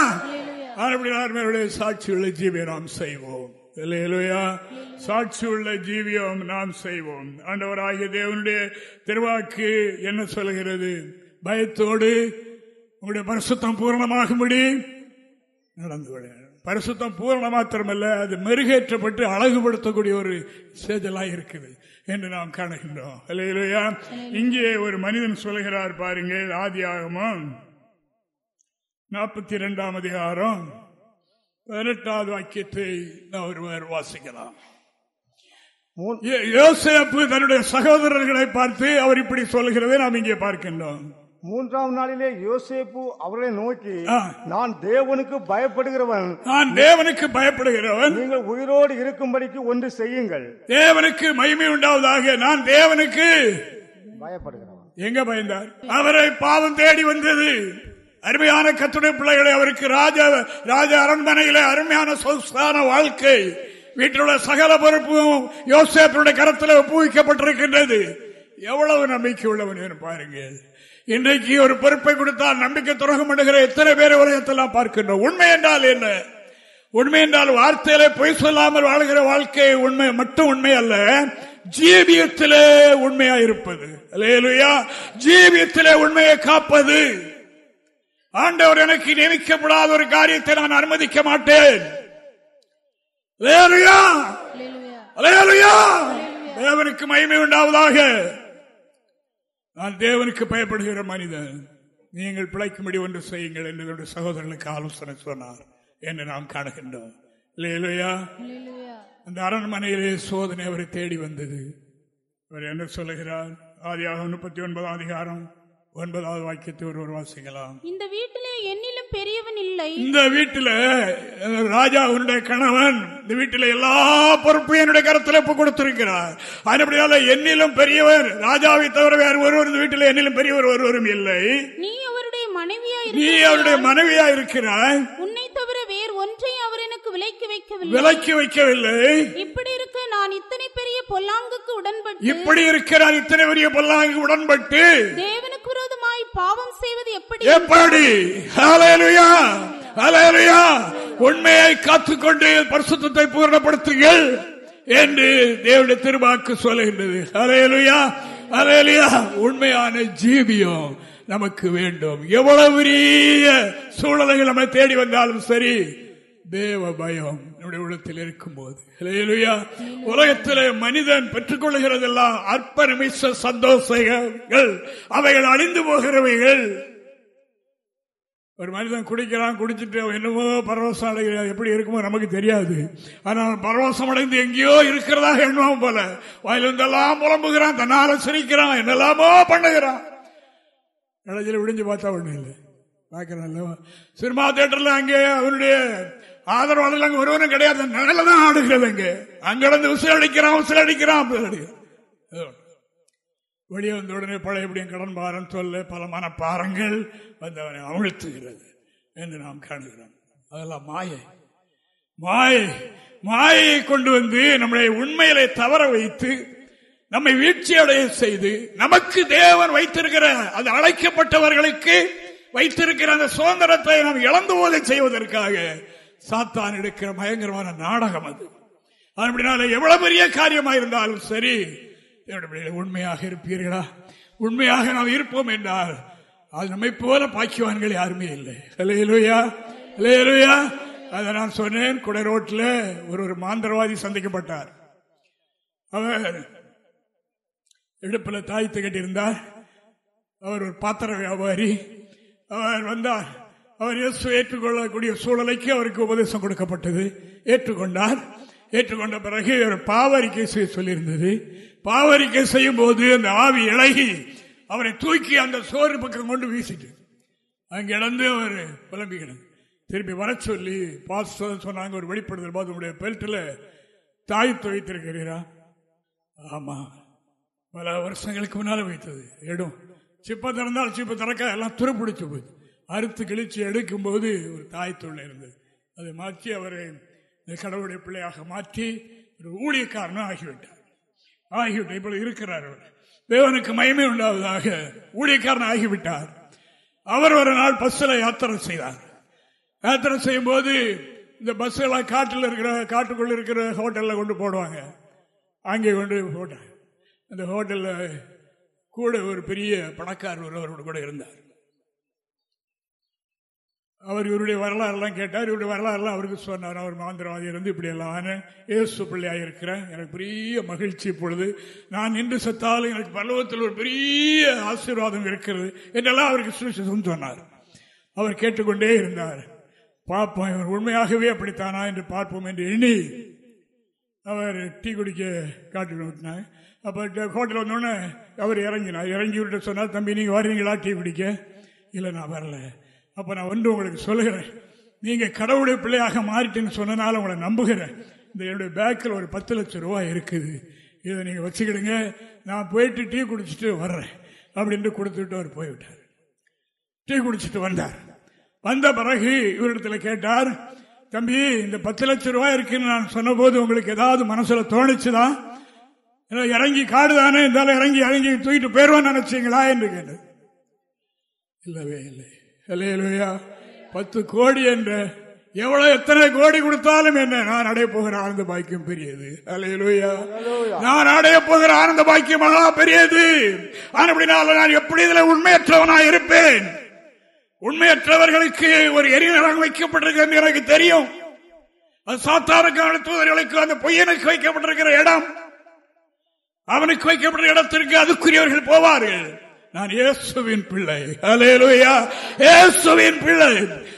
சாட்சி உள்ள ஜீவியை நாம் செய்வோம். இல்லையா சாட்சி உள்ள ஜீவியம் நாம் செய்வோம். ஆண்டவராகிய தேவனுடைய திருவாக்கு என்ன சொல்கிறது? பயத்தோடு உங்களுடைய பரிசுத்தம் பூரணமாகும்படி நடந்து விட பரிசுத்தம் பூரண மாத்திரமல்ல அது மெருகேற்றப்பட்டு அழகுபடுத்தக்கூடிய ஒரு சேதலாக இருக்குது என்று நாம் காணுகின்றோம். இல்லையா இங்கே ஒரு மனிதன் சொல்கிறார் பாருங்க ஆதி ஆகமும் நாற்பத்தி இரண்டாம் அதிகாரம் பதினெட்டாவது வாக்கியத்தை ஒருவர் வாசிக்கலாம். யோசேப்பு தன்னுடைய சகோதரர்களை பார்த்து அவர் இப்படி சொல்லுகிறதை நாம் இங்கே பார்க்கின்றோம். மூன்றாம் நாளிலே யோசேப்பு அவர்களை நோக்கி நான் தேவனுக்கு பயப்படுகிறவன். நான் தேவனுக்கு பயப்படுகிறவன். நீங்கள் உயிரோடு இருக்கும்படிக்கு ஒன்று செய்யுங்கள். தேவனுக்கு மகிமை உண்டாவதாக நான் தேவனுக்கு பயப்படுகிறவன். எங்க பயந்தார்? அவரை பாவம் தேடி வந்தது. அருமையான கத்துடைய பிள்ளைகளை அவருக்கு ராஜ ராஜ அரண்மனையில அருமையான சொத்தான வாழ்க்கை. வீட்டில் உள்ள சகல பொறுப்பும் யோசேப்பனுடைய கரத்தில் ஒப்புவிக்கப்பட்டிருக்கின்றது. எவ்வளவு நம்பிக்கை உள்ளவன் பாருங்கள். இன்றைக்கு ஒரு பொறுப்பை கொடுத்தால் நம்பிக்கை துறகம் பண்ணுகிற எத்தனை பேர் உலகத்தெல்லாம் பார்க்கின்றோம்? உண்மை என்றால் என்ன? உண்மை என்றால் வார்த்தையில பொய் சொல்லாமல் வாழ்கிற வாழ்க்கை உண்மை மட்டும் உண்மை அல்ல. ஜீவியத்திலே உண்மையா இருப்பது. ஜீவியத்திலே உண்மையை காப்பது. ஆண்டவர் எனக்கு நியமிக்கப்படாத ஒரு காரியத்தை நான் அனுமதிக்க மாட்டேன். தேவனுக்கு மகிமை உண்டாவதாக. நான் தேவனுக்கு பயப்படுகிற மனிதன். நீங்கள் பிழைக்கும்படி ஒன்று செய்யுங்கள் என்று சகோதரர்களுக்கு ஆலோசனை சொன்னார் என்று நாம் காணுகின்றோம். இல்லையா அந்த அரண்மனையிலே சோதனை அவரை தேடி வந்தது. அவர் என்ன சொல்லுகிறார்? ஆதியாக முப்பத்தி ஒன்பதாம் அதிகாரம் ஒன்பதாவது வாக்கியத்தை ஒருவர் வாசிக்கலாம். இந்த வீட்டிலே என்னிலும் பெரியவன் இல்லை. இந்த வீட்டில ராஜா உன்னுடைய கணவன் இந்த வீட்டில எல்லா பொறுப்பையும் என்னுடைய கருத்தில் ஒப்பு கொடுத்திருக்கிறார். அதுபடியால என்னிலும் பெரியவர் ராஜாவை தவிர வேறு ஒருவர் இந்த வீட்டில் என்னிலும் பெரியவர் ஒருவரும் இல்லை. நீ அவருடைய மனைவியா நீ அவருடைய மனைவியா இருக்கிறாய். உன்னை தவிர வேறு ஒன்றையும் அவர் எனக்கு விலைக்கு வைக்கவில்லை. விலைக்கு வைக்கவில்லை. இப்படி இருக்க நான் இத்தனை பெரிய பொல்லாங்குக்கு உடன்பட்டு இப்படி இருக்கிறார் இத்தனை பெரிய பொல்லாங்கு உடன்பட்டு. தேவனுக்கு விரோதமாய் பாவம் செய்வது எப்படி? எப்படி? உண்மையை காத்துக்கொண்டு பரிசுத்தத்தை பூரணப்படுத்துங்கள் என்று தேவனுடைய திருவாக்கு சொல்லுகின்றது. அலையலுயா அலையலுயா உண்மையான ஜீவியம். நமக்கு வேண்டும். எவ்வளவு பெரிய சூழலைகள் நம்ம தேடி வந்தாலும் சரி தேவ பயம் நம்முடைய உள்ளத்தில் இருக்கும் போது உலகத்தில் மனிதன் பெற்றுக் கொள்கிறதெல்லாம் அற்ப நிமிஷ சந்தோஷங்கள். அவைகள் அழிந்து போகிறவைகள். ஒரு மனிதன் குடிக்கிறான் குடிச்சிட்டு என்னமோ பரவசம் அடைகிறான். எப்படி இருக்குமோ நமக்கு தெரியாது. ஆனால் பரவசம் அடைந்து எங்கேயோ இருக்கிறதாக எண்ணுவோம் போல. வாயிலிருந்தெல்லாம் புலம்புகிறான் தன்னால சிரிக்கிறான் என்னெல்லாமோ பண்ணுகிறான். கடைசியில் விடிஞ்சு பார்த்தா ஒன்றும் இல்லை. பார்க்கிறான் சினிமா தேட்டர்ல அங்கே அவருடைய ஆதரவாளர்கள் அங்கே ஒருவரும் கிடையாது. நிழல தான் ஆடுகிறது அங்கே. அங்கிருந்து விசில் அடிக்கிறான் விசில் அடிக்கிறான் விசில் அடிக்கிறான் வெளியே வந்த உடனே பழையபடியும் கடன் பாரம் சொல்ல பல மனப்பாரங்கள் வந்தவனை அவனை அமிழ்த்துகிறது என்று நாம் காணுகிறோம். அதெல்லாம் மாயை. மாயை மாயை கொண்டு வந்து நம்முடைய உண்மையிலே தவற வைத்து நம்மை வீழ்ச்சி அடைய செய்து நமக்கு தேவன் வைத்திருக்கிற அது அழைக்கப்பட்டவர்களுக்கு வைத்திருக்கிற அந்த சுதந்திரத்தை நாம் இழந்து போதை செய்வதற்காக சாத்தான் எடுக்கிற பயங்கரமான நாடகம் அது. அப்படினால எவ்வளவு பெரிய காரியமா இருந்தாலும் சரி உண்மையாக இருப்பீர்களா? உண்மையாக நாம் இருப்போம் என்றால் அது நம்மை போல பாக்கியவான்கள் யாருமே இல்லை. இல்லையா இல்லையா அதை நான் சொன்னேன் குடை ரோட்டில் ஒரு ஒரு மாந்திரவாதி சந்திக்கப்பட்டார். அவர் இடுப்பில் தாய்த்து கட்டியிருந்தார் அவர் ஒரு பாத்திர வியாபாரி. அவர் வந்தார். அவர் இயேசு ஏற்றுக்கொள்ளக்கூடிய சூழலைக்கு அவருக்கு உபதேசம் கொடுக்கப்பட்டது. ஏற்றுக்கொண்டார். ஏற்றுக்கொண்ட பிறகு ஒரு பாவரிக்கை செய்ய சொல்லியிருந்தது. பாவரிக்கை செய்யும் போது அந்த ஆவி இழகி அவரை தூக்கி அந்த சோறு பக்கம் கொண்டு வீசிட்டு அங்கே இழந்து அவர் புலம்பிக்கிறது திருப்பி வர சொல்லி பாஸ்டர் சொன்னாங்க ஒரு வெளிப்படுதல் போது உங்களுடைய பெல்ட்டில் தாய் துவைத்திருக்கிறீரா ஆமாம் பல வருஷங்களுக்கு முன்னால வைத்தது. எடும் சிப்பை திறந்தால் சிப்பை திறக்க எல்லாம் துருப்பிடிச்சு போகுது அறுத்து கிழிச்சு எடுக்கும் போது ஒரு தாய் தொழில் இருந்தது. அதை மாற்றி அவரை கடவுளுடைய பிள்ளையாக மாற்றி ஒரு ஊழியக்காரனும் ஆகிவிட்டார். ஆகிவிட்டார் இப்பொழுது இருக்கிறார் அவர். தேவனுக்கு மயமே உண்டாவதாக ஊழியக்காரன் ஆகிவிட்டார். அவர் ஒரு நாள் பஸ்ஸில் யாத்திரை செய்தார். யாத்திரை செய்யும் போது இந்த பஸ் எல்லாம் காட்டில் இருக்கிற காட்டுக்குள்ள இருக்கிற ஹோட்டலில் கொண்டு போடுவாங்க. அங்கே கொண்டு போட்டாங்க. அந்த ஹோட்டலில் கூட ஒரு பெரிய பணக்காரர் ஒருவரோடு கூட இருந்தார். அவர் இவருடைய வரலாறுலாம் கேட்டார். இவருடைய வரலாறுலாம் அவருக்கு சொன்னார். அவர் மாந்திரவாதி இருந்து இப்படி எல்லாம் ஏசு பிள்ளையாக இருக்கிறேன் எனக்கு பெரிய மகிழ்ச்சி இப்பொழுது. நான் நின்று செத்தாலும் எனக்கு பல்லவத்தில் ஒரு பெரிய ஆசீர்வாதம் இருக்கிறது என்றெல்லாம் அவருக்கு சுவிசேஷம் சொன்னார். அவர் கேட்டுக்கொண்டே இருந்தார். பார்ப்போம் இவர் உண்மையாகவே அப்படித்தானா? என்று பார்ப்போம் என்று எண்ணி அவர் டீ குடிக்க காட்டு விட்டாங்க அப்போ ஹோட்டல் வந்தோடனே அவர் இறங்கினார். இறங்கி விட்டு சொன்னார் தம்பி நீங்கள் வர்றீங்களா? டீ குடிக்க? இல்லை நான் வரல. அப்போ நான் ஒன்று உங்களுக்கு சொல்லுகிறேன். நீங்கள் கடவுளுடைய பிள்ளையாக மாறிட்டேன்னு சொன்னனால உங்களை நம்புகிறேன். இந்த என்னுடைய பேக்கில் ஒரு பத்து லட்சம் ரூபா இருக்குது. இதை நீங்கள் வச்சுக்கிடுங்க. நான் போயிட்டு டீ குடிச்சிட்டு வர்றேன். அப்படின்ட்டு கொடுத்துட்டு அவர் போய்விட்டார். டீ குடிச்சிட்டு வந்தார். வந்த பிறகு இவரிடத்தில் கேட்டார் தம்பி இந்த பத்து லட்சம் ரூபாய் இருக்குன்னு நான் சொன்ன போது உங்களுக்கு ஏதாவது மனசுல தோணுச்சுதான் இறங்கி காடு தானே இருந்தாலும் இறங்கி இறங்கி தூக்கிட்டு போயிருவான்னு நினைச்சீங்களா என்று கேட்டது இல்லவே இல்லை. அலையலுயா பத்து கோடி என்ற எவ்வளவு எத்தனை கோடி கொடுத்தாலும் என்ன நான் அடைய போகிற ஆனந்த பாக்கியம் பெரியது. அலையலுயா நான் அடைய போகிற ஆனந்த பாக்கியம் பெரியது. அப்படினால நான் எப்படி இதுல உண்மையற்றவனா இருப்பேன்? உண்மையற்றவர்களுக்கு ஒரு எரிநலம் வைக்கப்பட்டிருக்கிறது எனக்கு தெரியும். அது சாத்தாருக்கான தூதர்களுக்கு அந்த பொய்யனுக்கு வைக்கப்பட்டிருக்கிற இடம். அவனுக்கு வைக்கப்பட்ட இடத்திற்கு அதுக்குரியவர்கள் போவார்கள். நான் இயேசுவின் பிள்ளை. அலேலுயா இயேசுவின் பிள்ளை.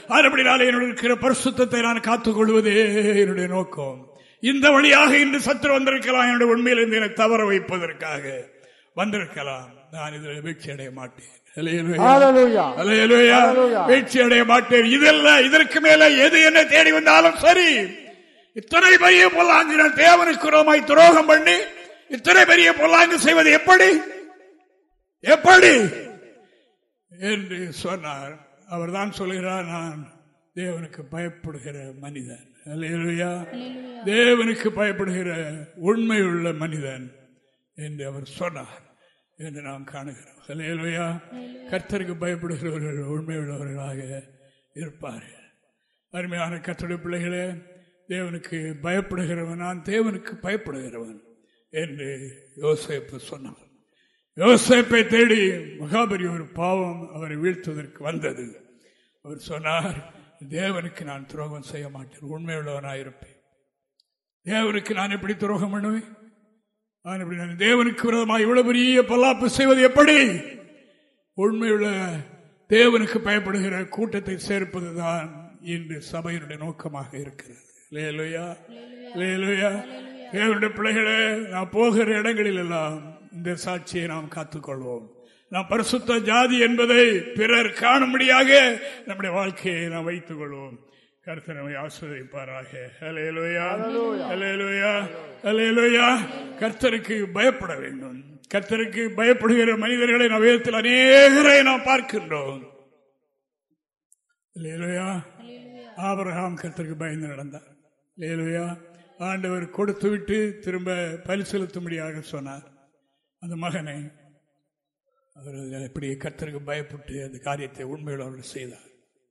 அதுபடினாலே என்னுடைய இருக்கிற பரிசுத்தத்தை நான் காத்துக் கொள்வதே என்னுடைய நோக்கம். இந்த வழியாக இன்று சத்துரு வந்திருக்கலாம். என்னுடைய உண்மையிலிருந்து தவற வைப்பதற்காக வந்திருக்கலாம். நான் இதில் வீழ்ச்சி அடைய மாட்டேன். வீழ்ச்சி அடைய மாட்டேன். இதெல்லாம் இதற்கு மேல எது என்ன தேடி வந்தாலும் சரி. இத்தனை பெரிய பொல்லாங்கு தேவனுக்கு துரோகம் பண்ணி இத்தனை பெரிய பொல்லாங்கு செய்வது எப்படி? எப்படி? என்று சொன்னார். அவர் தான் சொல்கிறார் நான் தேவனுக்கு பயப்படுகிற மனிதன். தேவனுக்கு பயப்படுகிற உண்மையுள்ள மனிதன் என்று அவர் சொன்னார். என்று நாம் காணுகிறோம். அலையலுயா கர்த்தருக்கு பயப்படுகிறவர்கள் உண்மையுள்ளவர்களாக இருப்பார்கள். அருமையான கத்தோட பிள்ளைகளே தேவனுக்கு பயப்படுகிறவன் நான் தேவனுக்கு பயப்படுகிறவன் என்று யோசிப்பு சொன்னார். யோசிப்பை தேடி மகாபரி ஒரு பாவம் அவரை வீழ்த்துவதற்கு வந்தது. அவர் சொன்னார் தேவனுக்கு நான் துரோகம் செய்ய மாட்டேன் உண்மையுள்ளவனாயிருப்பேன். தேவனுக்கு நான் எப்படி துரோகம் பண்ணுவேன்? தேவனுக்கு விரோதமாக இவ்வளவு பெரிய பல்லாப்பு செய்வது எப்படி? உண்மையுள்ள தேவனுக்கு பயப்படுகிற கூட்டத்தை சேர்ப்பதுதான் இன்று சபையினுடைய நோக்கமாக இருக்கிறது. லேலுயா லேலுயா தேவனுடைய பிள்ளைகளே நான் போகிற இடங்களில் எல்லாம் இந்த சாட்சியை நாம் காத்துக்கொள்வோம். நாம் பரிசுத்த ஜாதி என்பதை பிறர் காணும்படியாக நம்முடைய வாழ்க்கையை நாம் வைத்துக் கொள்வோம் கர்த்தனமை ஆஸ்வதிப்பாராக அலையலுயா அலையலுயா அலையலுயா கர்த்தருக்கு பயப்பட வேண்டும் கர்த்தருக்கு பயப்படுகிற மனிதர்களை நவீனத்தில் அநேகரை நாம் பார்க்கின்றோம் இல்லையா ஆபரகாம் கர்த்தருக்கு பயந்து நடந்தார் இல்லையா ஆண்டவர் கொடுத்து விட்டு திரும்ப பலி செலுத்தும்படியாக சொன்னார் அந்த மகனை அவர் எப்படி கர்த்தருக்கு பயப்பட்டு அந்த காரியத்தை உண்மையில் அவர்கள் செய்தார்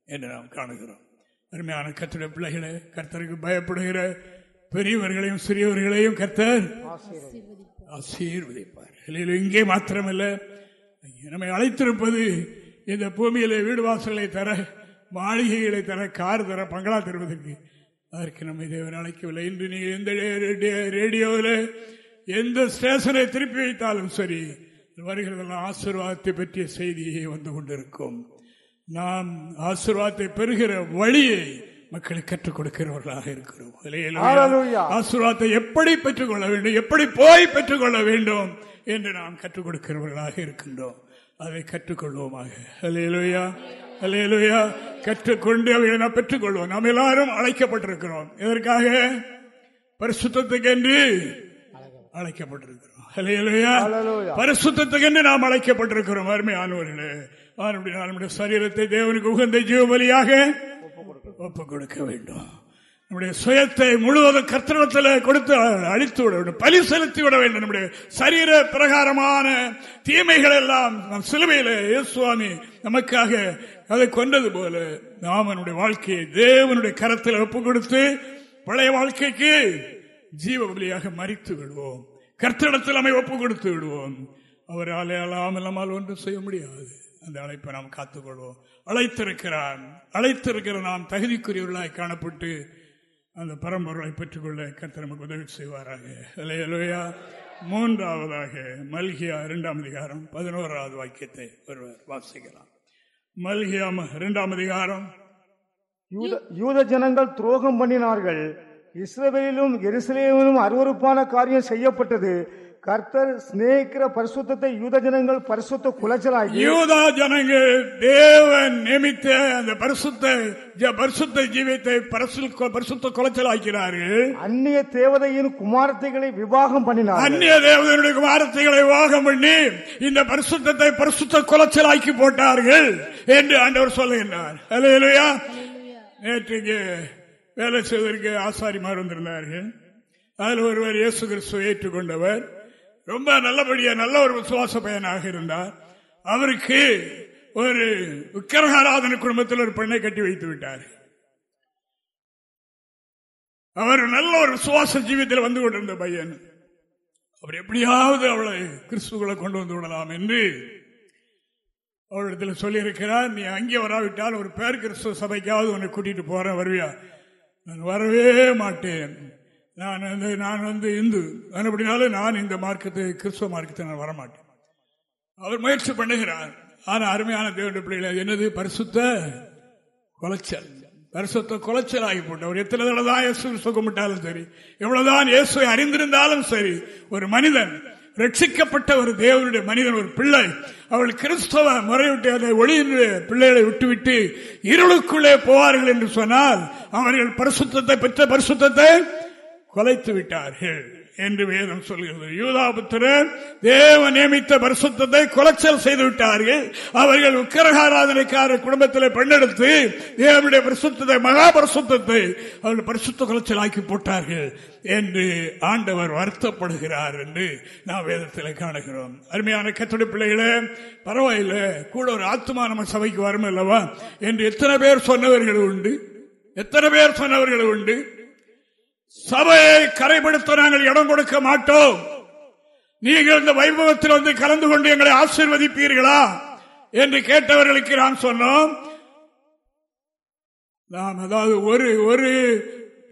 என்று நாம் காணுகிறோம் அருமையான கர்த்தருடைய பிள்ளைகளை கர்த்தருக்கு பயப்படுகிற பெரியவர்களையும் சிறியவர்களையும் கர்த்தர் ஆசீர்வதிப்பார். இங்கே மாத்திரமல்ல நம்மை அழைத்திருப்பது இந்த பூமியில வீடு வாசலை தர மாளிகைகளை தர கார் தர பங்களா தருவதற்கு. அதற்கு நம்மை தேவன் அழைக்கவில்லை. இன்று நீங்க எந்த ரேடியோவில் எந்த ஸ்டேஷனை திருப்பி வைத்தாலும் சரி வருகிறதெல்லாம் ஆசீர்வாதத்தை பற்றிய செய்தியை வந்து கொண்டிருக்கும். நாம் ஆசீர்வாதத்தை பெறுகிற வழியை மக்களுக்கு கற்றுக் கொடுக்கிறவர்களாக இருக்கிறோம். ஆசீர்வாதத்தை எப்படி பெற்றுக்கொள்ள வேண்டும் எப்படி போய் பெற்றுக்கொள்ள வேண்டும் என்று நாம் கற்றுக் கொடுக்கிறவர்களாக இருக்கின்றோம். அதை கற்றுக்கொள்வோமாக. அலையலுயா அலையலுயா கற்றுக்கொண்டு அவைகளை நாம் பெற்றுக்கொள்வோம். நாம் எல்லாரும் அழைக்கப்பட்டிருக்கிறோம். இதற்காக பரிசுத்தத்துக்கு என்று அழைக்கப்பட்டிருக்கிறோம் பரிசுத்தத்துக்கு நாம் அழைக்கப்பட்டிருக்கிறோம் அருமையானவர்களே நம்முடைய சரீரத்தை தேவனுக்கு உகந்த ஜீவபலியாக ஒப்புக் கொடுக்க வேண்டும். நம்முடைய சுயத்தை முழுவதும் கத்திரத்தில் கொடுத்து அழித்து விட வேண்டும். பலி செலுத்தி விட வேண்டும். நம்முடைய சரீர பிரகாரமான தீமைகள் எல்லாம் நம் சிலுவையில் சுவாமி நமக்காக அதை கொண்டது போல நாம் நம்முடைய வாழ்க்கையை தேவனுடைய கரத்தில் ஒப்புக் கொடுத்து பழைய வாழ்க்கைக்கு ஜீவ பலியாக மறித்து விடுவோம். கர்த்தடத்தில் நம்மை ஒப்புக் கொடுத்து விடுவோம். அவரால் அல்லாமல் நம்மால் ஒன்றும் செய்ய முடியாது. அந்த அழைப்பை நாம் காத்துக்கொள்வோம். அழைத்திருக்கிறான். அழைத்திருக்கிற நாம் தகுதிக்குரியவர்களாய் காணப்பட்டு அந்த பரம்பொருளை பெற்றுக்கொள்ள கர்த்தர் நமக்கு உதவி செய்வாராக. இல்லையா மூன்றாவதாக மல்கியா இரண்டாம் அதிகாரம் பதினோராவது வாக்கியத்தை ஒருவர் வாசிக்கலாம். மல்கியா இரண்டாம் அதிகாரம். யூத ஜனங்கள் துரோகம் பண்ணினார்கள். இஸ்ரேலிலும் எருசலேமிலும் அருவறுப்பான காரியம் செய்யப்பட்டது. கர்த்தர் சிநேகிக்கிற பரிசுத்தத்தை யூத ஜனங்கள் பரிசுத்த குலைச்சலாகி யூதா ஜனங்கள் தேவன் நியமித்த அந்த பரிசுத்த பரிசுத்த ஜீவியத்தை பரிசுத்த குலைச்சலாக்கிறார்கள் அந்நிய தேவதையின் குமாரத்தைகளை விவாகம் பண்ணினார். அந்நிய தேவதையுடைய குமாரத்தைகளை விவாகம் பண்ணி இந்த பரிசுத்தத்தை பரிசுத்த குலைச்சலாக்கி போட்டார்கள் என்று ஆண்டவர் சொல்லுகின்றார். நேற்றுக்கு வேலை செய்வதற்கு ஆசாரிமார் வந்திருந்தார்கள். அதில் ஒருவர் இயேசு கிறிஸ்துவ ஏற்றுக்கொண்டவர். ரொம்ப நல்லபடியா நல்ல ஒரு விசுவாச பையனாக இருந்தார். அவருக்கு ஒரு விக்கிரகாராதன குடும்பத்தில் ஒரு பெண்ணை கட்டி வைத்து விட்டார். அவர் நல்ல ஒரு விசுவாச ஜீவியத்தில் வந்து கொண்டிருந்த பையன். அவர் எப்படியாவது அவளை கிறிஸ்துவங்களை கொண்டு வந்து விடலாம் என்று அவரிடத்தில் சொல்லியிருக்கிறார். நீ அங்கே வராவிட்டால் ஒரு பேர் கிறிஸ்துவ சபைக்காவது உன்னை கூட்டிட்டு போறேன் வருவியா? நான் வரவே மாட்டேன். நான் வந்து நான் வந்து இந்து. அப்படினாலும் நான் இந்த மார்க்கத்தை கிறிஸ்துவ மார்க்கத்தை நான் வரமாட்டேன். அவர் முயற்சி பண்ணுகிறார். ஆனால் அருமையான தேவனுடைய பிள்ளைகள் என்னது? பரிசுத்த குலைச்சல். பரிசுத்த குலைச்சல் ஆகி போட்டவர் எத்தனை தடவை தான் இயேசு சுகமிட்டாலும் சரி எவ்வளவுதான் இயேசுவை அறிந்திருந்தாலும் சரி ஒரு மனிதன் ரட்சிக்கப்பட்ட ஒரு தேவனுடைய மனிதன் ஒரு பிள்ளை அவள் கிறிஸ்தவ முறையிட்டு அந்த ஒளியின் பிள்ளைகளை விட்டுவிட்டு இருளுக்குள்ளே போவார்கள் என்று சொன்னால் அவர்கள் பரிசுத்தத்தை பெற்ற பரிசுத்தத்தை கொலைத்து விட்டார்கள் என்று வேதம் சொல்கிறது. யூதாபுத்திரர் தேவ நியமித்த பரிசுத்தத்தை குலைச்சல் செய்து விட்டார்கள். அவர்கள் உக்கரகாராதனைக்கார குடும்பத்தில் பெண்ணெடுத்து தேவனுடைய பரிசுத்தத்தை மகா பரிசுத்தத்தை அவர்கள் பரிசுத்த குலைச்சல் ஆக்கி போட்டார்கள் என்று ஆண்டவர் வருத்தப்படுகிறார் என்று நாம் வேதத்தில் காணுகிறோம். அருமையான கத்தடி பிள்ளைகளே பரவாயில்ல. கூட ஒரு ஆத்மா நம்ம சபைக்கு வரும் அல்லவா என்று எத்தனை பேர் சொன்னவர்கள் உண்டு? எத்தனை பேர் சொன்னவர்கள் உண்டு? சபையை கரைப்படுத்த நாங்கள் இடம் கொடுக்க மாட்டோம். நீங்கள் இந்த வைபவத்தில் வந்து கலந்து கொண்டு எங்களை ஆசீர்வதிப்பீர்களா? என்று கேட்டவர்களுக்கு நாம் சொன்னோம். நாம் அதாவது ஒரு ஒரு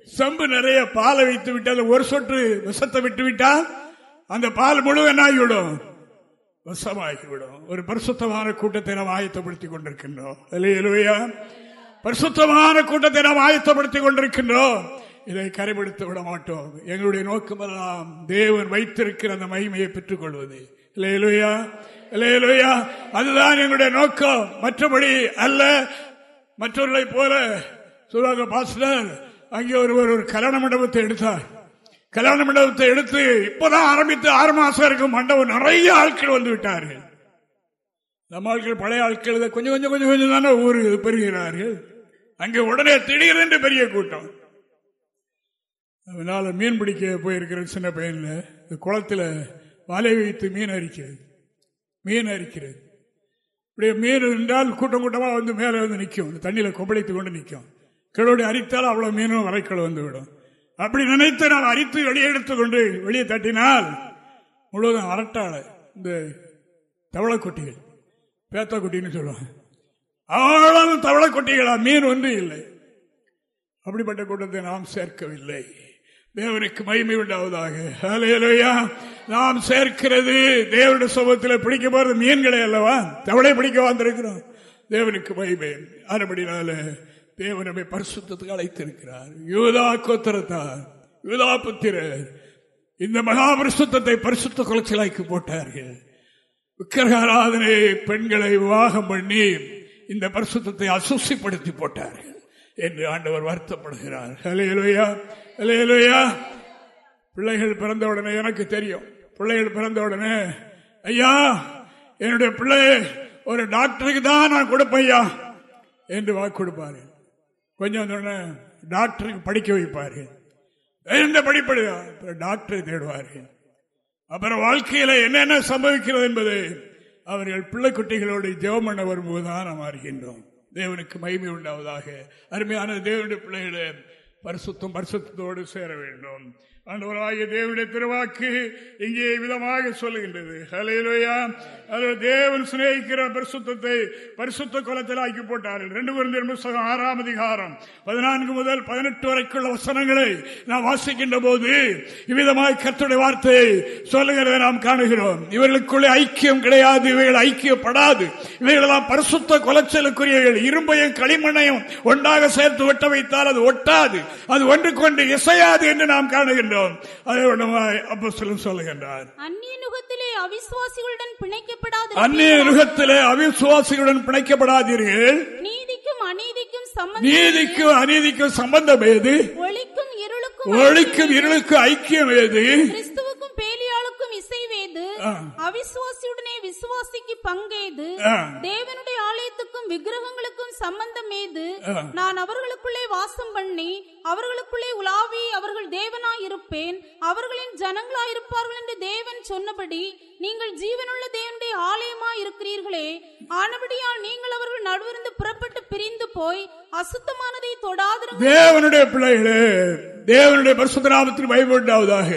செம்பு நிறைய பாலை வைத்து விட்டு ஒரு சொட்டு விஷத்தை விட்டு விட்டால் அந்த பால் முழு என்னாகிவிடும்? விஷமாகிவிடும். ஒரு பரிசுத்தமான கூட்டத்தை நாம் ஆயத்தப்படுத்திக் கொண்டிருக்கின்றோம். பரிசுத்தமான கூட்டத்தை நாம் ஆயத்தப்படுத்திக் கொண்டிருக்கின்றோம். இதை கரைப்படுத்த விட மாட்டோம். எங்களுடைய நோக்கமெல்லாம் தேவன் வைத்திருக்கிற அந்த மகிமையை பெற்றுக் கொள்வது இல்லையா இல்லையா அதுதான் எங்களுடைய நோக்கம். மற்றபடி அல்ல. மற்றவர்களை போல சொல்லுவாங்க பாஸ்டர் அங்கே ஒருவர் ஒரு கல்யாண மண்டபத்தை எடுத்தார். கல்யாண மண்டபத்தை எடுத்து இப்பதான் ஆரம்பித்து ஆறு மாசம் இருக்கும் மண்டபம் நிறைய ஆட்கள் வந்து விட்டார்கள். நம்ம ஆட்கள் பழைய ஆட்கள் கொஞ்சம் கொஞ்சம் கொஞ்சம் கொஞ்சம் தானே ஊரு பெறுகிறார்கள். அங்கே உடனே திடீரென்று பெரிய கூட்டம். அதனால் மீன் பிடிக்க போயிருக்கிற சின்ன பையன்ல குளத்துல வலை வைத்து மீன் அரிக்கிறது. மீன் அரிக்கிறது. இப்படி மீன் என்றால் கூட்டம் கூட்டமாக வந்து மேலே வந்து நிற்கும். தண்ணியில் கொப்பளித்து கொண்டு நிற்கும். கிழோடி அரித்தால் அவ்வளோ மீனும் வரைக்கல் வந்துவிடும் அப்படி நினைத்து நான் அரித்து வெளியே எடுத்துக்கொண்டு வெளியே தட்டினால் முழுவதும் அரட்டாள இந்த தவளக்குட்டிகள் பேத்தக்குட்டின்னு சொல்லுவாங்க. அவ்வளவு தவளக்குட்டிகளா? மீன் ஒன்று இல்லை. அப்படிப்பட்ட கூட்டத்தை நாம் சேர்க்கவில்லை. தேவனுக்கு மகிமை உண்டாவதாக. நாம் சேர்க்கிறது தேவனுடைய சமூகத்தில் பிடிக்க போறது மீன்களை அல்லவா? தவளை பிடிக்க வந்திருக்கிறோம். தேவனுக்கு மகிமை. அதுபடினால நம்மை பரிசுத்தத்துக்கு அழைத்திருக்கிறார். யூதா கோத்திரத்தார் யூதா புத்திரர் இந்த மகாபரிசுத்தத்தை பரிசுத்த குலைச்சலாக்கி போட்டார்கள். விக்கிரகாராதனை பெண்களை விவாகம் பண்ணி இந்த பரிசுத்தத்தை அசுசிப்படுத்தி போட்டார்கள். என்று ஆண்டவர் வருத்தப்படுகிறார். ஹலேலுயா ஹலேலுயா பிள்ளைகள் பிறந்தவுடனே எனக்கு தெரியும். பிள்ளைகள் பிறந்தவுடனே ஐயா என்னுடைய பிள்ளை ஒரு டாக்டருக்கு தான் நான் கொடுப்பையா என்று வாக்கு கொடுப்பாரு கொஞ்சம் டாக்டருக்கு படிக்க வைப்பார்கள். எந்த படிப்படியா டாக்டரை தேடுவார்கள். அப்புறம் வாழ்க்கையில என்னென்ன சம்பவிக்கிறது என்பது அவர்கள் பிள்ளை குட்டிகளோடு ஜெவம் பண்ண வரும்போதுதான் நாம் அறிகின்றோம். தேவனுக்கு மகிமை உண்டாவதாக. அருமையான தேவனுடைய பிள்ளைகளை பரிசுத்தம் பரிசுத்தோடு சேர வேண்டும். ஆண்டவராகிய தேவனுடைய திருவாக்கு இங்கே விதமாக சொல்லுகின்றது. ஹலையிலோயா தேவன் சிநேகிக்கிற பரிசுத்தத்தை பரிசுத்த குலத்தில் ஆக்கி போட்டார்கள். ரெண்டு குழந்தை புஸ்தகம் ஆறாம் அதிகாரம் பதினான்கு முதல் பதினெட்டு வரைக்குள்ள வசனங்களை நாம் வாசிக்கின்ற போது இவ்விதமாக கத்துடைய வார்த்தையை சொல்லுகிறதை நாம் காணுகிறோம். இவர்களுக்குள்ளே ஐக்கியம் கிடையாது இவைகள் ஐக்கியப்படாது. இவைகளெல்லாம் பரிசுத்த குலைச்சலுக்குரியவர்கள் இரும்பையும் களிமண்ணையும் ஒன்றாக சேர்த்து ஒட்ட வைத்தால் அது ஒட்டாது. அது ஒன்று கொண்டு இசையாது என்று நாம் காணுகின்றோம். வேண்டும் அதை அப்போ சொல்லுகின்றார். அந்நிய நுகத்திலே அவிசுவாசிகளுடன் பிணைக்கப்படாது அந்நிய நுகத்திலே அவிசுவாசிகளுடன் பிணைக்கப்படாதீர்கள். நீதிக்கும் அநீதிக்கும் நீதிக்கும் அநீதிக்கும் சம்பந்தம் ஏது? ஒளிக்கும் இருளுக்கும் ஒளிக்கும் இருளுக்கும் ஐக்கியம் ஏது? கிறிஸ்துவுக்கும் பேலியாளுக்கும் இசைவேது அவிசுவாசியுடனே விசுவாசிக்கு பங்கேது தேவனுடைய ஆலயத்துக்கும் விக்கிரகங்களுக்கும் சம்பந்தம் ஏது நான் அவர்களுக்குள்ளே வாசம் பண்ணி அவர்களுக்குள்ளே உலாவி அவர்கள் தேவனாய் இருப்பேன் அவர்களின் ஜனங்களாய் இருப்பார்கள் என்று தேவன் சொன்னபடி நீங்கள் ஜீவனுள்ள தேவனுடைய ஆலயமாய் இருக்கிறீர்களே ஆனபடியால் நீங்கள் அவர்கள் நடுவிருந்து புறப்பட்டு பிரிந்து போய் அசுத்தமானதை தொடாதிருங்கள். தேவனுடைய பிள்ளைகளே. தேவனுடைய பரிசுத்தராமத்தில் பயப்படாவதாக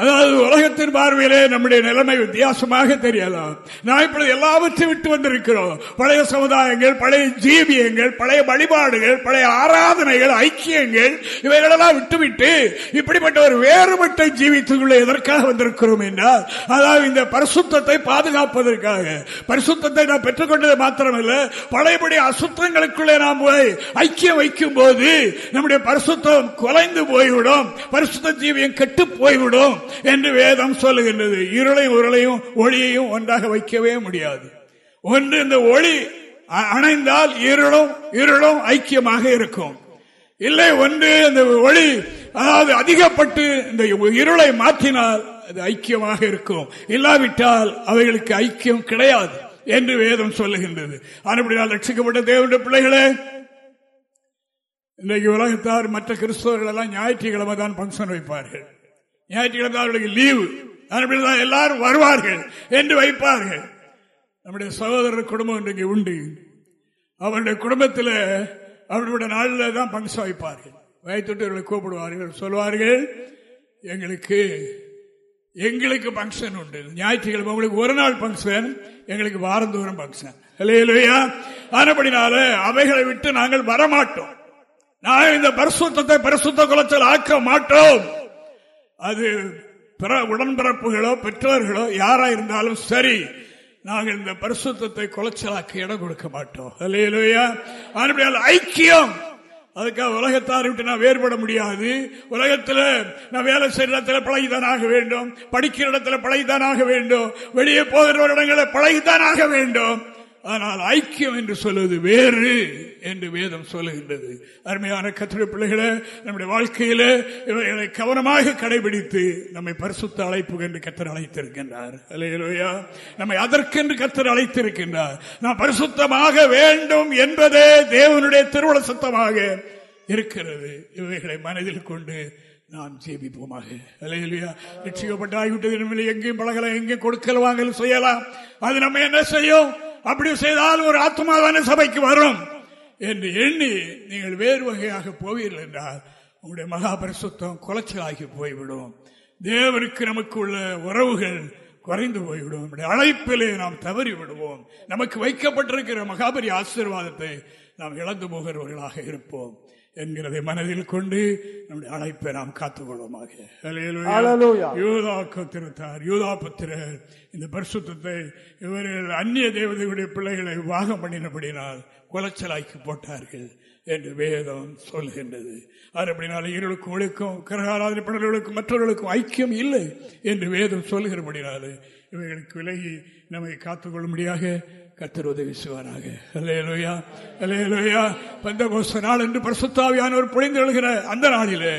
அதாவது உலகத்தின் பார்வையிலே நம்முடைய நிலைமை வித்தியாசமாக தெரியலாம். நான் இப்பொழுது எல்லாவற்றையும் விட்டு வந்திருக்கிறோம். பழைய சமுதாயங்கள் பழைய ஜீவியங்கள் பழைய வழிபாடுகள் பழைய ஆராதனைகள் ஐக்கியங்கள் இவைகளெல்லாம் விட்டுவிட்டு இப்படிப்பட்ட ஒரு வேறுபட்ட ஜீவித்துக்குள்ள எதற்காக வந்திருக்கிறோம் என்றால் அதாவது இந்த பரிசுத்தத்தை பாதுகாப்பதற்காக. பரிசுத்தத்தை நாம் பெற்றுக்கொண்டது மாத்திரமல்ல பழையபடி அசுத்தங்களுக்குள்ளே நாம் போய் ஐக்கியம் வைக்கும் போது நம்முடைய பரிசுத்தம் குலைந்து போய் போய்விடும். பரிசுத்த ஜீவியம் கெட்டு போய்விடும் என்று வேதம் சொல்லுகின்றது. இருளையும் உருளையும் ஒளியையும் ஒன்றாக வைக்கவே முடியாது. ஒன்று இந்த ஒளி அணைந்தால் இருளும் இருளும் ஐக்கியமாக இருக்கும். இல்லை ஒன்று இந்த ஒளி அதாவது அதிகப்பட்டு இந்த இருளை மாற்றினால் அது ஐக்கியமாக இருக்கும். இல்லாவிட்டால் அவைகளுக்கு ஐக்கியம் கிடையாது என்று வேதம் சொல்லுகின்றது. அதுபடியால் ரட்சிக்கப்பட்ட தேவனுடைய பிள்ளைகளே இன்றைக்கு உலகத்தார் மற்ற கிறிஸ்தவர்கள் எல்லாம் ஞாயிற்றுக்கிழமை தான் பங்கன் வைப்பார்கள். ஞாயிற்றுக்கிழமை அவர்களுக்கு லீவு தான் எல்லாரும் வருவார்கள். என்று வைப்பார்கள். நம்முடைய சகோதரர் குடும்பம் இன்றைக்கு உண்டு. அவருடைய குடும்பத்தில் அவருடைய நாளில் தான் பங்கன் வைப்பார்கள். வைத்துட்டு கூப்பிடுவார்கள் சொல்வார்கள் எங்களுக்கு எங்களுக்கு பங்கன் உண்டு. ஞாயிற்றுக்கிழமை உங்களுக்கு ஒரு நாள் பங்கன் எங்களுக்கு வாரந்தோறும் பங்கன் இல்லையா ஆனப்படினால அவைகளை விட்டு நாங்கள் வரமாட்டோம். நான் இந்த பரிசுத்தத்தை பரிசுத்த குலத்தில் ஆக்க மாட்டோம். அது பிற உடன்பிறப்புகளோ பெற்றோர்களோ யாரா இருந்தாலும் சரி நாங்கள் இந்த பரிசுத்தத்தை குலைச்சலாக்க இடம் கொடுக்க மாட்டோம். ஐக்கியம். அதுக்காக உலகத்தார் விட்டு நான் வேறுபட முடியாது. உலகத்தில் நான் வேலை செய்கிற இடத்துல பழகிதானாக வேண்டும். படிக்கிற இடத்துல பழகிதானாக வேண்டும். வெளியே போகிற இடங்களை பழகிதானாக வேண்டும். ஆனால் ஐக்கியம் என்று சொல்வது வேறு என்று வேதம் சொல்லுகின்றது. அருமையான கத்திர பிள்ளைகளை நம்முடைய வாழ்க்கையில இவர்களை கவனமாக கடைபிடித்து நம்மை பரிசுத்த அழைப்பு என்று கத்தர் அழைத்திருக்கின்றார். அலையலோயா நம்மை அதற்கென்று கத்தர் அழைத்திருக்கின்றார். நாம் பரிசுத்தமாக வேண்டும் என்பதே தேவனுடைய திருவுள சுத்தமாக இருக்கிறது. இவைகளை மனதில் கொண்டு நாம் ஜீவிப்போமாக அலையிலையா நிச்சயப்பட்டு ஆகிவிட்டது. எங்கேயும் பழகலாம் எங்கேயும் கொடுக்கல் வாங்கல் செய்யலாம். அது நம்ம என்ன செய்யும்? அப்படி செய்தால் ஒரு ஆத்மாவான சபைக்கு வரும் என்று எண்ணி நீங்கள் வேறு வகையாக போவீர்கள் என்றால் உங்களுடைய மகாபரிசுத்தம் குலைச்சலாகி போய்விடும். தேவருக்கு நமக்கு உள்ள உறவுகள் குறைந்து போய்விடும். நம்முடைய அழைப்பிலே நாம் தவறி விடுவோம் நமக்கு வைக்கப்பட்டிருக்கிற மகாபரி ஆசீர்வாதத்தை நாம் இழந்து போகிறவர்களாக இருப்போம். என்கிறதை மனதில் கொண்டு நம்முடைய அழைப்பை நாம் காத்துக்கொள்வோமாக. Hallelujah. யூதா கத்திரத்தார் யூதா புத்திரர் இந்த பரிசுத்தத்தை இவர்கள் அந்நிய தேவதையுடைய பிள்ளைகளை வாகம் பண்ணினபடினால் குலைச்சலாக்கி போட்டார்கள் என்று வேதம் சொல்கின்றது அது அப்படினால இருளுக்கும் ஒழுக்கும் கரகாராதனை படர்களுக்கும் மற்றவர்களுக்கும் ஐக்கியம் இல்லை என்று வேதம் சொல்கிறபடினால இவைகளுக்கு விலகி நம்மை காத்துக்கொள்ளும்படியாக கத்தர் உதவி செய்வாராக அலையலோயா அலையலோயா பந்த கோஷ நாள் என்று பரிசுத்தாவியானவர் பொழிந்தெழுகிற அந்த நாளிலே.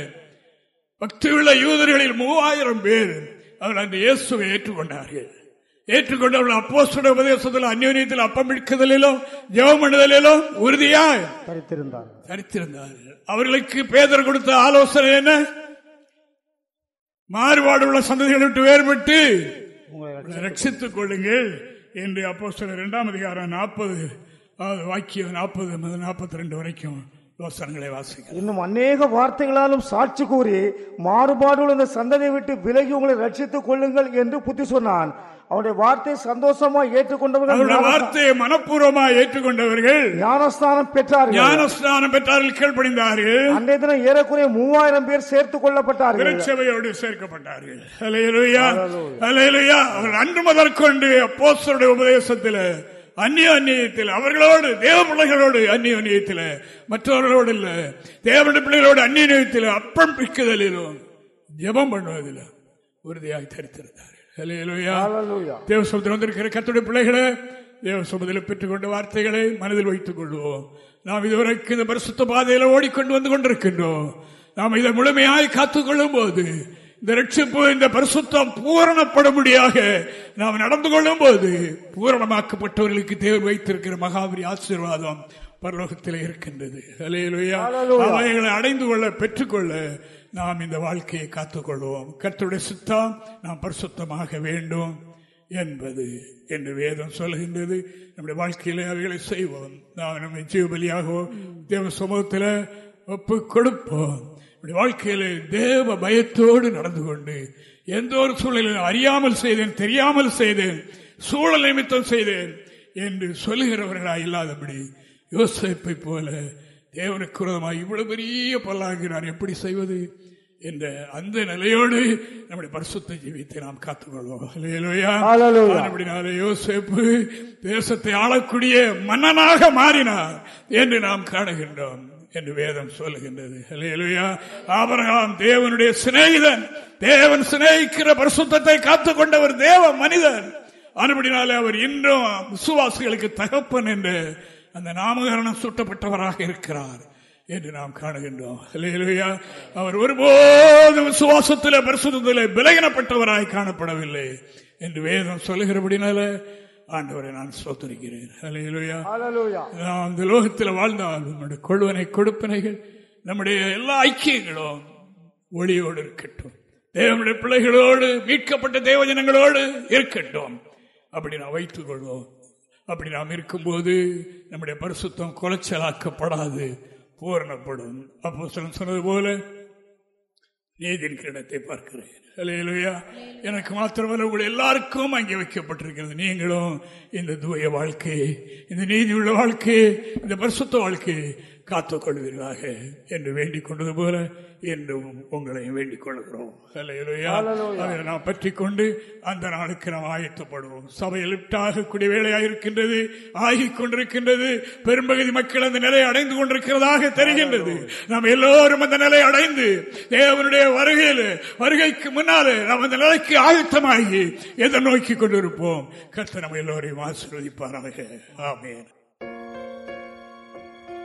பக்தியுள்ள யூதர்களில் மூவாயிரம் பேர் அவர்கள் அந்த இயேசுவை ஏற்றுக்கொண்டார்கள். ஏற்றுக்கொண்டவர்கள் அப்போஸ்தலர் உபதேசத்தில் அந்யோன்யத்தில் அப்பம் பிடிக்குதலிலும் ஜெபம் பண்ணுதலிலும் உறுதியாய் தரித்திருந்தார். தரித்திருந்தார்கள். அவர்களுக்கு பேதர் கொடுத்த ஆலோசனை என்ன? மாறுபாடு உள்ள சந்ததிகளை விட்டு வேறுபட்டு ரட்சித்துக் கொள்ளுங்கள். என்று அப்போ சில இரண்டாம் அதிகாரம் நாற்பது வாக்கியம் நாற்பது நாற்பத்தி ரெண்டு வரைக்கும் யோசனைகளை வாசிக்க இன்னும் அநேக வார்த்தைகளாலும் சாட்சி கூறி மாறுபாடுகள் இந்த சந்ததியை விட்டு விலகி உங்களை ரட்சித்துக் கொள்ளுங்கள் என்று புத்தி சொன்னான். அவனுடைய வார்த்தை சந்தோஷமா ஏற்றுக்கொண்டவர்கள் அவருடைய ஞானஸ்தானம் வார்த்தையை மனப்பூர்வமாக ஏற்றுக்கொண்டவர்கள் ஞானஸ்தானம் பெற்றார்கள் ஞானஸ்நானம் பெற்றார்கள் கீழ்ப்படிந்தார்கள் அன்றைய தினம் ஏறக்குறைய மூவாயிரம் பேர் சேர்த்துக் கொள்ளப்பட்டார்கள் திருச்சபையோடு சேர்க்கப்பட்டார்கள். ஹalleluya. அவர்கள் அன்று முதற்கொண்டு அப்போஸ்தலருடைய உபதேசத்தில் அந்நிய அந்நியத்தில் அவர்களோடு தேவ பிள்ளைகளோடு அந்நிய அந்நியத்தில் மற்றவர்களோடு இல்ல தேவனுடைய பிள்ளைகளோடு அந்நிய அந்நியத்தில் அப்பம் பிக்குதலிலும் ஜெபம் பண்ணுவதில் உறுதியாய் தரித்திருந்தார்கள். தேவ சமுதிரம் வந்திருக்கிற கத்துடைய பிள்ளைகளே தேவ சமுதிரம் பெற்றுக்கொண்ட வார்த்தைகளை மனதில் வைத்துக் கொள்வோம் நாம் இதுவரைக்கும் இந்த பரிசுத்த பாதையில ஓடிக்கொண்டு வந்து கொண்டிருக்கின்றோம். நாம் இதை முழுமையாய் காத்துக்கொள்ளும் போது இந்த ரட்சிப்பு இந்த பரிசுத்தம் பூரணப்படும்படியாக நாம் நடந்து கொள்ளும் போது பூரணமாக்கப்பட்டவர்களுக்கு தேவர் வைத்திருக்கிற மகாபரி ஆசீர்வாதம் பரலோகத்தில் இருக்கின்றது. ஹalleluya. அவைகளை அடைந்து கொள்ள பெற்றுக்கொள்ள நாம் இந்த வாழ்க்கையை காத்துக்கொள்வோம். கர்த்தருடைய சித்தம் நாம் பரிசுத்தமாக வேண்டும் என்பது என்று வேதம் சொல்கின்றது நம்முடைய வாழ்க்கையில அவைகளை செய்வோம். நாம் நம்மை ஜீவபலியாகவோ தேவ சமூகத்தில் ஒப்பு கொடுப்போம். நம்முடைய வாழ்க்கையிலே தேவ பயத்தோடு நடந்து கொண்டு எந்த ஒரு சூழலில் அறியாமல் செய்தேன் தெரியாமல் செய்தேன் சூழல் நிமித்தம் செய்தேன் என்று சொல்லுகிறவர்களா இல்லாதபடி யோசிப்பை போல தேவனுக்கு விரோதமாக இவ்வளவு பெரிய பல்லாங்கு நான் எப்படி செய்வது என்ற அந்த நிலையோடு நம்முடைய பரிசுத்த ஜீவித்தை நாம் காத்துக்கொள்வோம். யோசேப்பு தேசத்தை ஆளக்கூடிய மன்னனாக மாறினார் என்று நாம் காணுகின்றோம் என்று வேதம் சொல்லுகின்றது. அல்லேலூயா. ஆபிரகாம் தேவனுடைய சிநேகிதன் தேவன் சிநேகிக்கிற பரிசுத்தத்தை காத்துக்கொண்டவர் தேவ மனிதன். அதுபடினாலே அவர் இன்றும் விசுவாசிகளுக்கு தகப்பன் என்று அந்த நாமகரணம் சூட்டப்பட்டவராக இருக்கிறார் என்று நாம் காணுகின்றோம். அவர் ஒருபோதும் விசுவாசத்தில் பரிசுத்தத்தில் விலகினப்பட்டவராய் காணப்படவில்லை என்று வேதம் சொல்லுகிறபடினால ஆண்டவரை நான் சோத்தரிக்கிறேன். நாம் இந்த லோகத்தில் வாழ்ந்தால் நம்முடைய கொள்வனை கொடுப்பனைகள் நம்முடைய எல்லா ஐக்கியங்களும் ஒளியோடு இருக்கட்டும். தேவனுடைய பிள்ளைகளோடு மீட்கப்பட்ட தேவஜனங்களோடு இருக்கட்டும். அப்படி நாம் வைத்துக் கொள்வோம். அப்படி நாம் இருக்கும்போது நம்முடைய பரிசுத்தம் குலைச்சலாக்கப்படாது பூரணப்படும். அப்போ சொன்னது போல நீதின் கிரணத்தை பார்க்கிறேன். அல்லேலூயா எனக்கு மாத்திரமல்ல உங்கள் எல்லாருக்கும் அங்கே வைக்கப்பட்டிருக்கிறது. நீங்களும் இந்த தூய வாழ்க்கை இந்த நீதி உள்ள வாழ்க்கை இந்த பரிசுத்த வாழ்க்கை காத்துக் கொள்வீர்களாக என்று வேண்டிக் கொண்டது போல என்றும் உங்களையும் வேண்டிக் கொள்கிறோம். அதை நாம் பற்றி கொண்டு அந்த நாளுக்கு நாம் ஆயத்தப்படுவோம். சபை லிப்டாக கூடிய வேலையாயிருக்கின்றது ஆகிக் கொண்டிருக்கின்றது. பெரும்பகுதி மக்கள் அந்த நிலையை அடைந்து கொண்டிருக்கிறதாக தெரிகின்றது. நாம் எல்லோரும் அந்த நிலையை அடைந்து தேவனுடைய வருகையில் வருகைக்கு முன்னாலே நாம் அந்த நிலைக்கு ஆயத்தமாகி எதை நோக்கி கொண்டிருப்போம்? கர்த்தர் நம்ம எல்லோரையும் ஆசீர்வதிப்பாராக. ஆமென்.